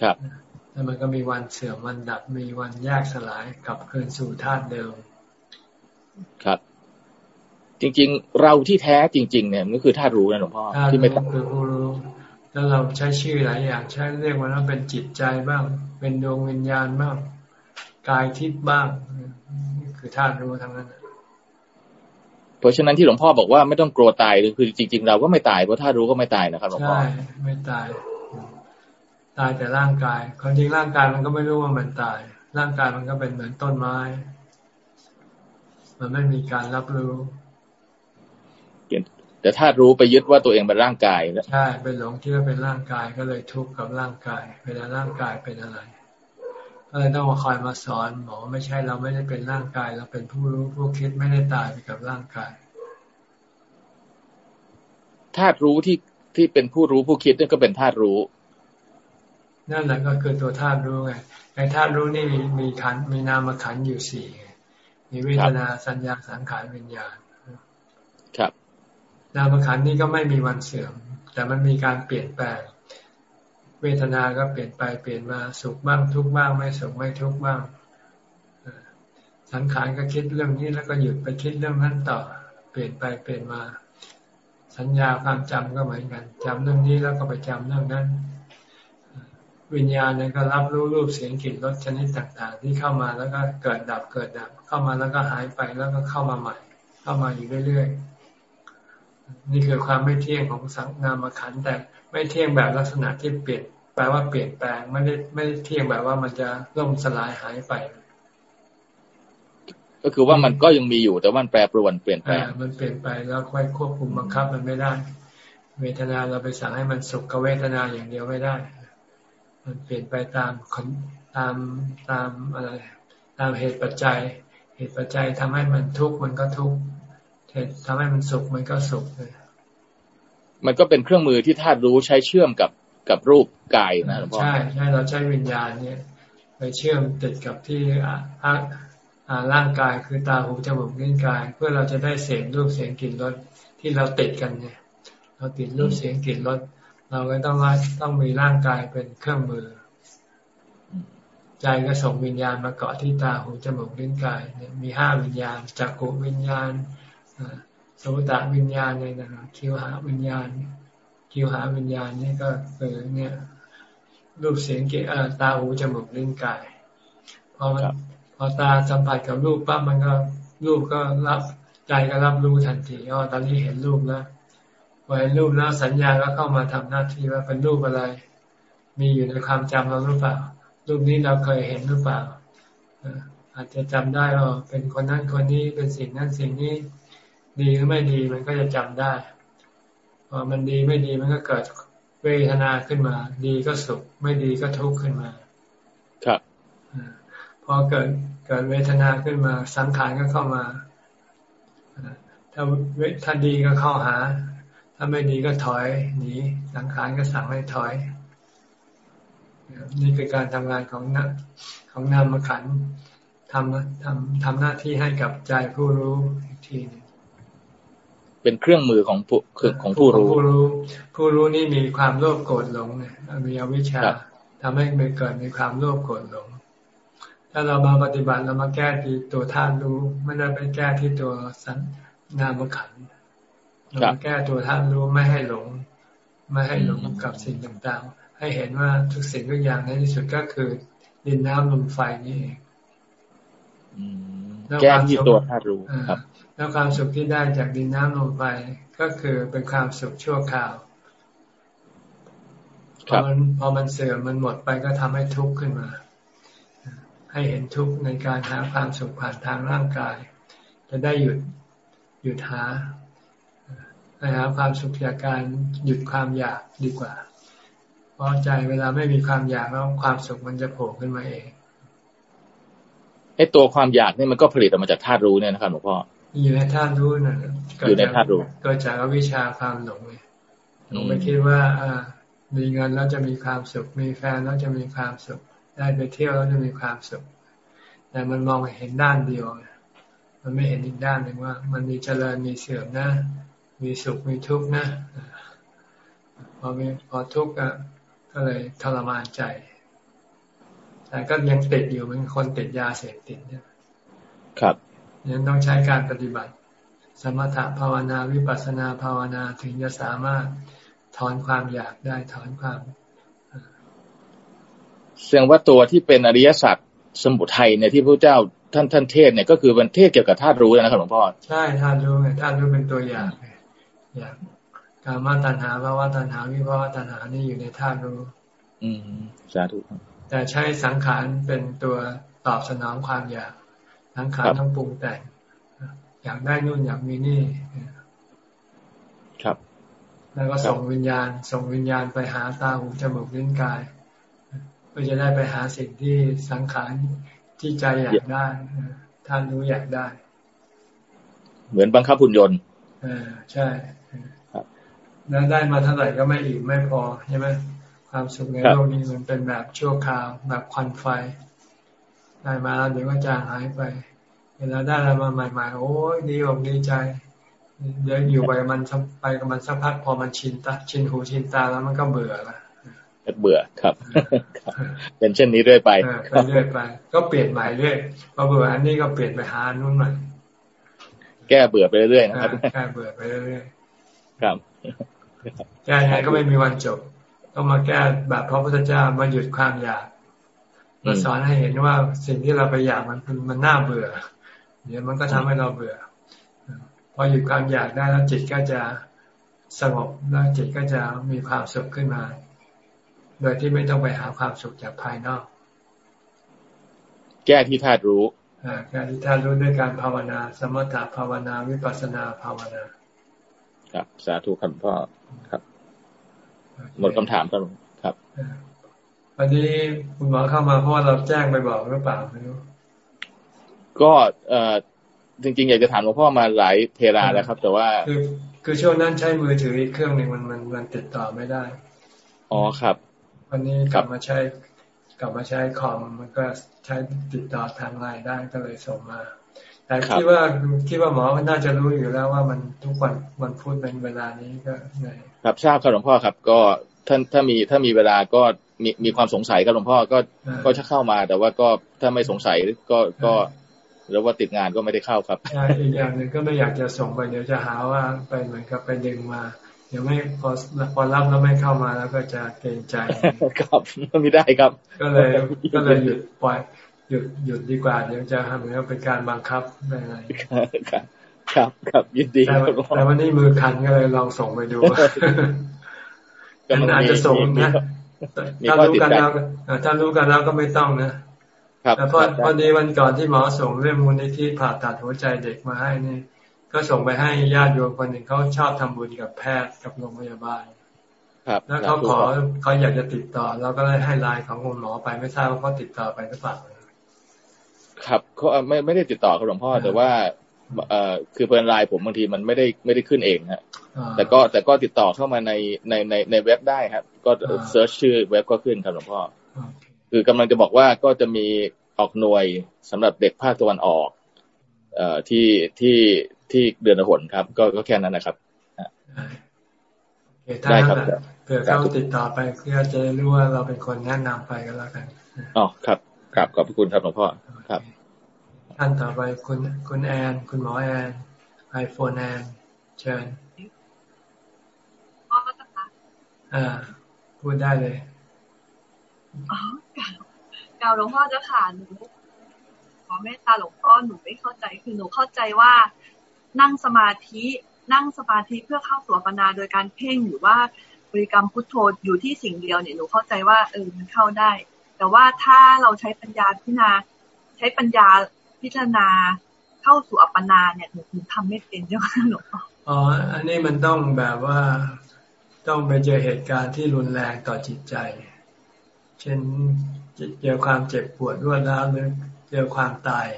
ครับแล้วมันก็มีวันเสื่อมวันดับมีวันแยกสลายกลับคืนสู่ธาตุเดิม ครับ จริง ๆ เราที่แท้จริง ๆ เนี่ยมันก็คือธาตุรู้นะหลวงพ่อที่ไม่ต้องคือผู้รู้แล้วเราใช้ชื่อหลายอย่างใช้เรียกว่าเป็นจิตใจบ้าง เป็นดวงวิญญาณบ้างกายทิพย์บ้างคือธาตุรู้ทั้งนั้น เพราะฉะนั้นที่หลวงพ่อบอกว่าไม่ต้องกลัวตายคือจริง ๆ เราก็ไม่ตายเพราะธาตุรู้ก็ไม่ตายนะครับหลวงพ่อใช่ไม่ตาย ตายแต่ร่างกายความจริงร่างกายมันก็ไม่รู้ว่ามันตาย ร่างกายมันก็เป็นเหมือนต้นไม้ มันไม่มีการรับรู้แต่ถ้ารู้ไปยึดว่าตัวเองเป็นร่างกายใช่เป็นหลงที่ว่าเป็นร่างกายก็เลยทุกข์กับร่างกายเวลาร่างกายเป็นอะไร ก็เลยต้องมาคอยมาสอนบอกว่าไม่ใช่เราไม่ได้เป็นร่างกาย เราเป็นผู้รู้ผู้คิดไม่ได้ตายไปกับร่างกายธาตุรู้ที่ที่เป็นผู้รู้ผู้คิดนั่นก็เป็นธาตุรู้ นั่นแหละก็คือตัวธาตุรู้ไงในธาตุรู้นี่มีมีขันมีนามขันอยู่สี่มีเวทนาสัญญาสังขารวิญญาณครับ นามขันนี่ก็ไม่มีวันเสื่อม แต่มันมีการเปลี่ยนแปลง เวทนาก็เปลี่ยนไปเปลี่ยนมาสุขบ้างทุกบ้างไม่สุขไม่ทุกบ้างสังขารก็คิดเรื่องนี้แล้วก็หยุดไปคิดเรื่องนั้นต่อ เปลี่ยนไปเปลี่ยนมา สัญญาความจำก็เหมือนกันจำเรื่องนี้แล้วก็ไปจำเรื่องนั้น วิญญาณเนี่ยก็รับรู้รูปเสียงกลิ่นรสชนิดต่างๆ ที่เข้ามาแล้วก็เกิดดับเกิดดับ เข้ามาแล้วก็หายไปแล้วก็เข้ามาใหม่ เข้ามาอยู่เรื่อยๆนี่คือความไม่เที่ยงของสังนามขันแต่ ไม่เที่ยงแบบลักษณะที่เปลี่ยนแปลว่าเปลี่ยนแปลงไม่ได้ไม่เที่ยงแบบว่ามันจะล่มสลายหายไป ก็คือว่ามันก็ยังมีอยู่แต่ว่ามันแปรปรวนเปลี่ยนแปลงมันเปลี่ยนไปแล้วค่อยควบคุมบังคับมันไม่ได้ เวทนาเราไปสั่งให้มันสุขกับเวทนาอย่างเดียวไม่ได้ มันเปลี่ยนไปตามตามตามอะไรตามเหตุปัจจัย เหตุปัจจัยทำให้มันทุกข์มันก็ทุกข์ทำให้มันสุขมันก็สุขเลย มันก็เป็นเครื่องมือที่ธาตุรู้ใช้เชื่อมกับกับรูปกายนะหลวงพ่อใช่ใช่เราใช้วิญญาณเนี่ยไปเชื่อมติดกับที่อ่าร่างกายคือตาหูจมูกลิ้นกาย เพื่อเราจะได้เสียงรูปเสียงกลิ่นรสที่เราติดกันเนี่ย เราติดรูปเสียงกลิ่นรสเราก็ต้องว่าต้องมีร่างกายเป็นเครื่องมือ ใจก็ส่งวิญญาณมาเกาะที่ตาหูจมูกลิ้นกายเนี่ยมีห้าวิญญาณจักรุวิญญาณ สมุตวิญญาณเนี่ยนะคิวหาวิญญาณคิวหาวิญญาณนี่ก็คือเนี่ยรูปเสียงเกอตาหูจมูกลิ้นกายพอมันพอตาสัมผัสกับรูปปั๊บมันก็รูปก็รับใจก็รับรู้ทันทีอ๋อตอนนี้เห็นรูปแล้วพอเห็นรูปแล้วสัญญาก็เข้ามาทำหน้าที่ว่าเป็นรูปอะไร มีอยู่ในความจำเราหรือเปล่า รูปนี้เราเคยเห็นหรือเปล่าอาจจะจำได้ว่าเป็นคนนั้นคนนี้เป็นสิ่งนั้นสิ่งนี้ ดีหรือไม่ดีมันก็จะจำได้พอมันดีไม่ดีมันก็เกิดเวทนาขึ้นมา ดีก็สุข ไม่ดีก็ทุกข์ขึ้นมา ครับพอเกิดเกิดเวทนาขึ้นมา สังขารก็เข้ามาถ้าถ้าดีก็เข้าหา ถ้าไม่ดีก็ถอยหนีสังขารก็สั่งให้ถอย นี่คือการทำงานของนักของนามขันทำทำทำหน้าที่ให้กับใจผู้รู้อีกทีนึง เป็นเครื่องมือของผู้ของผู้รู้ ผู้รู้ ผู้รู้นี่มีความโลภโกรธหลงเนี่ยมีอวิชชาทำให้มันเกิดมีความโลภโกรธหลง ถ้าเรามาปฏิบัติเรามาแก้ที่ตัวท่านรู้ไม่ได้ไปแก้ที่ตัวสันนามขันเราแก้ตัวท่านรู้ไม่ให้หลง ไม่ให้หลงกับสิ่งต่างๆ ให้เห็นว่าทุกสิ่งทุกอย่างในที่สุดก็คือดินน้ำลมไฟนี่เองแก้ที่ตัวธาตุรู้ครับ แล้วความสุขที่ได้จากดินน้ำลมไฟก็คือเป็นความสุขชั่วคราวพอมันพอมันเสื่อมมันหมดไปก็ทำให้ทุกข์ขึ้นมา ให้เห็นทุกข์ในการหาความสุขผ่านทางร่างกาย จะได้หยุดหยุดหาให้หาความสุขจากการหยุดความอยากดีกว่า เพราะใจเวลาไม่มีความอยากแล้วความสุขมันจะโผล่ขึ้นมาเองไอ้ตัวความอยากนี่มันก็ผลิตออกมาจากธาตุรู้เนี่ยนะครับหลวงพ่อ อยู่ในธาตุรู้นั่นอยู่ในธาตุรู้ก็จากวิชาความหลงเลยหลงไปคิดว่า อ่า มีเงินแล้วจะมีความสุข มีแฟนแล้วจะมีความสุข ได้ไปเที่ยวแล้วจะมีความสุข แต่มันมองเห็นด้านเดียว มันไม่เห็นอีกด้านหนึ่งว่า มันมีเจริญมีเสื่อมนะ มีสุขมีทุกข์นะพอมีพอทุกข์ก็เลยทรมานใจ แต่ก็ยังติดอยู่เป็นคนติดยาเสพติดเนี่ย ครับ ยังต้องใช้การปฏิบัติ สมถะภาวนาวิปัสสนาภาวนาถึงจะสามารถถอนความอยากได้ถอนความเสียงว่าตัวที่เป็นอริยสัจสมุทัยเนี่ยที่พระเจ้าท่านท่านเทศเนี่ยก็คือมันเทศเกี่ยวกับธาตุรู้นะครับหลวงพ่อใช่ธาตุรู้ไงธาตุรู้เป็นตัวอย่างอย่างการมาตัณหาภาวะตัณหาวิภาวะตัณหานี่อยู่ในธาตุรู้ อืมสาธุแต่ใช้สังขารเป็นตัวตอบสนองความอยาก ทั้งขารทั้งปรุงแต่งอยากได้นู่นอยากมีนี่ครับ แล้วก็ส่งวิญญาณ ส่งวิญญาณไปหาตาหูจมูกลิ้นกายเพื่อจะได้ไปหาสิ่งที่สังขารที่ใจอยากได้ท่านรู้อยากได้ เหมือนบังคับหุ่นยนต์อ่าใช่ครับแล้วได้มาเท่าไหร่ก็ไม่อิ่มไม่พอใช่ไหมความสุขในโลกนี้มันเป็นแบบชั่วคราวแบบควันไฟ ได้มาแล้วเดี๋ยวก็จางหายไปเวลาได้อะไรมาใหม่ ๆ โอ้ยดีอกดีใจเดี๋ยวอยู่ไปมันไปกับมันสักพักพอมันชินตาชินหูชินตาแล้วมันก็เบื่อละเบื่อครับ เป็นเช่นนี้เรื่อยไปเรื่อยไป ก็เปลี่ยนใหม่เรื่อยพอเบื่ออันนี้ก็เปลี่ยนไปหานู่นใหม่แก้เบื่อไปเรื่อยนะครับแก้เบื่อไปเรื่อยครับแก้ยังไงก็ไม่มีวันจบ ต้องมาแก้แบบพระพุทธเจ้ามาหยุดความอยาก มาสอนให้เห็นว่าสิ่งที่เราไปอยากมันมันน่าเบื่อ เดี๋ยวมันก็ทำให้เราเบื่อ พอหยุดความอยากได้แล้วจิตก็จะสงบแล้วจิตก็จะมีความสุขขึ้นมา โดยที่ไม่ต้องไปหาความสุขจากภายนอก แก้ที่ธาตุรู้แก้ที่ธาตุรู้ด้วยการภาวนา สมถะภาวนาวิปัสนาภาวนา ครับ สาธุครับพ่อครับ หมดคำถามครับครับ วันนี้คุณหมอเข้ามาเพราะว่าเราแจ้งไปบอกหรือเปล่าไม่รู้ก็เอ่อจริง ๆ อยากจะถามหลวงพ่อมาหลายเทราแล้วครับ แต่ว่า คือคือช่วงนั้นใช้มือถืออีกเครื่องหนึ่งมันมันมันติดต่อไม่ได้ อ๋อครับ วันนี้กลับมาใช้กลับมาใช้คอมมันก็ใช้ติดต่อทางไลน์ได้ก็เลยส่งมา แต่คิดว่าคิดว่าหมอน่าจะรู้อยู่แล้วว่ามันทุกวันวันพุธเป็นเวลานี้ก็ไงครับทราบครับหลวงพ่อครับ ก็ ท่านถ้ามีถ้ามีเวลาก็มีมีความสงสัยกับหลวงพ่อก็ก็จะเข้ามา แต่ว่าก็ถ้าไม่สงสัยก็ก็แล้วว่าติดงานก็ไม่ได้เข้าครับใช่อีกอย่างหนึ่งก็ไม่อยากจะส่งไปเดี๋ยวจะหาว่าไปเหมือนกับไปดึงมาเดี๋ยวไม่พอพอรับแล้วไม่เข้ามาแล้วก็จะเกรงใจครับไม่ได้ครับ ก็เลยก็เลยหยุดปล่อยหยุดหยุดดีกว่าเดี๋ยวจะทำเหมือนเป็นการบังคับอะไรครับครับครับยินดีแต่วันนี้มือคันก็เลยลองส่งไปดู อาจจะส่งนะถ้ารู้กันแล้วถ้ารู้กันแล้วก็ไม่ต้องนะแต่พอพอดีวันก่อนที่หมอส่งเรื่องมูลนิธิผ่าตัดหัวใจเด็กมาให้นี่ ก็ส่งไปให้ญาติโยมคนหนึ่งเขาชอบทำบุญกับแพทย์กับโรงพยาบาลครับแล้วเขาขอเขาอยากจะติดต่อเราก็เลยให้ไลน์ของคุณหมอไปไม่ทราบว่าเขาติดต่อไปหรือเปล่าครับเขาไม่ไม่ได้ติดต่อครับหลวงพ่อแต่ว่า เอ่อคือเพื่อนไลน์ผมบางทีมันไม่ได้ไม่ได้ขึ้นเองฮะแต่ก็แต่ก็ติดต่อเข้ามาในในในในเว็บได้ครับ ก็ search ชื่อเว็บก็ขึ้นครับหลวงพ่อคือกำลังจะบอกว่าก็จะมีออกหน่วยสำหรับเด็กภาคตะวันออก เอ่อที่ที่ที่เดือนหนครับ ก็ก็แค่นั้นนะครับได้ครับเผื่อเขาติดต่อไปเพื่อจะรู้ว่าเราเป็นคนแนะนำไปก็แล้วกันอ๋อครับครับขอบคุณครับหลวงพ่อครับ ท่านต่อไปคุณคุณแอน คุณหมอแอนไอโฟนแอนเชิญพ่อจะคะอ่าพูดได้เลยอ๋อกล่าวหลวงพ่อจะค่ะหนูขอเมตตาหลวงพ่อหนูไม่เข้าใจคือหนูเข้าใจว่านั่งสมาธินั่งสมาธิเพื่อเข้าสู่ปัญญาโดยการเพ่งหรือว่าบริกรรมพุทโธอยู่ที่สิ่งเดียวเนี่ยหนูเข้าใจว่าเออมันเข้าได้ แต่ว่าถ้าเราใช้ปัญญาพิจารณาใช้ปัญญา พิจารณาเข้าสู่อัปปนาเนี่ยหนูทำไม่เป็นเจ้าค่ะหลวงพ่ออ๋อ อันนี้มันต้องแบบว่าต้องไปเจอเหตุการณ์ที่รุนแรงต่อจิตใจ เช่นเจอความเจ็บปวดรวดร้าวหรือเจอความตาย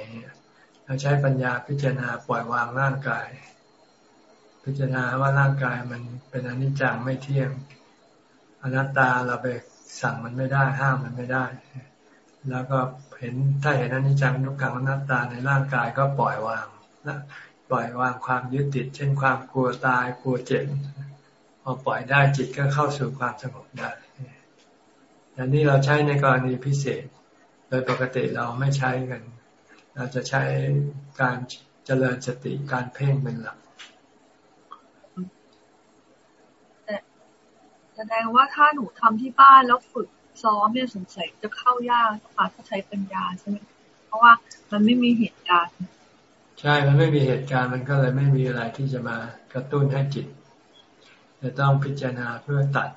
เราใช้ปัญญาพิจารณาปล่อยวางร่างกาย พิจารณาว่าร่างกายมันเป็นอนิจจังไม่เที่ยงอนัตตาเราไปสั่งมันไม่ได้ห้ามมันไม่ได้ แล้วก็เห็นถ้าเห็นอนิจจังทุกขังอนัตตาในร่างกายก็ปล่อยวางนะปล่อยวางความยึดติด เช่นความกลัวตายกลัวเจ็บพอปล่อยได้จิตก็เข้าสู่ความสงบได้อันนี้เราใช้ในกรณีพิเศษ โดยปกติเราไม่ใช้กัน เราจะใช้การเจริญสติการเพ่งเป็นหลักแต่แสดงว่าถ้าหนูทำที่บ้านแล้วฝึก ซ้อมเนี่ยสงสัยจะเข้ายากค่ะถ้าใช้ปัญญาใช่ไหมเพราะว่ามันไม่มีเหตุการณ์ ใช่ มันไม่มีเหตุการณ์มันก็เลยไม่มีอะไรที่จะมากระตุ้นให้จิตจะต้องพิจารณาเพื่อตัด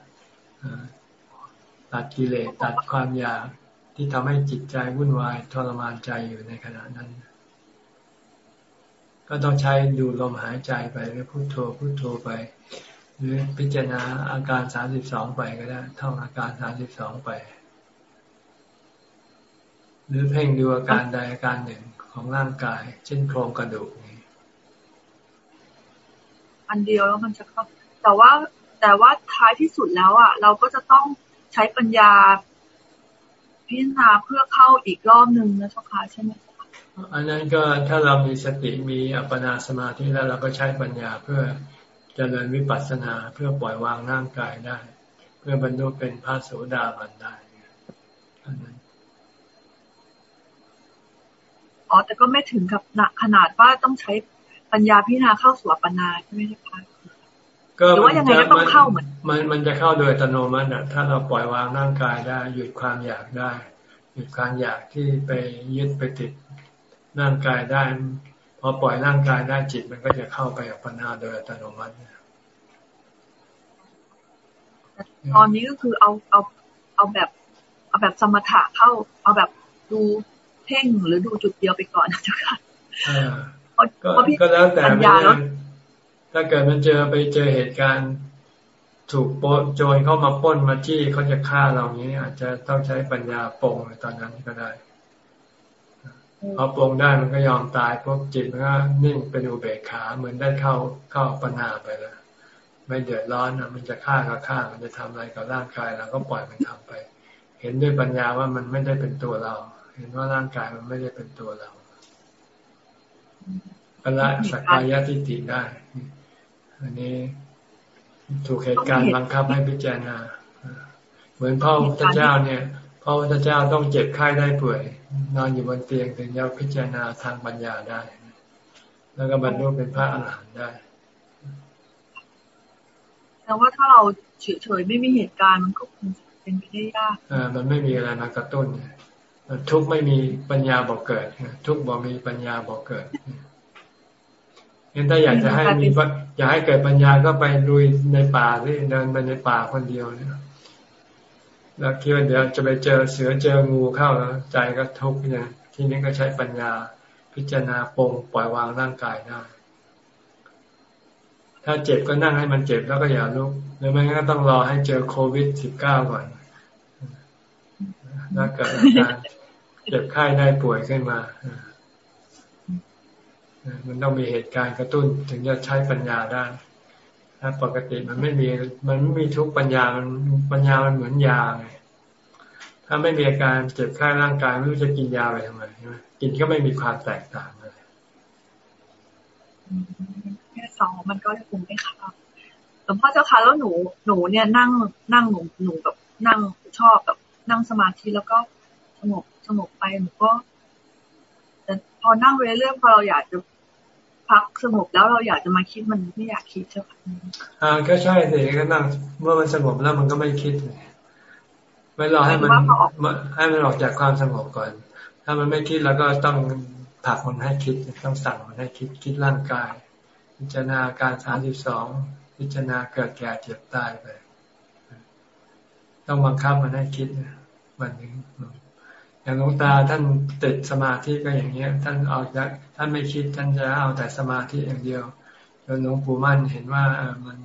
ตัดกิเลสตัดความอยากที่ทำให้จิตใจวุ่นวายทรมานใจอยู่ในขณะนั้น ก็ต้องใช้ดูลมหายใจไปหรือพุโทโธพุโทโธไป หรือพิจารณาอาการสามสิบสองไปก็ได้ท่องอาการสามสิบสองไป หรือเพ่งดูอาการใดอาการหนึ่งของร่างกาย เช่นโครงกระดูกนี้อันเดียวแล้วมันจะเข้าแต่ว่าแต่ว่าท้ายที่สุดแล้วอะ เราก็จะต้องใช้ปัญญาพิจารณาเพื่อเข้าอีกรอบหนึ่งนะเจ้าค่ะใช่ไหมอันนั้นก็ถ้าเรามีสติมีอัปปนาสมาธิแล้วเราก็ใช้ปัญญาเพื่อ เจริญวิปัสสนาเพื่อปล่อยวางร่างกายได้ เพื่อบรรลุเป็นพระโสดาบันได้อันนั้นอ๋อแต่ก็ไม่ถึงกับขนาดว่าต้องใช้ปัญญาพิจารณาเข้าสู่อัปปนาใช่ไหมคะก็หรือว่ายังไงก็ต้องเข้าเหมือนมันมันจะเข้าโดยอัตโนมัติอะถ้าเราปล่อยวางร่างกายได้ หยุดความอยากได้ หยุดความอยากที่ไปยึดไปติดร่างกายได้พ อปล่อยร่างกายได้จิตมันก็จะเข้าไปอัปปนาโดยอัตโนมัติตอนนี้ก็คือเอาเอาเอาแบบ เอาแบบสมถะเข้า เอาแบบดูเพ่งหรือดูจุดเดียวไปก่อนนะเจ้าค่ะก็แล้วแต่ไม่ได้ถ้าเกิดมันเจอไปเจอเหตุการณ์ถูกโจรเข้ามาป้นมาจี้เขาจะฆ่าเรานี้อาจจะต้องใช้ปัญญาปองในตอนนั้นก็ได้ พอปองได้มันก็ยอมตายพวกจิตมันก็นิ่งเป็นอุเบกขาเหมือนได้เข้าเข้าปัญหาไปแล้วไม่เดือดร้อนนะมันจะฆ่าก็ฆ่ามันจะทำอะไรกับร่างกายเราก็ปล่อยมันทำไป เห็นด้วยปัญญาว่ามันไม่ได้เป็นตัวเรา เห็นว่าร่างกายมันไม่ได้เป็นตัวเราละสักกายทิฏฐิได้ อันนี้ถูกเหตุการณ์บังคับให้พิจารณา เหมือนพ่อพระเจ้าเนี่ยพ่อพระเจ้าต้องเจ็บไข้ได้ป่วย นอนอยู่บนเตียงถึงจะพิจารณาทางปัญญาได้ แล้วก็บรรลุเป็นพระอรหันต์ได้แต่ว่าถ้าเราเฉยๆไม่มีเหตุการณ์มันก็คงเป็นไปได้ยากอ่ามันไม่มีอะไรมากระตุ้นทุกไม่มีปัญญาบอกเกิดทุกบอกมีปัญญาบอกเกิดงั้นถ้าอยากจะให้มีอยากให้เกิดปัญญาก็ไปลุยในป่าที่เดินไปในป่าคนเดียวเนี่ย แล้วคิดว่าเดี๋ยวจะไปเจอเสือเจองูเข้าแล้วใจก็ทุกข์เนี่ยทีนี้ก็ใช้ปัญญาพิจารณาปงปล่อยวางร่างกายได้ ถ้าเจ็บก็นั่งให้มันเจ็บแล้วก็อย่าลุกหรือไม่งั้นก็ต้องรอให้เจอโควิดสิบเก้าก่อนแล้วเกิดอาการเจ็บไข้ได้ป่วยขึ้นมามันต้องมีเหตุการณ์กระตุ้นถึงจะใช้ปัญญาได้ ถ้าปกติมันไม่มีมันไม่มีทุกปัญญามันปัญญามันเหมือนยาไงถ้าไม่มีอาการเจ็บไข้ร่างกายไม่รู้จะกินยาไปทำไมใช่ไหมกินก็ไม่มีความแตกต่างเลยแค่สองมันก็คงไม่ค่ะหลวงพ่อเจ้าค่ะแล้วหนูหนูเนี่ยนั่งนั่งหนูหนูแบบนั่งชอบแบบนั่งสมาธิแล้วก็สงบสงบไปหนูก็แต่พอนั่งเรื่อยๆพอเราอยากจะ พักสงบแล้วเราอยากจะมาคิดมันไม่อยากคิดใช่ไหมอ่าก็ใช่สิก็นั่งเมื่อมันสงบแล้วมันก็ไม่คิดไม่รอให้มันให้มันออกจากความสงบก่อน ถ้ามันไม่คิดแล้วก็ต้องผักมันให้คิดต้องสั่งมันให้คิดคิดร่างกาย พิจารณาการสามสิบสองพิจารณาเกิดแก่เจ็บตายไปต้องบังคับมันให้คิดมันนึง อย่างหลวงตาท่านติดสมาธิก็อย่างเงี้ย ท่านเอาจากท่านไม่คิดท่านจะเอาแต่สมาธิอย่างเดียวจนหลวงปู่มั่นเห็นว่ามัน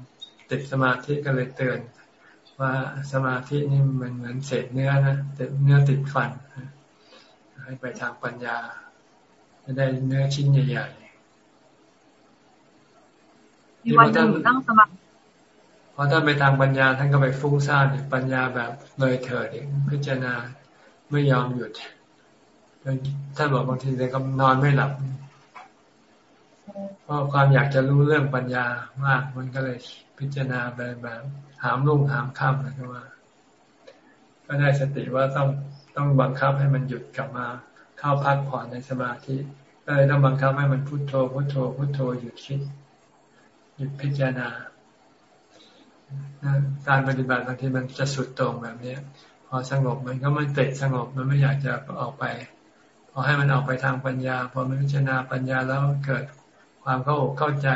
ติดสมาธิก็เลยเตือน ว่าสมาธินี่มันเหมือนเศษเนื้อนะติดเนื้อติดฟันให้ไปทางปัญญาจะได้เนื้อชิ้นใหญ่ๆมีวันหนึ่งนั่งสมาธิพอท่านไปทางปัญญาท่านก็ไปฟุ้งซ่านปัญญาแบบเลยเถิดพิจารณา ไม่ยอมหยุดท่านบอกบางทีเลยก็นอนไม่หลับเพราะความอยากจะรู้เรื่องปัญญามาก มันก็เลยพิจารณาไปแบบหามลุ่งหามค่ำนะว่า ก็ได้สติว่าต้องต้องบังคับให้มันหยุดกลับมาเข้าพักผ่อนในสมาธิก็เลยต้องบังคับให้มันพุโทโธพุโทโธพุโทโธหยุดคิดหยุดพิจารณาการปฏิบัติบางทีมันจะสุดตรงแบบนี้ พอสงบมันก็ไม่ติดสงบมันไม่อยากจะออกไป พอให้มันออกไปทางปัญญา พอมันพิจารณาปัญญาแล้วเกิดความเข้าอกเข้าใจ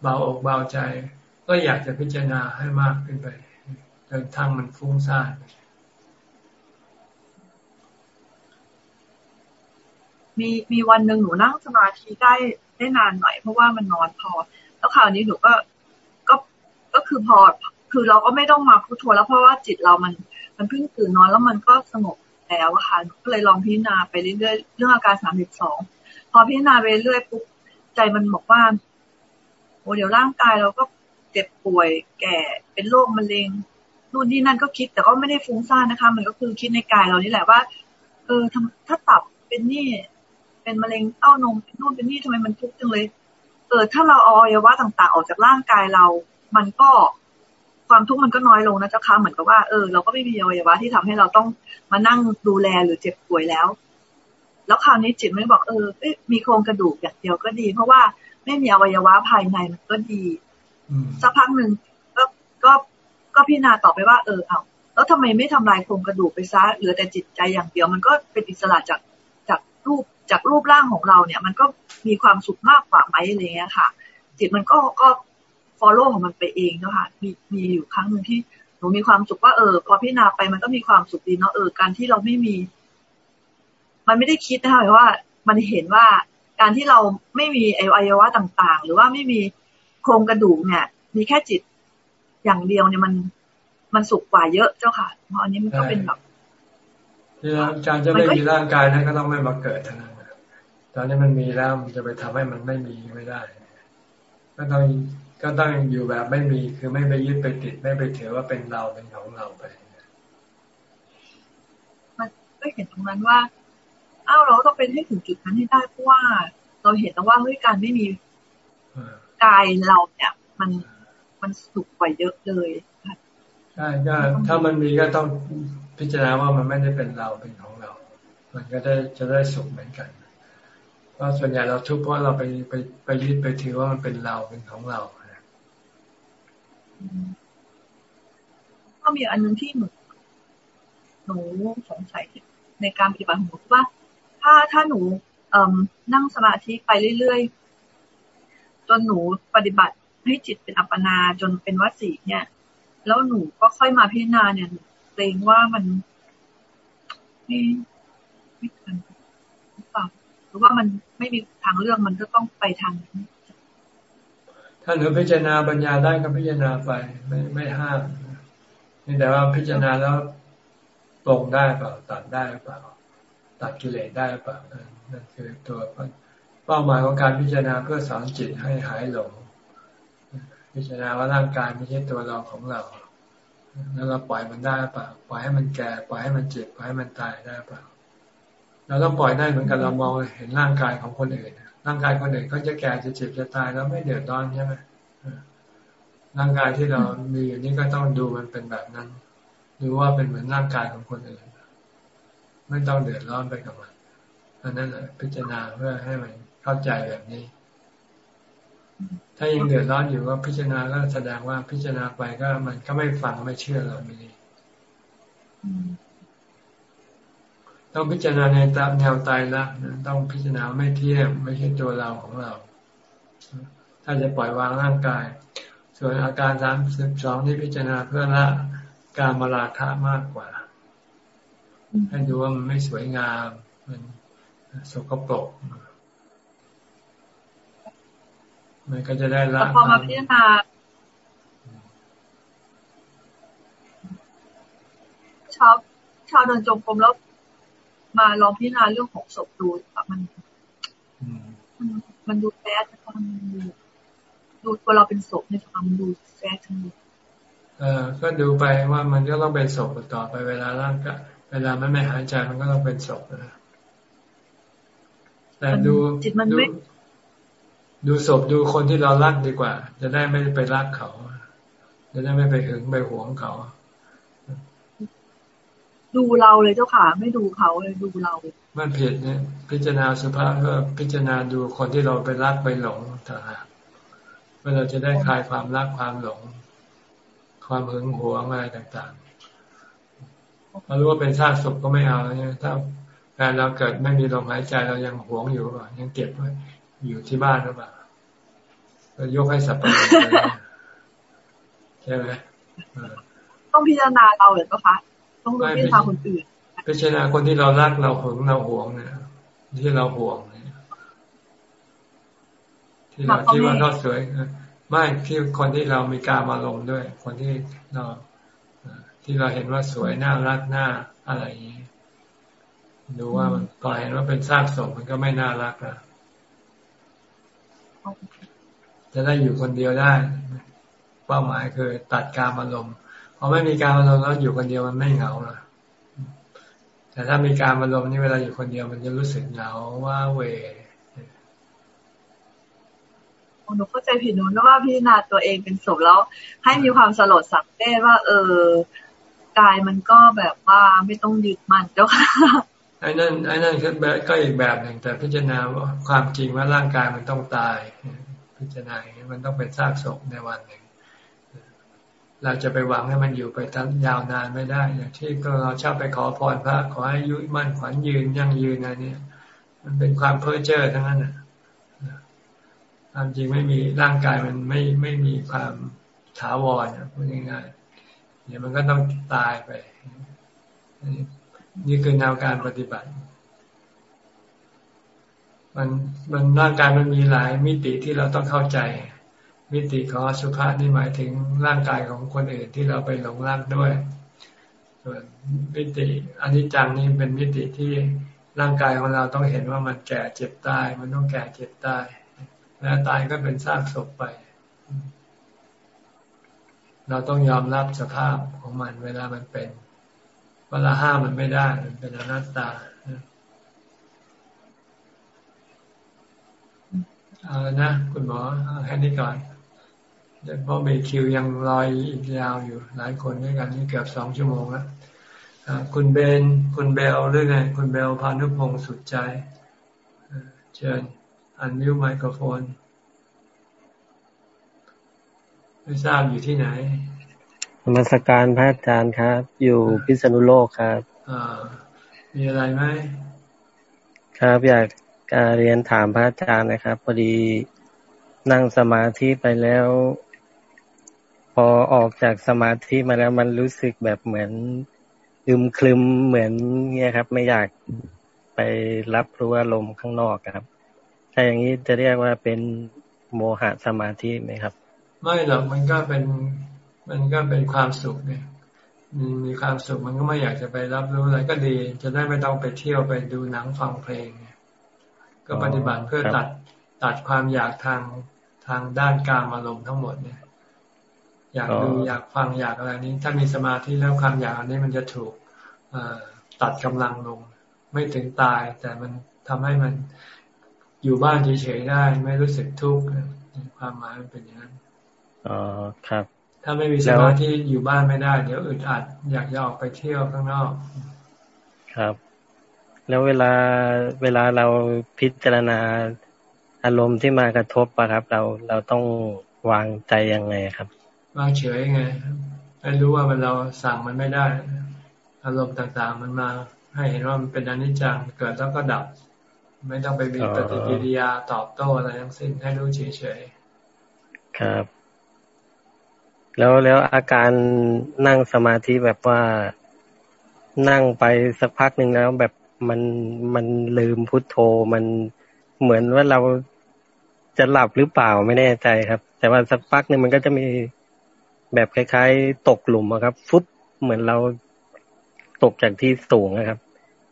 เบาอกเบาใจ ก็อยากจะพิจารณาให้มากขึ้นไปจนทั้งมันฟุ้งซ่านมีมีวันหนึ่งหนูนั่งสมาธิได้ได้นานหน่อยเพราะว่ามันนอนพอ แล้วคราวนี้หนูก็ก็ก็คือพอคือเราก็ไม่ต้องมาพุทโธแล้วเพราะว่าจิตเรามัน มันเพิ่งตื่นนอนแล้วมันก็สงบแล้วค่ะ ก็เลยลองพิจารณาไปเรื่อยๆเรื่องอาการสามสิบสองพอพิจารณาไปเรื่อยปุ๊บใจมันบอกว่าโอ้เดี๋ยวร่างกายเราก็เจ็บป่วยแก่เป็นโรคมะเร็งนู่นนี่นั่นก็คิดแต่ก็ไม่ได้ฟุ้งซ่านนะคะ มันก็คือคิดในกายเรานี่แหละว่า เออถ้าตับเป็นนี่ เป็นมะเร็งเต้านมเป็นนู่นเป็นนี่ทำไมมันทุกข์จังเลย เออ ถ้าเราเอาอวัยวะต่างๆ ออกจากร่างกายเรา มันก็ ความทุกข์มันก็น้อยลงนะเจ้าค่ะเหมือนกับว่าเออเราก็ไม่มีอวัยวะที่ทำให้เราต้องมานั่งดูแลหรือเจ็บป่วยแล้ว แล้วคราวนี้จิตไม่บอกเออมีโครงกระดูกอย่างเดียวก็ดี เพราะว่าไม่มีอวัยวะภายในมันก็ดีสักพักหนึ่งก็ก็ก็พิจารณาต่อไปว่าเออเอาแล้วทำไมไม่ทำลายโครงกระดูกไปซะเหลือแต่จิตใจอย่างเดียว มันก็เป็นอิสระจากจากรูปจากรูปร่างของเราเนี่ย มันก็มีความสุขมากกว่าไหมอะไรเงี้ยค่ะ จิตมันก็ก็ ฟอลโล่ของมันไปเองเนาะค่ะมีมีอยู่ครั้งหนึ่งที่หนูมีความสุขว่าเออ พอพิจารณาไปมันก็มีความสุขดีเนาะเออการที่เราไม่มี มันไม่ได้คิดนะคะว่า มันเห็นว่าการที่เราไม่มีอวัยวะต่าง ๆ หรือว่าไม่มีโครงกระดูกเนี่ย มีแค่จิตอย่างเดียวเนี่ยมันมันสุขกว่าเยอะเจ้าค่ะ เพราะอันนี้มันก็เป็นแบบการจะไม่มีร่างกายนั้นก็ต้องไม่มาเกิดทั้งนั้นตอนนี้มันมีแล้วมันจะไปทำให้มันไม่มีไม่ได้ก็ต้อง ก็ต้องอยู่แบบไม่มีคือไม่ไปยึดไปติดไม่ไปถือว่าเป็นเราเป็นของเราไปมันก็เห็นตรงนั้นว่าอ้าวเราต้องเป็นให้ถึงจุดนั้นให้ได้เพราะว่า เราเห็นแต่ว่าเฮ้ยการไม่มีกายเราเนี่ย มันมันสุขกว่าเยอะเลยใช่ก็ถ้ามันมีก็ต้องพิจารณาว่ามันไม่ได้เป็นเราเป็นของเรา มันก็ได้จะได้สุขเหมือนกันเพราะส่วนใหญ่เราทุกข์เพราะเราไปไปไปยึดไปถือว่ามันเป็นเราเป็นของเรา ก็มีอันนึงที่หนูหนูสงสัยในการปฏิบัติของหนูว่า ถ้าถ้าหนูเอ่นั่งสมาธิไปเรื่อยๆจนหนูปฏิบัติให้จิตเป็นอัปปนาจนเป็นวสีเนี่ย แล้วหนูก็ค่อยมาพิจารณาเนี่ยเกรงว่ามันไม่ไม่ทันหรือเปล่าหรือว่ามันไม่มีทางเลือกมันก็ต้องไปทางนี้ ถ้าหนูพิจารณาปัญญาได้ก็พิจารณาไป ไม่ไม่ห้ามนี่แต่ว่าพิจารณาแล้วตรงได้เปล่าตัดได้เปล่าตัดกิเลสได้เปล่านั่นคือตัวเป้าหมายของการพิจารณาเพื่อสอนจิตให้หายหลง พิจารณาว่าร่างกายไม่ใช่ตัวเราของเรา แล้วเราปล่อยมันได้เปล่าปล่อยให้มันแก่ปล่อยให้มันเจ็บปล่อยให้มันตายได้เปล่าเราต้องปล่อยได้เหมือนกันเรามองเห็นร่างกายของคนอื่น ร่างกายคนอื่นเขาจะแก่จะเจ็บจะตายแล้วไม่เดือดร้อนใช่ไหมร่างกายที่เรามีอยู่นี่ก็ต้องดูมันเป็นแบบนั้นดูว่าเป็นเหมือนร่างกายของคนอื่น ไม่ต้องเดือดร้อนไปกับมันอันนั้นแหละพิจารณาเพื่อให้มันเข้าใจแบบนี้ ถ้ายังเดือดร้อนอยู่ก็พิจารณาก็แสดงว่าพิจารณาไปก็มันก็ไม่ฟังไม่เชื่อเราไม่ดี ต้องพิจารณาในตามแนวตายละต้องพิจารณาไม่เที่ยงไม่ใช่ตัวเราของเรา ถ้าจะปล่อยวางร่างกาย ส่วนอาการสามสิบสองที่พิจารณาเพื่อละการมาราคะมากกว่า ให้ดูว่ามันไม่สวยงาม มันสกปรกมันก็จะได้ละพอมาพิจารณาชอบชาวเดินจงกรมแล้ว มาลองพิจารณาเรื่องของศพดูมันมันมันดูแฟดมันดูดูตัวเราเป็นศพในความดูแฟดทั้งหมดเออก็ดูไปว่ามันก็ต้องเป็นศพต่อไปเวลาร่างกายเวลามันไม่หายใจมันก็ต้องเป็นศพนะแต่ดูดูดูศพดูคนที่เรารักดีกว่า จะได้ไม่ไปรักเขา จะได้ไม่ไปหึงไปหวงเขา ดูเราเลยเจ้าค่ะ ไม่ดูเขาเลยดูเรา มันผิดเนี่ยพิจารณาสุภาพก็พิจารณาดูคนที่เราไปรักไปหลงต่างหากเพื่อเราจะได้คลายความรักความหลง ความหึงหวงอะไรต่างๆเรารู้ว่าเป็นซากศพก็ไม่เอาเนี่ยถ้าแฟนเราเกิดไม่มีลมหายใจเรายังหวงอยู่หรือเปล่ายังเก็บไว้อยู่ที่บ้านหรือเปล่าก็ยกให้สับปะรดใช่ไหมต้องพิจารณาเราหรือเปล่าคะ ต้องพิจารณาคนอื่นพิจารณาคนที่เรารักเราหึงเราหวงเนี่ยที่เราห่วงเนี่ยที่เราคิดว่าเขาสวยไม่ที่คนที่เรามีการมาลงด้วย คนที่เราที่เราเห็นว่าสวยน่ารักน่าอะไรอย่างนี้ดูว่ามันพอเห็นว่าเป็นซากศพมันก็ไม่น่ารักแล้วจะได้อยู่คนเดียวได้ เป้าหมายคือตัดการอารมณ์ พอไม่มีการอารมณ์แล้วอยู่คนเดียวมันไม่เหงาละแต่ถ้ามีการอารมณ์นี่เวลาอยู่คนเดียวมันจะรู้สึกเหงาว่าเวหนูเข้าใจผิดหนูนึกว่าพี่นาตัวเองเป็นศพแล้ว ให้มีความสลดสังเวชว่า เออกายมันก็แบบว่าไม่ต้องยึดมันเจ้าค่ะไอ้นั่นไอ้นั่นคือแบบก็อีกแบบหนึ่งแต่พิจารณาว่าความจริงว่าร่างกายมันต้องตาย พิจารณาอย่างนี้มันต้องเป็นซากศพในวันหนึ่ง เราจะไปหวังให้มันอยู่ไปตั้งยาวนานไม่ได้ อย่างที่เราชอบไปขอพรพระขอให้ยุมั่นขวัญยืนยั่งยืนอะไรเนี่ย มันเป็นความเพ้อเจ้อทั้งนั้นความจริงไม่มีร่างกายมันไม่ไม่มีความถาวรพูดง่ายๆเดี๋ยวมันก็ต้องตายไป นี่คือแนวการปฏิบัติ มันมันร่างกายมันมีหลายมิติที่เราต้องเข้าใจ มิติของอสุภะนี่หมายถึงร่างกายของคนอื่นที่เราไปหลงรักด้วย ส่วนมิติอนิจจังนี่เป็นมิติที่ร่างกายของเราต้องเห็นว่ามันแก่เจ็บตาย มันต้องแก่เจ็บตาย แล้วตายก็เป็นซากศพไป เราต้องยอมรับสภาพของมันเวลามันเป็นเวลาห้ามมันไม่ได้มันเป็นอนัตตาเอาละนะ คุณหมอแค่นี้ก่อน เพราะมีคิวยังรอยอีกยาวอยู่ หลายคนด้วยกันนี่เกือบสองชั่วโมงแล้วคุณเบน คุณเบลหรือไง คุณเบลพานุพงศ์สุดใจ เชิญอันมิวไมโครโฟน ไม่ทราบอยู่ที่ไหนมาสการพระอาจารย์ครับ อยู่พิษณุโลกครับอ่ามีอะไรไหม ครับอยากการเรียนถามพระอาจารย์นะครับ พอดีนั่งสมาธิไปแล้วพ อออกจากสมาธิมาแล้วมันรู้สึกแบบเหมือนอึมคลึมเหมือนเงี้ยครับ ไม่อยากไปรับรู้อารมณ์ข้างนอกครับ ถ้าอย่างนี้จะเรียกว่าเป็นโมหะสมาธิไหมครับ ไม่หรอกมันก็เป็นมันก็เป็นความสุขเนี่ยมีมีความสุขมันก็ไม่อยากจะไปรับรู้อะไรก็ดี จะได้ไม่ต้องไปเที่ยวไปดูหนังฟังเพลงก็ปฏิบัติเพื่อตัดตัดความอยากทางทางด้านการอารมณ์ทั้งหมดเนี่ย อยากดูอยากฟังอยากอะไรนี้ ถ้ามีสมาธิแล้วความอยากอันนี้มันจะถูกตัดกำลังลง ไม่ถึงตาย แต่มันทำให้มันอยู่บ้านเฉยๆได้ ไม่รู้สึกทุกข์ความหมายมันเป็นอย่างนั้นอ๋อครับ ถ้าไม่มีสมาธิอยู่บ้านไม่ได้ เดี๋ยวอึดอัดอยากจะออกไปเที่ยวข้างนอก ครับ แล้วเวลาเวลาเราพิจารณาอารมณ์ที่มากระทบอะครับ เราเราต้องวางใจยังไงครับ วางเฉยไงให้รู้ว่ามันเราสั่งมันไม่ได้ อารมณ์ต่างๆมันมาให้เห็นว่ามันเป็นอนิจจังเกิดแล้วก็ดับ ไม่ต้องไปมีปฏิกิริยาตอบโต้อะไรทั้งสิ้นให้รู้เฉยๆครับ แล้วแล้วอาการนั่งสมาธิแบบว่านั่งไปสักพักหนึ่งแล้วแบบมันมันลืมพุทโธมันเหมือนว่าเราจะหลับหรือเปล่าไม่แน่ใจครับ แต่ว่าสักพักหนึ่งมันก็จะมี แบบคล้ายๆ ตกหลุมครับ ฟุบเหมือนเราตกจากที่สูงนะครับ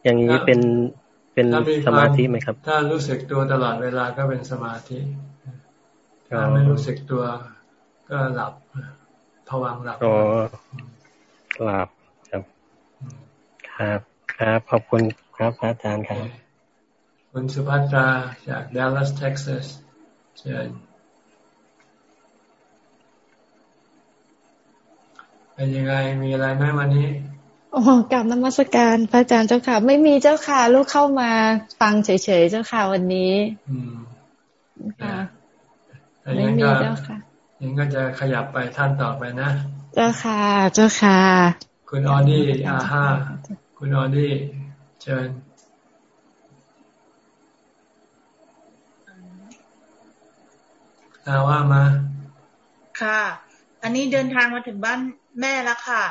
อย่างนี้เป็นเป็นสมาธิไหมครับ ถ้ารู้สึกตัวตลอดเวลาก็เป็นสมาธิถ้าไม่รู้สึกตัวก็หลับผวังหลับอ๋อหลับครับ ครับครับขอบคุณครับอาจารย์ครับ คุณสุภัตราจากดัลลัสเท็กซัสเชิญ เป็นยังไงมีอะไรไหมวันนี้โอ้กลับนมัสการพระอาจารย์เจ้าค่ะ ไม่มีเจ้าค่ะ ลูกเข้ามาฟังเฉยๆเจ้าค่ะวันนี้ อืมค่ะไม่มีเจ้าค่ะยังก็จะขยับไปท่านต่อไปนะ เจ้าค่ะ เจ้าค่ะ คุณออดี้อาห้าคุณออดี้เชิญอาว่ามา ค่ะ อันนี้เดินทางมาถึงบ้าน แม่แล้วค่ะ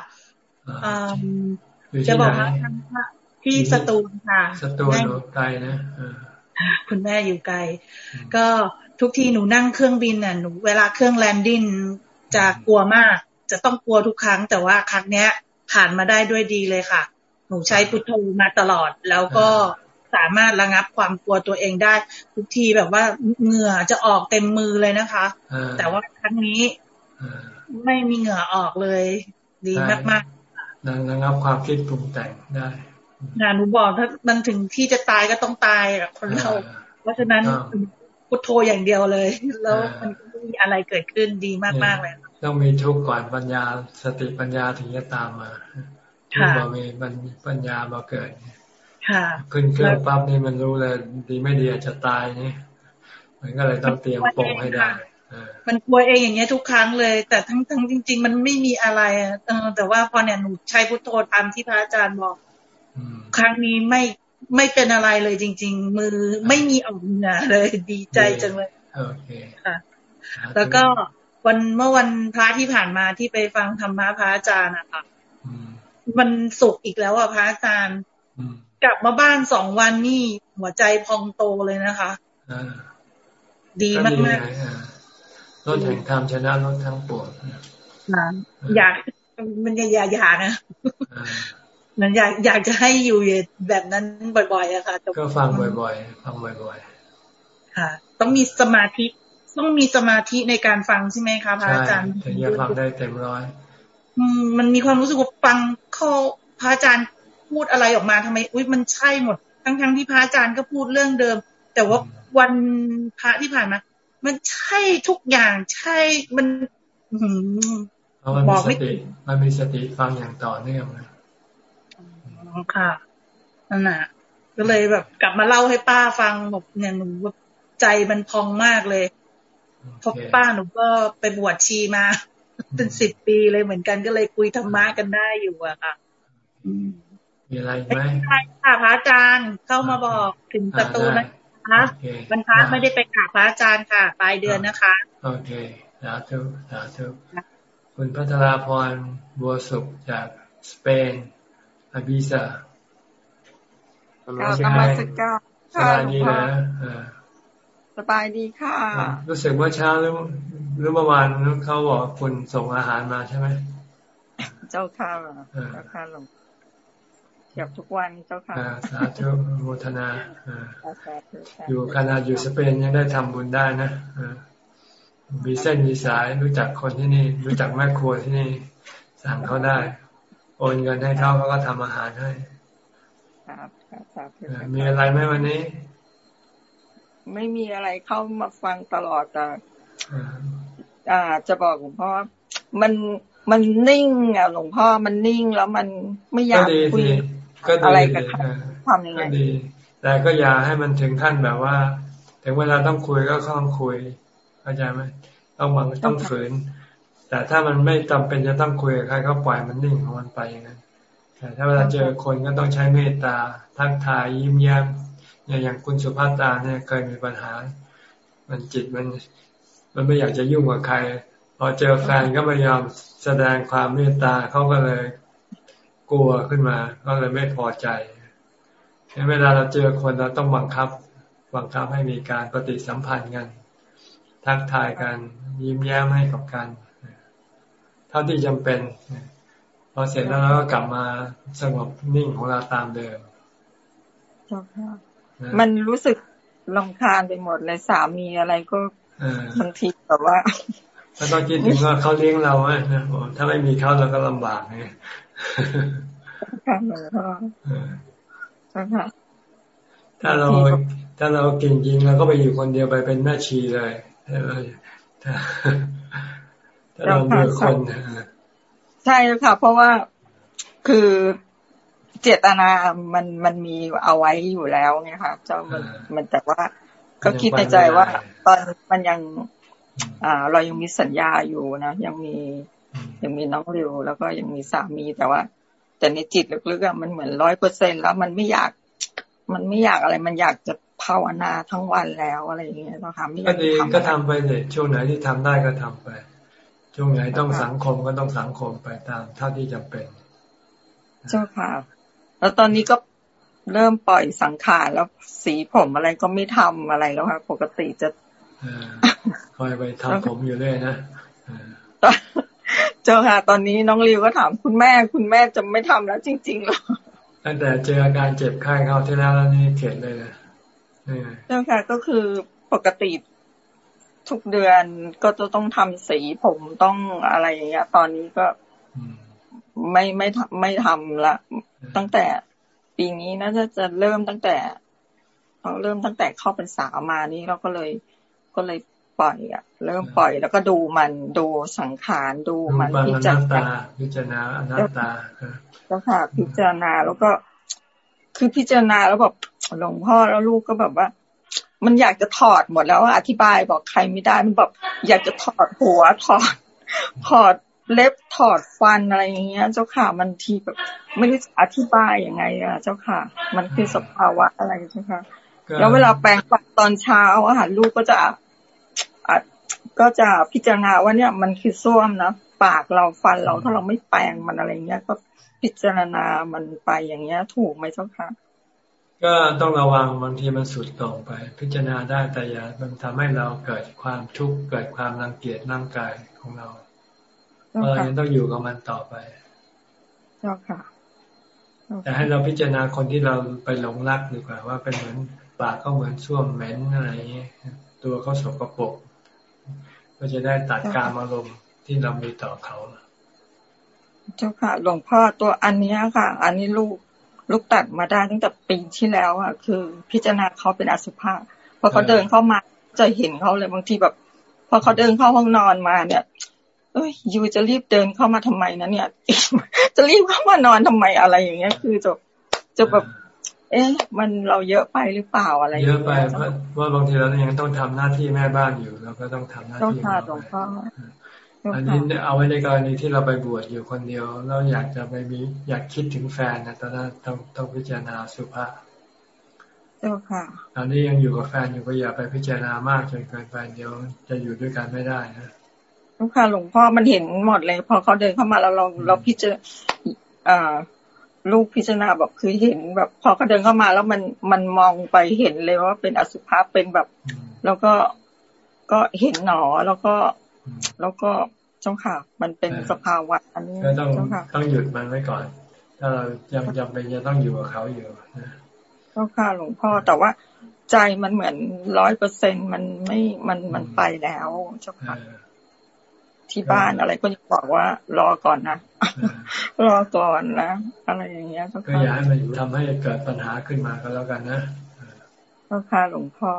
จะบอกว่าที่สตูลค่ะ สตูลไกลนะคุณแม่อยู่ไกล ก็ทุกทีหนูนั่งเครื่องบินน่ะหนูเวลาเครื่องแลนดิ้งจะกลัวมาก จะต้องกลัวทุกครั้ง แต่ว่าครั้งเนี้ย ผ่านมาได้ด้วยดีเลยค่ะ หนูใช้พุทโธมาตลอด แล้วก็สามารถระงับความกลัวตัวเองได้ ทุกทีแบบว่าเหงื่อจะออกเต็มมือเลยนะคะ แต่ว่าครั้งนี้ ไม่มีเหงื่อออกเลย ดีมากๆระงับความคิดปรุงแต่งได้งานหนูบอกถ้ามันถึงที่จะตายก็ต้องตายอะคนเรา เพราะฉะนั้นพุทโธอย่างเดียวเลย แล้วมันไม่มีอะไรเกิดขึ้นดีมากๆเลยต้องมีทุกข์ก่อนปัญญาสติปัญญาถึงจะตามมาทุกข์มามีปัญญามาเกิดขึ้นเครื่องปั๊บนี่มันรู้เลย ดีไม่ดีอาจจะตายนี่มันก็เลยต้องเตรียมปงให้ได้ มันกลัวเองอย่างเงี้ยทุกครั้งเลย แต่ทั้งทั้งจริง ๆ มันไม่มีอะไรเออแต่ว่าพอเนี่ยหนูใช้พุทโธตามที่พระอาจารย์บอกครั้งนี้ไม่ไม่เป็นอะไรเลยจริง ๆ มือไม่มีออกเหงื่อเลยดีใจจังเลยโอเคค่ะแล้วก็วันเมื่อวันพระที่ผ่านมาที่ไปฟังธรรมะพระอาจารย์อะค่ะมันสุกอีกแล้วอะพระอาจารย์กลับมาบ้านสองวันนี่หัวใจพองโตเลยนะคะ ดีมากๆ รถแห่งธรรมชนะรถทั้งปวงอยากมันอย่าอย่านะมันอยากอยากจะให้อยู่แบบนั้นบ่อยๆอะค่ะก็ฟังบ่อยๆ ฟังบ่อยๆ ค่ะ ต้องมีสมาธิ ต้องมีสมาธิในการฟังใช่ไหมคะพระอาจารย์ถึงจะฟังได้เต็มร้อยอืมมันมีความรู้สึกว่าฟังข้อพระอาจารย์พูดอะไรออกมาทำไม อุ้ยมันใช่หมด ทั้งๆทที่พระอาจารย์ก็พูดเรื่องเดิม แต่ว่าวันพระที่ผ่านมา มันใช่ทุกอย่างใช่มันบอกไม่มันมีสติฟังอย่างต่อเนื่องนะค่ะนั่นน่ะก็เลยแบบ กลับมาเล่าให้ป้าฟังบอกเนี่ยหนูใจมันพองมากเลยเพราะป้าหนูก็ไปบวชชีมา เป็นสิบปีเลยเหมือนกันก็เลยคุยธรรมะกันได้อยู่อะค่ะมีอะไรไหมค่ะพระอาจารย์เข้ามาบอกถึงประตูนะ คะวันพระไม่ได้ไปกราบพระอาจารย์ค่ะ ปลายเดือนนะคะ โอเคสาธุสาธุคุณพัทราพรบัวสุขจากสเปนอาบิซากราบนมัสการสบายดีนะสบายดีค่ะ รู้สึกว่าเช้าหรือหรือเมื่อวานเขาบอกคุณส่งอาหารมาใช่ไหม เจ้าค่ะเจ้าค่ะหลวง เกือบทุกวันเจ้าค่ะสาธุโมทนาอยู่ขนาดอยู่สเปนยังได้ทำบุญได้นะมีเส้นมีสายรู้จักคนที่นี่ รู้จักแม่ครัวที่นี่ สั่งเขาได้ โอนเงินให้เขาเขาก็ทำอาหารให้มีอะไรไหมวันนี้ ไม่มีอะไรเข้ามาฟังตลอดแต่อ่า จะบอกหลวงพ่อมันมันนิ่งอะหลวงพ่อมันนิ่งแล้วมันไม่อยากคุย อะไรกับใครทำยังไงดี แต่ก็อย่าให้มันถึงขั้นแบบว่า ถึงเวลาต้องคุยก็ต้องคุยเข้าใจไหมต้องบังต้องฝืน แต่ถ้ามันไม่จำเป็นจะต้องคุยกับใครก็ปล่อยมันนิ่งของมันไปอย่างนั้นแต่ถ้าเวลาเจอคนก็ต้องใช้เมตตาทักทายยิ้มแย้มอย่างอย่างคุณสุภาตาเนี่ยเคยมีปัญหา มันจิตมัน มันไม่อยากจะยุ่งกับใครพพอเจอแฟนก็ไม่ยอมแสดงความเมตตาเขาก็เลย กลัวขึ้นมา ก็เลยไม่พอใจเวลาเราเจอคนเราต้องบังคับ บังคับให้มีการปฏิสัมพันธ์กัน ทักทายกันยิ้มแย้มให้กับกันเท่าที่จำเป็นพอเสร็จแล้วเราก็กลับมาสงบนิ่งของเราตามเดิมมันรู้สึกลำคาญไปหมดเลยสามีอะไรก็บางทีแบบว่าถ้าต้องคิดถึงว่าเขาเลี้ยงเราอะถ้าไม่มีเขาเราก็ลำบากไง ถ้าเราถ้าเราเก่งจริงเราก็ไปอยู่คนเดียวไปเป็นแม่ชีเลยถ้าเราถ้าเราเบื่อคนใช่ค่ะ เพราะว่าคือเจตนามันมันมีเอาไว้อยู่แล้วไงค่ะเจ้ามันมันแต่ว่าก็คิดในใจว่า ตอนมันยัง อ่า เรายังมีสัญญาอยู่นะยังมี ยังมีน้องริวแล้วก็ยังมีสามีแต่ว่า แต่ในจิตลึกๆมันเหมือนร้อยเปอร์เซ็นแล้วมันไม่อยาก มันไม่อยากอะไร มันอยากจะภาวนาทั้งวันแล้วอะไรอย่างเงี้ยนะคะไม่อยากทำก็ทำไปเลยช่วงไหนที่ทำได้ก็ทำไป ช่วงไหนต้องสังคมก็ต้องสังคมไปตามเท่าที่จำเป็น เจ้าค่ะ แล้วตอนนี้ก็เริ่มปล่อยสังขารแล้วสีผมอะไรก็ไม่ทำอะไรแล้วค่ะ ปกติจะคอยไปทำผมอยู่เรื่อยนะ เจ้าค่ะ ตอนนี้น้องริวก็ถามคุณแม่ คุณแม่จะไม่ทำแล้วจริงๆหรอตั้งแต่เจออาการเจ็บไข้เข้าที่แล้วแล้วนี่เข็ดเลยนะเจ้าค่ะก็คือปกติทุกเดือนก็จะต้องทำสีผมต้องอะไรอย่างเงี้ย ตอนนี้ก็ไม่ไม่ไม่ทำละ ตั้งแต่ปีนี้น่าจะจะเริ่มตั้งแต่เราเริ่มตั้งแต่เข้าเป็นสามานี้เราก็เลยก็เลย ปล่อยอะ เริ่มปล่อยแล้วก็ดูมันดูสังขารดูมันพิจารณาพิจารณาอนัตตาแล้วค่ะ พิจารณาแล้วก็ คือพิจารณาแล้วแบบหลวงพ่อแล้วลูกก็แบบว่า มันอยากจะถอดหมดแล้วอธิบายบอกใครไม่ได้มันแบบอยากจะถอดหัวถอดถอดเล็บถอดฟันอะไรอย่างเงี้ย เจ้าค่ะมันทีแบบไม่รู้อธิบายยังไงอะเจ้าค่ะ มันคือสภาวะอะไรเจ้าค่ะ แล้วเวลาแปลงฟันตอนเช้าอาหารลูกก็จะอัด ก็จะพิจารณาว่าเนี่ยมันคือส้วมนะปากเราฟันเราถ้าเราไม่แปลงมันอะไรเงี้ย ก็พิจารณามันไปอย่างเงี้ย ถูกไหมเจ้าค่ะก็ต้องระวังบางทีมันสุดตรงไป พิจารณาได้แต่อย่ามันทำให้เราเกิดความทุกข์เกิดความรังเกียจร่างกายของเราเรายังต้องอยู่กับมันต่อไปเจ้าค่ะแต่ให้เราพิจารณาคนที่เราไปหลงรักดีกว่าว่าเป็นเหมือนปากเขาเหมือนช่วงเหม็นอะไรอย่างเงี้ยตัวเขาสกปรก ก็จะได้ตัดการอารมณ์ที่เรามีต่อเขาเจ้าค่ะ หลวงพ่อตัวอันนี้ค่ะ อันนี้ลูกลูกตัดมาได้ตั้งแต่ปีที่แล้วอะ คือ พิจารณาเขาเป็นอสุภะพอเขาเดินเข้ามาจะเห็นเขาเลยบางทีแบบ พอเขาเดินเข้าห้องนอนมาเนี่ย เอ้ยยูจะรีบเดินเข้ามาทำไมนะเนี่ย จะรีบเข้ามานอนทำไมอะไรอย่างเงี้ย คือจะจะแบบ เอ๊ะ มันเราเยอะไปหรือเปล่าอะไรเยอะไปเพราะว่าบางทีเรายังต้องทำหน้าที่แม่บ้านอยู่เราก็ต้องทำหน้าที่ต้องค่ะหลวงพ่ออันนี้เอาไว้ในกรณีที่เราไปบวชอยู่คนเดียวแล้วอยากจะไปมีอยากคิดถึงแฟนนะตอนนั้นต้องต้องพิจารณาสุภาพเจ้าค่ะตอนนี้ยังอยู่กับแฟนอยู่ก็อย่าไปพิจารณามากจนเกินไปเดียวจะอยู่ด้วยกันไม่ได้นะเจ้าค่ะหลวงพ่อมันเห็นหมดเลย พอเขาเดินเข้ามาแล้วเราเราพิจารอ่า ลูกพิจารณาแบบคือเห็นแบบพอเขาเดินเข้ามาแล้วมันมันมองไปเห็นเลยว่าเป็นอสุภะเป็นแบบ แล้วก็ก็เห็นหนอแล้วก็ แล้วก็เจ้าค่ะ มันเป็นสภาวะอันนี้ต้องต้องหยุดมันไว้ก่อน ถ้าเรายังจำเป็นจะต้องอยู่กับเขาอยู่นะเจ้าค่ะหลวงพ่อแต่ว่าใจมันเหมือนร้อยเปอร์เซ็นมันไม่มันมันไปแล้วเจ้าค่ะ ที่บ้านอะไรก็จะบอกว่ารอก่อนนะรอก่อนนะอะไรอย่างเงี้ยก็อย่าให้มันทำให้เกิดปัญหาขึ้นมาก็แล้วกันนะเจ้าค่ะหลวงพ่อ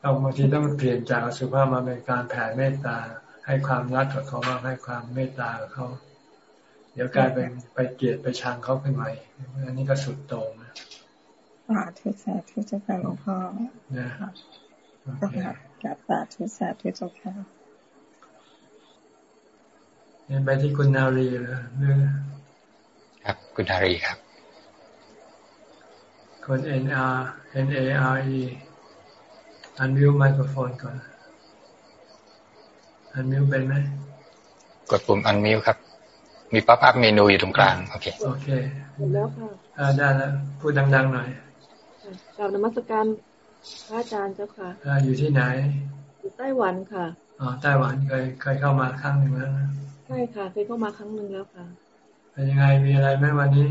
เราบางทีต้องเปลี่ยนจากสุภาพมาเป็นการแผ่เมตตา ให้ความรักกับเขาบ้างให้ความเมตตากับเขาเดี๋ยวกลายเป็นไปเกลียดไปชังเขาขึ้นใหม่อันนี้ก็สุดโต่งนะสาธุสาธุเจ้าค่ะหลวงพ่อนะเจ้าค่ะกับสาธุสาธุเจ้าค่ะ เนี่ยไปที่คุณนารีเลยครับ คุณนารีครับคน N R N A R E อันวิวไมโครโฟนก่อน อันมิวเป็นไหม กดปุ่ม unmute ครับ มี pop-up menu อยู่ตรงกลาง โอเค โอเคหมดแล้วค่ะอ่าได้แล้ว พูดดัง ๆ หน่อยกราบนมัสการพระอาจารย์เจ้าค่ะอ่าอยู่ที่ไหน อยู่ไต้หวันค่ะ อ๋อ ไต้หวันเคยเคยเข้ามาครั้งหนึ่งแล้ว ใช่ค่ะ เคยเข้ามาครั้งหนึ่งแล้วค่ะ เป็นยังไงมีอะไรไหมวันนี้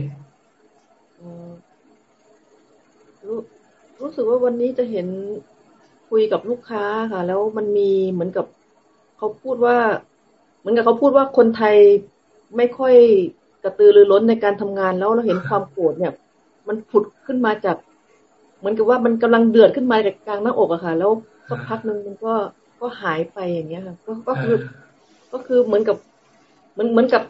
รู้รู้สึกว่าวันนี้จะเห็นคุยกับลูกค้าค่ะ แล้วมันมีเหมือนกับเขาพูดว่า เหมือนกับเขาพูดว่าคนไทยไม่ค่อยกระตือรือร้นในการทำงานแล้วเราเห็นความโกรธเนี่ย มันผุดขึ้นมาจาก เหมือนกับว่ามันกำลังเดือดขึ้นมาจากกลางหน้าอกอะค่ะ แล้วสักพักหนึ่งมันก็ก็หายไปอย่างเงี้ยค่ะ ก็ก็คือ ก็คือเหมือนกับเห มือนเหมือนกับ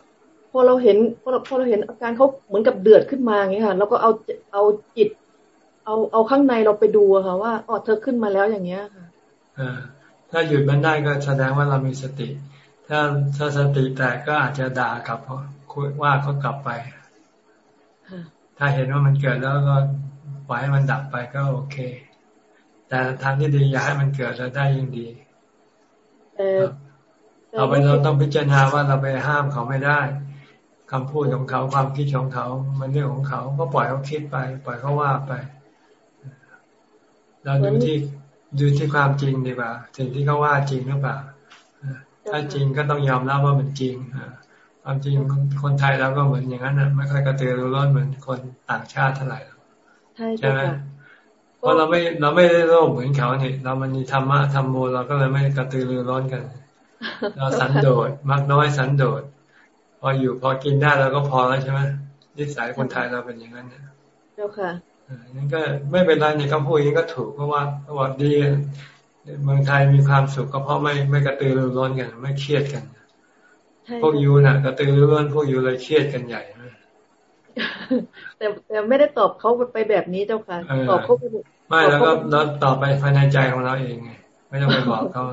พอเราเห็นพอเราพอเราเห็นอาการเขาเหมือนกับเดือดขึ้นมาอย่างเงี้ยค่ะแล้วก็เอาเอาจิต เอาเอาข้างในเราไปดูอะค่ะ ว่าอ๋อเธอขึ้นมาแล้วอย่างเงี้ยค่ะอ่าถ้าหยุดมันได้ก็แสดงว่าเรามีสติ ถ้าถ้าสติแตกก็อาจจะด่ากลับเขาว่าเขากลับไปถ้าเห็นว่ามันเกิดแล้วก็ปล่อยให้มันดับไปก็โอเค แต่ทางที่ดีอย่าให้มันเกิดแล้วได้ยิ่งดี เราไปเราต้องพิจารณาว่าเราไปห้ามเขาไม่ได้คำพูดของเขาความคิดของเขา มันเรื่องของเขาก็ปล่อยเขาคิดไป ปล่อยเขาว่าไป เราดูที่ดูที่ความจริงดีกว่าสิ่งที่เขาว่าจริงหรือเปล่าถ้าจริงก็ต้องยอมรับว่ามันจริงความจริงคนไทยเราก็เหมือนอย่างนั้นนะไม่ค่อยกระตือรือร้นเหมือนคนต่างชาติเท่าไหร่ใช่ไหมเพราะเราไม่เราไม่ได้โลภเหมือนเขาเนี่ยเรามันมีธรรมะธรรมโมเราก็เลยไม่กระตือรือร้นกัน เราสันโดษมักน้อยสันโดษพออยู่พอกินได้เราก็พอแล้วใช่ไหมนิสัยคนไทยเราเป็นอย่างนั้นเนี่ยเจ้าค่ะนั่นก็ไม่เป็นไรเนี่ยเขาพูดอย่างนี้ก็ถูกเพราะว่าเพราะว่าดีเมืองไทยมีความสุขก็เพราะไม่ไม่กระตือรือร้นกันไม่เครียดกันพวกยูน่ะกระตือรือร้นพวกยูเลยเครียดกันใหญ่แต่แต่ไม่ได้ตอบเขาไปแบบนี้เจ้าค่ะตอบเขาไม่แล้วก็เราตอบไปภายในใจของเราเองไงไม่ต้องไปบอกเขา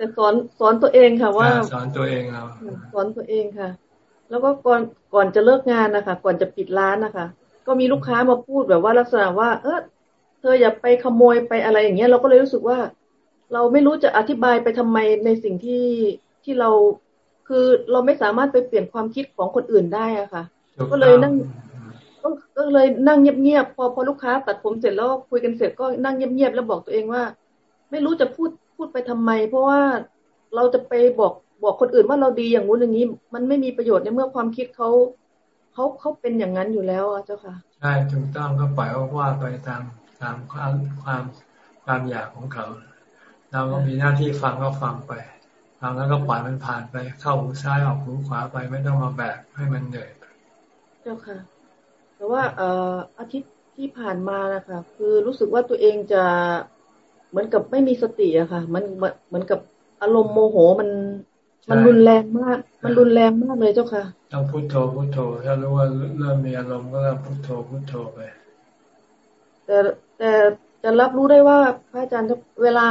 แต่สอนสอนตัวเองค่ะว่าสอนตัวเองเราสอนตัวเองค่ะ แล้วก็ก่อนก่อนจะเลิกงานนะคะก่อนจะปิดร้านนะคะก็มีลูกค้ามาพูดแบบว่าลักษณะว่า เออเธออย่าไปขโมยไปอะไรอย่างเงี้ย เราก็เลยรู้สึกว่า เราไม่รู้จะอธิบายไปทำไมในสิ่งที่ที่เราคือเราไม่สามารถไปเปลี่ยนความคิดของคนอื่นได้อะค่ะ ก็เลยนั่งก็เลยนั่งเงียบๆพอพอลูกค้าตัดผมเสร็จแล้วคุยกันเสร็จก็นั่งเงียบๆแล้วบอกตัวเองว่า ไม่รู้จะพูด พูดไปทำไม เพราะว่าเราจะไปบอกบอกคนอื่นว่าเราดีอย่างงู้นอย่างนี้ มันไม่มีประโยชน์ในเมื่อความคิดเขาเขาเขาเป็นอย่างนั้นอยู่แล้วอะเจ้าค่ะ ใช่ถูกต้องก็ปล่อยว่าไปตามตามความความความอยากของเขา เราก็มีหน้าที่ฟังก็ฟังไปฟังแล้วก็ปล่อยมันผ่านไป เข้าหูซ้ายออกหูขวาไปไม่ต้องมาแบกให้มันเหนื่อยเจ้าค่ะ แต่ว่าเอ่ออาทิตย์ที่ผ่านมานะคะคือรู้สึกว่าตัวเองจะ เหมือนกับไม่มีสติอะค่ะ มันเหมือนกับอารมณ์โมโหมัน มันรุนแรงมาก มันรุนแรงมากเลยเจ้าค่ะต้องพุโทโธพุโทโธ ถ้ารู้ว่าเริ่มมีอารมณ์ก็เริ่มพุโทโธพุโทโธไป แต่แต่จะรับรู้ได้ว่าพระอาจารย์เวลา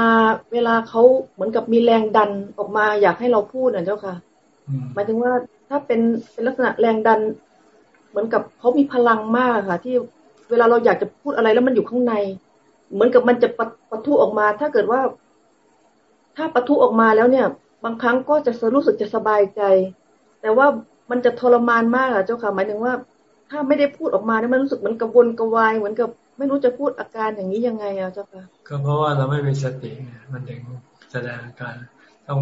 เวลาเขาเหมือนกับมีแรงดันออกมา อยากให้เราพูดนะเจ้าค่ะหมายถึงว่าถ้าเป็นเป็นลักษณะแรงดัน เหมือนกับเขามีพลังมากค่ะ ที่เวลาเราอยากจะพูดอะไรแล้วมันอยู่ข้างใน เหมือนกับมันจะปะปะทุออกมา ถ้าเกิดว่า ถ้าปะทุออกมาแล้วเนี่ย บางครั้งก็จะรู้สึกจะสบายใจ แต่ว่ามันจะทรมานมากอะเจ้าค่ะหมายถึงว่า ถ้าไม่ได้พูดออกมาเนี่ยมันรู้สึกเหมือนกระวนกระวายเหมือนกับไม่รู้จะพูดอาการอย่างนี้ยังไงอะเจ้าค่ะก็เพราะว่าเราไม่มีสติมันถึงแสดงอาการต้อง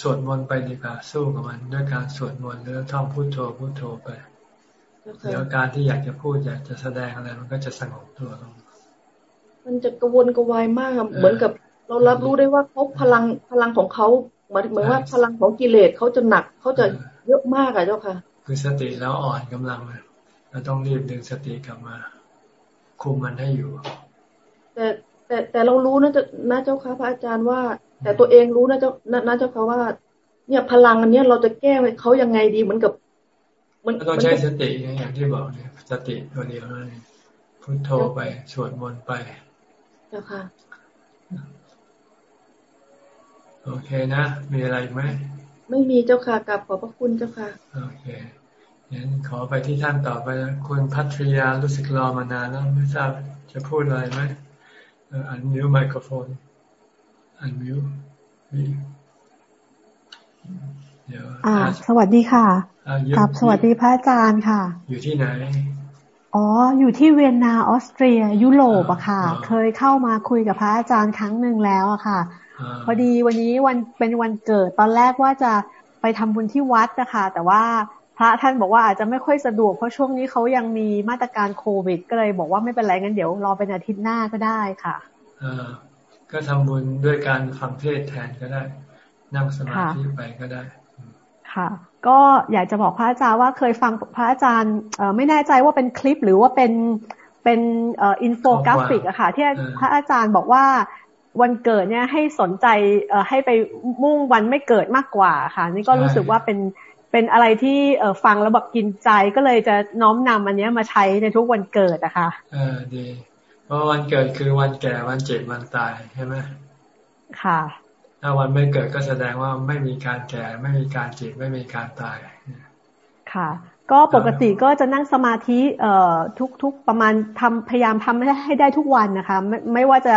สวดมนต์ไปดีกว่าสู้กับมัน ด้วยการสวดมนต์หรือท่องพุทโธพุทโธไปเดี๋ยวการที่อยากจะพูดอยากจะแสดงอะไรมันก็จะสงบตัวลง มันจะกระวนกระวายมากเหมือนกับ เรารับรู้ได้ว่าเขาพลังพลังของเขาหมายเหมือนว่าพลังของกิเลสเขาจะหนักเขาจะเยอะมากอะเจ้าค่ะ คือสติแล้วอ่อนกำลังเราต้องรีบดึงสติกลับมา คุมมันให้อยู่ แต่แต่แต่เรารู้นะเจ้านะเจ้าค่ะพระอาจารย์ว่า แต่ตัวเองรู้นะเจ้านะเจ้าค่ะว่า เนี่ยพลังอันนี้เราจะแก้เขายังไงดีเหมือนกับ มันต้องใช้สติอย่างที่บอกเนี่ยสติตัวเดียวนั่นเองพุทโธไปสวดมนต์ไปเจ้าค่ะ โอเคนะ มีอะไรไหม ไม่มีเจ้าค่ะกับขอบพระคุณเจ้าค่ะ โอเคงั้นขอไปที่ท่านต่อไปนะคุณพัทริยารู้สึกรอมานานแล้วไม่ทราบจะพูดอะไรไหมอันมิวไมโครโฟน อันมิวมีอ่าสวัสดีค่ะกับสวัสดีพระอาจารย์ค่ะ อยู่ที่ไหน อ๋อ อยู่ที่เวียนนาออสเตรีย ยุโรปอะค่ะ เคยเข้ามาคุยกับพระอาจารย์ครั้งหนึ่งแล้วอะค่ะ พอดีวันนี้วันเป็นวันเกิด ตอนแรกว่าจะไปทำบุญที่วัดนะคะแต่ว่าพระท่านบอกว่าอาจจะไม่ค่อยสะดวกเพราะช่วงนี้เขายังมีมาตรการโควิด ก็เลยบอกว่าไม่เป็นไรงั้นเดี๋ยวรอเป็นอาทิตย์หน้าก็ได้ค่ะอก็ทำบุญด้วยการฟังเทศน์แทนก็ได้ นั่งสมาธิไปก็ได้ ค่ะ ก็อยากจะบอกพระอาจารย์ว่าเคยฟังพระอาจารย์ไม่แน่ใจว่าเป็นคลิปหรือว่าเป็นเป็นอินโฟกราฟิกอะค่ะ ที่พระอาจารย์บอกว่าวันเกิดเนี่ยให้สนใจให้ไปมุ่งวันไม่เกิดมากกว่าค่ะ นี่ก็รู้สึกว่าเป็นเป็นอะไรที่เอฟังแล้วแบบกินใจก็เลยจะน้อมนำอันนี้มาใช้ในทุกวันเกิดนะคะเออดี เพราะวันเกิดคือวันแก่วันเจ็บวันตายใช่ไหมค่ะ ถ้าวันไม่เกิดก็แสดงว่าไม่มีการแก่ ไม่มีการเจ็บไม่มีการตายค่ะ ก็ปกติก็จะนั่งสมาธิเอ่อทุกๆประมาณทำพยายามทำให้ได้ทุกวันนะคะ ไม่ไม่ว่าจะ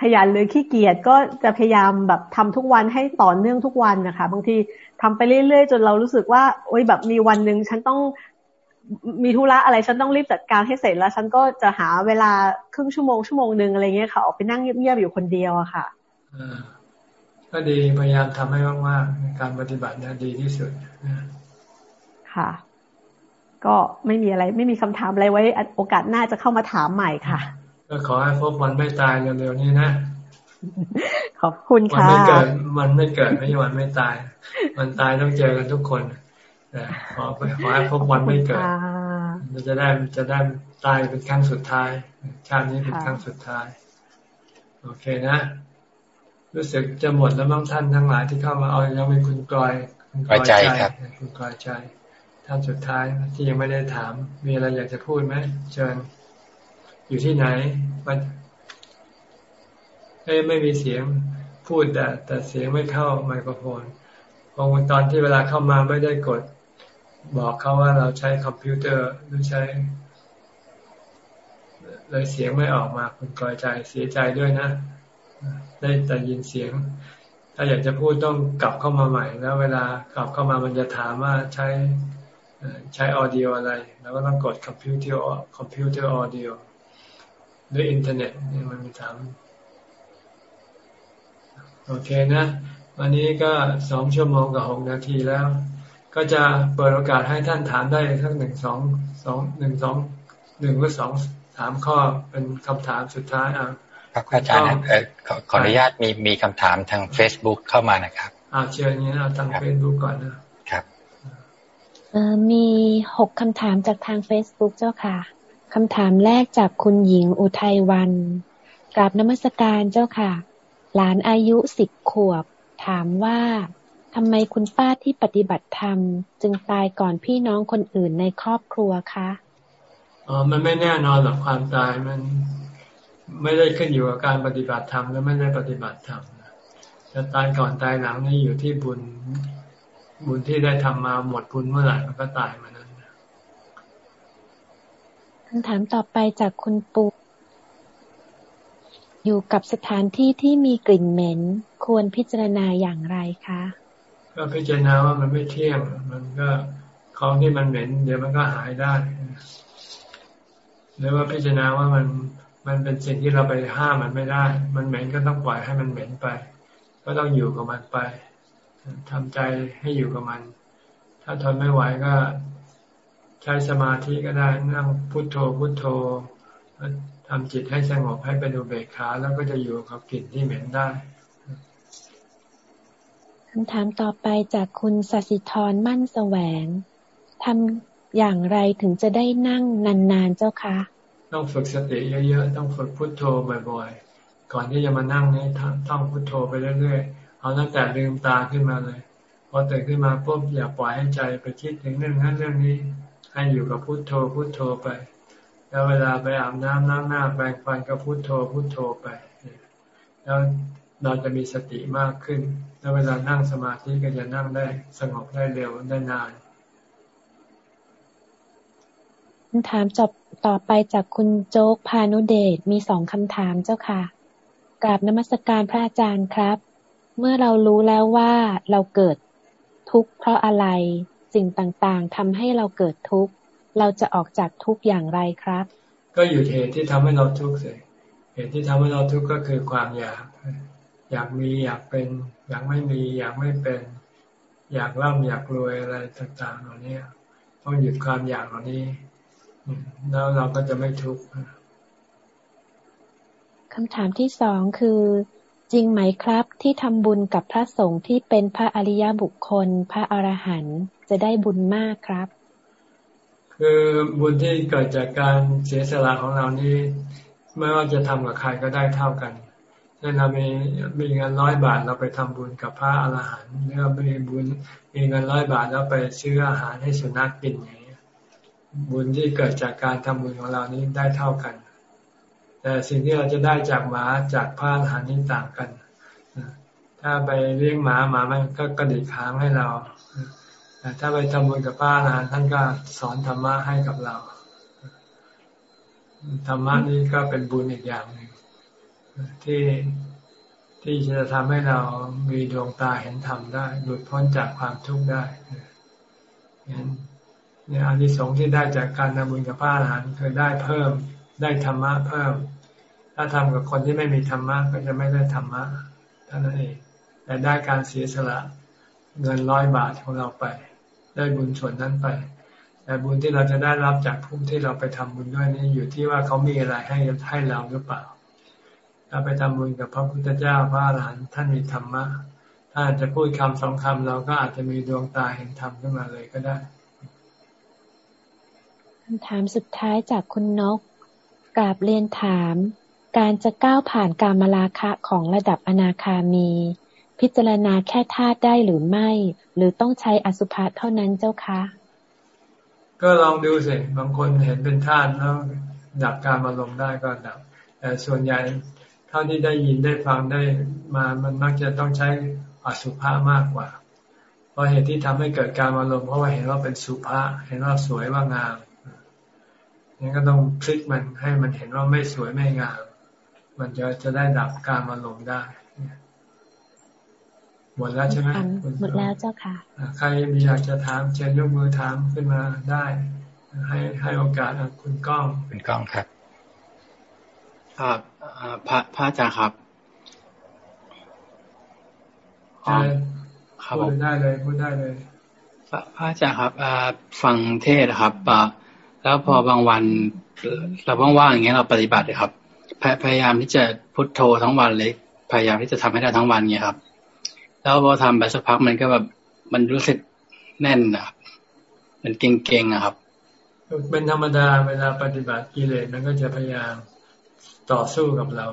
ขยันหรือขี้เกียจก็จะพยายามแบบทำทุกวันให้ต่อเนื่องทุกวันนะคะ บางทีทำไปเรื่อยๆ จนเรารู้สึกว่า โอ๊ยแบบมีวันหนึ่งฉันต้องมีธุระอะไรฉันต้องรีบจัดการให้เสร็จแล้ว ฉันก็จะหาเวลาครึ่งชั่วโมงชั่วโมงหนึ่งอะไรเงี้ยค่ะออกไปนั่งเงียบๆอยู่คนเดียวอะค่ะ ก็ดีพยายามทำให้มากๆการปฏิบัติเนี่ยดีที่สุดค่ะ ก็ไม่มีอะไร ไม่มีคำถามอะไรไว้ โอกาสหน้าจะเข้ามาถามใหม่ค่ะ ก็ขอให้พบวันไม่ตายเร็วๆนี้นะขอบคุณค่ะมันไม่เกิดมันไม่เกิดไม่ใช่วันไม่ตาย มันตายต้องเจอกันทุกคนแต่ขอขอให้พบวันไม่เกิดมันจะได้จะได้ตายเป็นครั้งสุดท้าย ชาตินี้เป็นครั้งสุดท้าย โอเคนะ รู้สึกจะหมดแล้วมั้งท่านทั้งหลายที่เข้ามาเอายังเป็นคุณกลอยคุณกลอยใจครับคุณกลอยใจท่านสุดท้ายที่ยังไม่ได้ถาม มีอะไรอยากจะพูดไหมเชิญ อยู่ที่ไหนไม่มีเสียงพูดแต่แต่เสียงไม่เข้าไมโครโฟนพอตอนที่เวลาเข้ามาไม่ได้กด บอกเขาว่าเราใช้คอมพิวเตอร์หรือใช้เลยเสียงไม่ออกมาคุณกลอยใจเสียใจด้วยนะ ได้แต่ยินเสียง ถ้าอยากจะพูดต้องกลับเข้ามาใหม่แล้วเวลากลับเข้ามามันจะถามว่าใช้ใช้ audio อะไร แล้วก็ต้องกดคอมพิวเตอร์computer audio ด้วยอินเทอร์เน็ตนี่มันมีถามโอเคนะ วันนี้ก็สองชั่วโมงกับหกนาทีแล้ว ก็จะเปิดโอกาสให้ท่านถามได้ทั้งหนึ่งสองสองหนึ่งสองหนึ่งหรือสองถามข้อเป็นคำถามสุดท้ายอะ ครับอาจารย์ขอขออนุญาตมีมีคำถามทาง Facebook เข้ามานะครับอ่าเชิญนี้เอาทางเฟซบุ๊กก่อนนะครับเอ่อมีหกคำถามจากทาง Facebook เจ้าค่ะคำถามแรกจากคุณหญิงอุทัยวันกราบนมัสการเจ้าค่ะ หลานอายุสิบขวบ ถามว่าทำไมคุณป้าที่ปฏิบัติธรรม จึงตายก่อนพี่น้องคนอื่นในครอบครัวคะอ๋อมันไม่แน่นอนหรอกความตายมัน ไม่ได้ขึ้นอยู่กับการปฏิบัติธรรมหรือไม่ได้ปฏิบัติธรรมจะตายก่อนตายหลังนี่อยู่ที่บุญบุญที่ได้ทำมาหมดบุญเมื่อไหร่มันก็ตายมานั้นคำถามต่อไปจากคุณปูอยู่กับสถานที่ที่มีกลิ่นเหม็น ควรพิจารณาอย่างไรคะ ก็พิจารณาว่ามันไม่เที่ยงมันก็ของที่มันเหม็น เดี๋ยวมันก็หายได้ หรือว่าพิจารณาว่ามัน มันเป็นสิ่งที่เราไปห้ามมันไม่ได้ มันเหม็นก็ต้องปล่อยให้มันเหม็นไป ก็ต้องอยู่กับมันไปทำใจให้อยู่กับมัน ถ้าทนไม่ไหวก็ใช้สมาธิก็ได้นั่งพุโทโธพุโทโธทำจิตให้สงบให้เป็นอุเบกขาแล้วก็จะอยู่กับกลิ่นที่เหม็นได้คำถามต่อไปจากคุณสัสิธรมั่นแสวงทำอย่างไรถึงจะได้นั่งนานๆเจ้าคะ ต้องฝึกสติเยอะๆ ต้องฝึกพุทโธบ่อยๆ ก่อนที่จะมานั่งนี้ท่องพุทโธไปเรื่อยๆ เอาตั้งแต่ลืมตาขึ้นมาเลย พอตื่นขึ้นมาปุ๊บอย่าปล่อยให้ใจไปคิดถึงเรื่องนั้นเรื่องนี้ ให้อยู่กับพุทโธพุทโธไป แล้วเวลาไปอาบน้ำล้างหน้าแปรงฟันก็พุทโธพุทโธไป แล้วเราจะมีสติมากขึ้น แล้วเวลานั่งสมาธิก็จะนั่งได้สงบได้เร็วได้นานคำถามจบ ต่อไปจากคุณโจ๊กพานุเดชมีสองคำถามเจ้าค่ะ กราบนมัสการพระอาจารย์ครับ เมื่อเรารู้แล้วว่าเราเกิดทุกข์เพราะอะไร สิ่งต่างๆทำให้เราเกิดทุกข์ เราจะออกจากทุกข์อย่างไรครับ ก็อยู่เหตุที่ทำให้เราทุกข์เลยเหตุที่ทำให้เราทุกข์ก็คือความอยาก อยากมีอยากเป็น อยากไม่มีอยากไม่เป็น อยากร่ำอยากรวยอะไรต่างๆเหล่านี้ต้องหยุดความอยากเหล่านี้ แล้วเราก็จะไม่ทุกข์คำถามที่สองคือ จริงไหมครับ ที่ทำบุญกับพระสงฆ์ที่เป็นพระอริยบุคคล พระอรหันต์จะได้บุญมากครับ คือบุญที่เกิดจากการเสียสละของเรานี้ไม่ว่าจะทำกับใครก็ได้เท่ากันเช่นเรามีมีเงินร้อยบาทเราไปทำบุญกับพระอรหันต์หรือมีบุญมีเงินร้อยบาทแล้วไปซื้ออาหารให้สุนัขกินอย่างนี้ บุญที่เกิดจากการทำบุญของเรานี้ได้เท่ากัน แต่สิ่งที่เราจะได้จากหมาจากพระอรหันต์นี้ต่างกัน ถ้าไปเลี้ยงหมาหมามันก็กระดิกหางให้เราแต่ถ้าไปทำบุญกับพระอรหันต์ท่านก็สอนธรรมะให้กับเราธรรมะนี้ก็เป็นบุญอีกอย่างหนึ่งที่ที่จะทำให้เรามีดวงตาเห็นธรรมได้ หลุดพ้นจากความทุกข์ได้งั้น เนี่ยอานิสงส์ที่ได้จากการทำบุญกับพระอรหันต์คือได้เพิ่มได้ธรรมะเพิ่ม ถ้าทำกับคนที่ไม่มีธรรมะก็จะไม่ได้ธรรมะเท่านั้นเองแต่ได้การเสียสละเงินร้อยบาทของเราไป ได้บุญส่วนนั้นไป แต่บุญที่เราจะได้รับจากผู้ที่เราไปทำบุญด้วยนี่อยู่ที่ว่าเขามีอะไรให้ให้เราหรือเปล่า ถ้าไปทำบุญกับพระพุทธเจ้าพระอรหันต์ท่านมีธรรมะถ้าจะพูดคำสองคำเราก็อาจจะมีดวงตาเห็นธรรมขึ้นมาเลยก็ได้ คำถามสุดท้ายจากคุณนก กราบเรียนถาม การจะก้าวผ่านการมราคะของระดับอนาคามี พิจารณาแค่ธาตุได้หรือไม่ หรือต้องใช้อสุภะเท่านั้นเจ้าคะก็ลองดูสิบางคนเห็นเป็นธาตุแล้วดับการมาลงได้ก็ดับ แต่ส่วนใหญ่เท่าที่ได้ยินได้ฟังได้มามันมักจะต้องใช้อสุภะมากกว่า เพราะเหตุที่ทำให้เกิดการมาลงเพราะว่าเห็นว่าเป็นสุภะเห็นว่าสวยว่างาม นี่ก็ต้องพลิกมันให้มันเห็นว่าไม่สวยไม่งาม มันจะจะได้ดับการมาลงได้หมดแล้วใช่ไหมหมดแล้วเจ้าค่ะ ใครมีอยากจะถามเชิญยกมือถามขึ้นมาได้ ให้ให้โอกาสคุณก้องคุณก้องครับครับพระพระอาจารย์ครับครับพูดได้เลยพูดได้เลยพระอาจารย์ครับฟังเทศครับ แล้วพอบางวันเราว่างๆอย่างเงี้ยเราปฏิบัติเลยครับ พยายามที่จะพุทโธทั้งวันเลย พยายามที่จะทำให้ได้ทั้งวันเงี้ยครับ แล้วพอทำไปสักพักมันก็แบบมันรู้สึกแน่นนะครับมันเก่งๆนะครับ เป็นธรรมดาเวลาปฏิบัติกิเลสมันก็จะพยายามต่อสู้กับเรา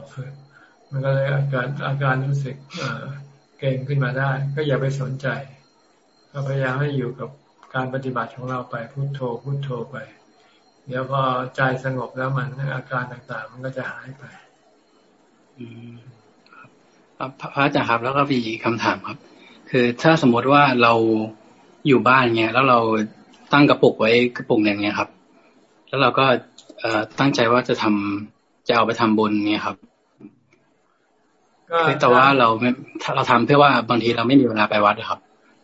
มันก็เลยอาการอาการรู้สึกเก่งขึ้นมาได้ ก็อย่าไปสนใจ ก็พยายามให้อยู่กับการปฏิบัติของเราไปพุโทโธพุโทโธไป เดี๋ยวพอใจสงบแล้วมันอาการต่างๆ มันก็จะหายไป อืมพระอาจารย์ครับ แล้วก็มีคำถามครับ คือถ้าสมมติว่าเราอยู่บ้านเงี้ยแล้วเราตั้งกระปุกไว้กระปุกหนึ่งเงี้ยครับ แล้วเราก็เอตั้งใจว่าจะทำจะเอาไปทำบุญเนี่ยครับแต่ว่าเราไม่ถ้าเราทำเพื่อว่าบางทีเราไม่มีเวลาไปวัดครับ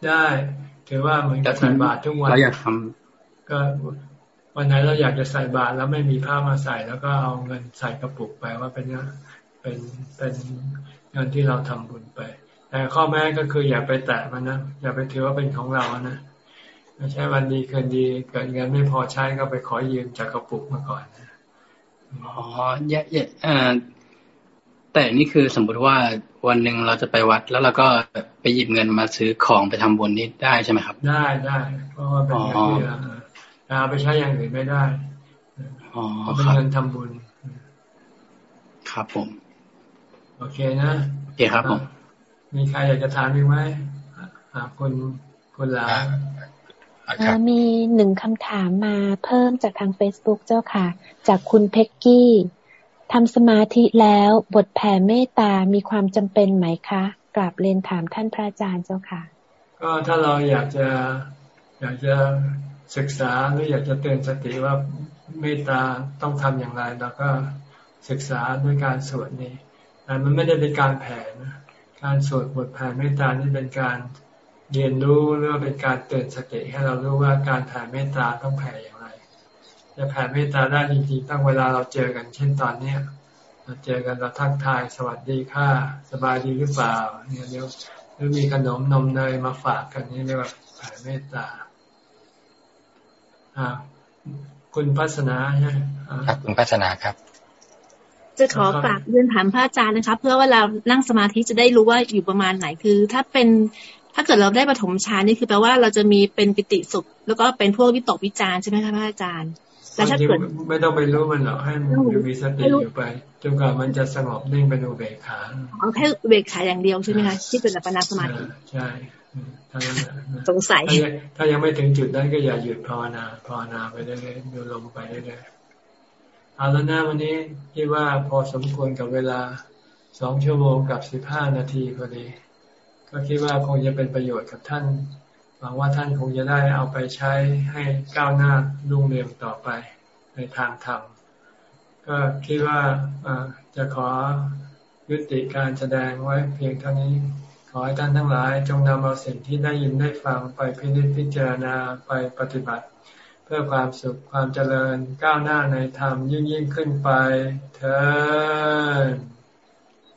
ได้ถือว่าเหมือนกับใส่บาตรทุกวันเราอยากทำก็ วันไหนเราอยากจะใส่บาตรแล้วไม่มีผ้ามาใส่แล้วก็เอาเงินใส่กระปุกไปว่าเป็นเป็นเป็นเงินที่เราทำบุญไป แต่ข้อแม้ก็คืออย่าไปแตะมันนะอย่าไปถือว่าเป็นของเรานะไม่ใช่วันดีคืนดีเกิดเงินไม่พอใช้ก็ไปขอยืมจากกระปุกมาก่อนอ๋อเยอะเยอะแต่นี่คือสมมุติว่าวันหนึ่งเราจะไปวัดแล้วเราก็ไปหยิบเงินมาซื้อของไปทำบุญนี่ได้ใช่ไหมครับ ได้ได้เพราะว่าเป็นเงินที่ เราไปใช้อย่างอื่นไม่ได้อ๋อเป็นเงินทำบุญ ครับผม โอเคนะโอเคครับผม มีใครอยากจะถามอีกไหมคุณคุณลามีหนึ่งคำถามมาเพิ่มจากทางเฟซ e ุ๊กเจ้าค่ะ จากคุณเพ็กกี้ทำสมาธิแล้วบทแผ่เมตตามีความจำเป็นไหมคะกราบเรียนถามท่านพระอาจารย์เจ้าค่ะ ก็ถ้าเราอยากจะอยากจะ ศึกษาหรืออยากจะเตือนสติว่าเมตตาต้องทำอย่างไรเราก็ศึกษาด้วยการสวดนี้แต่มันไม่ได้เป็นการแผ่นะการสวดบทแผ่เมตตานี่เป็นการเรียนรู้หรือเป็นการเตือนสติให้เรารู้ว่าการแผ่เมตตาต้องแผ่อย่างไรจะแผ่เมตตาได้จริงๆตั้งเวลาเราเจอกันเช่นตอนเนี้ยเราเจอกันเราทักทายสวัสดีค่ะสบายดีหรือเปล่าเนี่ยเดี๋ยวหรือมีขนมนมเนยมาฝากกันนี่เรียกว่าแผ่เมตตา คุณพัฒนาใช่ครับคุณพัฒนาครับ จะขอฝากเรียนถามพระอาจารย์นะคะเพื่อว่าเรานั่งสมาธิจะได้รู้ว่าอยู่ประมาณไหนคือ ถ้าเป็นถ้าเกิดเราได้ปฐมฌานนี่คือแปลว่าเราจะมีเป็นปิติสุข แล้วก็เป็นพวกวิตกวิจารใช่ไหมคะพระอาจารย์แต่ถ้าเกิดไม่ต้องไปรู้มันหรอกให้มันมีสติอยู่ไปจนกว่ามันจะสงบนิ่งเป็นอุเบกขาเอาแค่อุเบกขาอย่างเดียวใช่ไหมคะที่เป็นอัปปนาสมาธิใช่ถ้า สงสัยถ้ายังไม่ถึงจุดนั้นก็อย่าหยุดภาวนาภาวนาไปเรื่อยๆดูลมไปเรื่อยๆเอาแล้วนะวันนี้คิดว่าพอสมควรกับเวลาสองชั่วโมงกับสิบห้านาทีพอดี ก็คิดว่าคงจะเป็นประโยชน์กับท่านหวังว่าท่านคงจะได้เอาไปใช้ให้ก้าวหน้ารุ่งเรืองต่อไปในทางธรรมก็คิดว่าจะขอยุติการแสดงไว้เพียงเท่านี้ ขอให้ท่านทั้งหลายจงนำเอาสิ่งที่ได้ยินได้ฟังไปพิจิตพิจารณาไปปฏิบัติ เพื่อความสุขความเจริญก้าวหน้าในธรรมยิ่งยิ่งขึ้นไปเถิด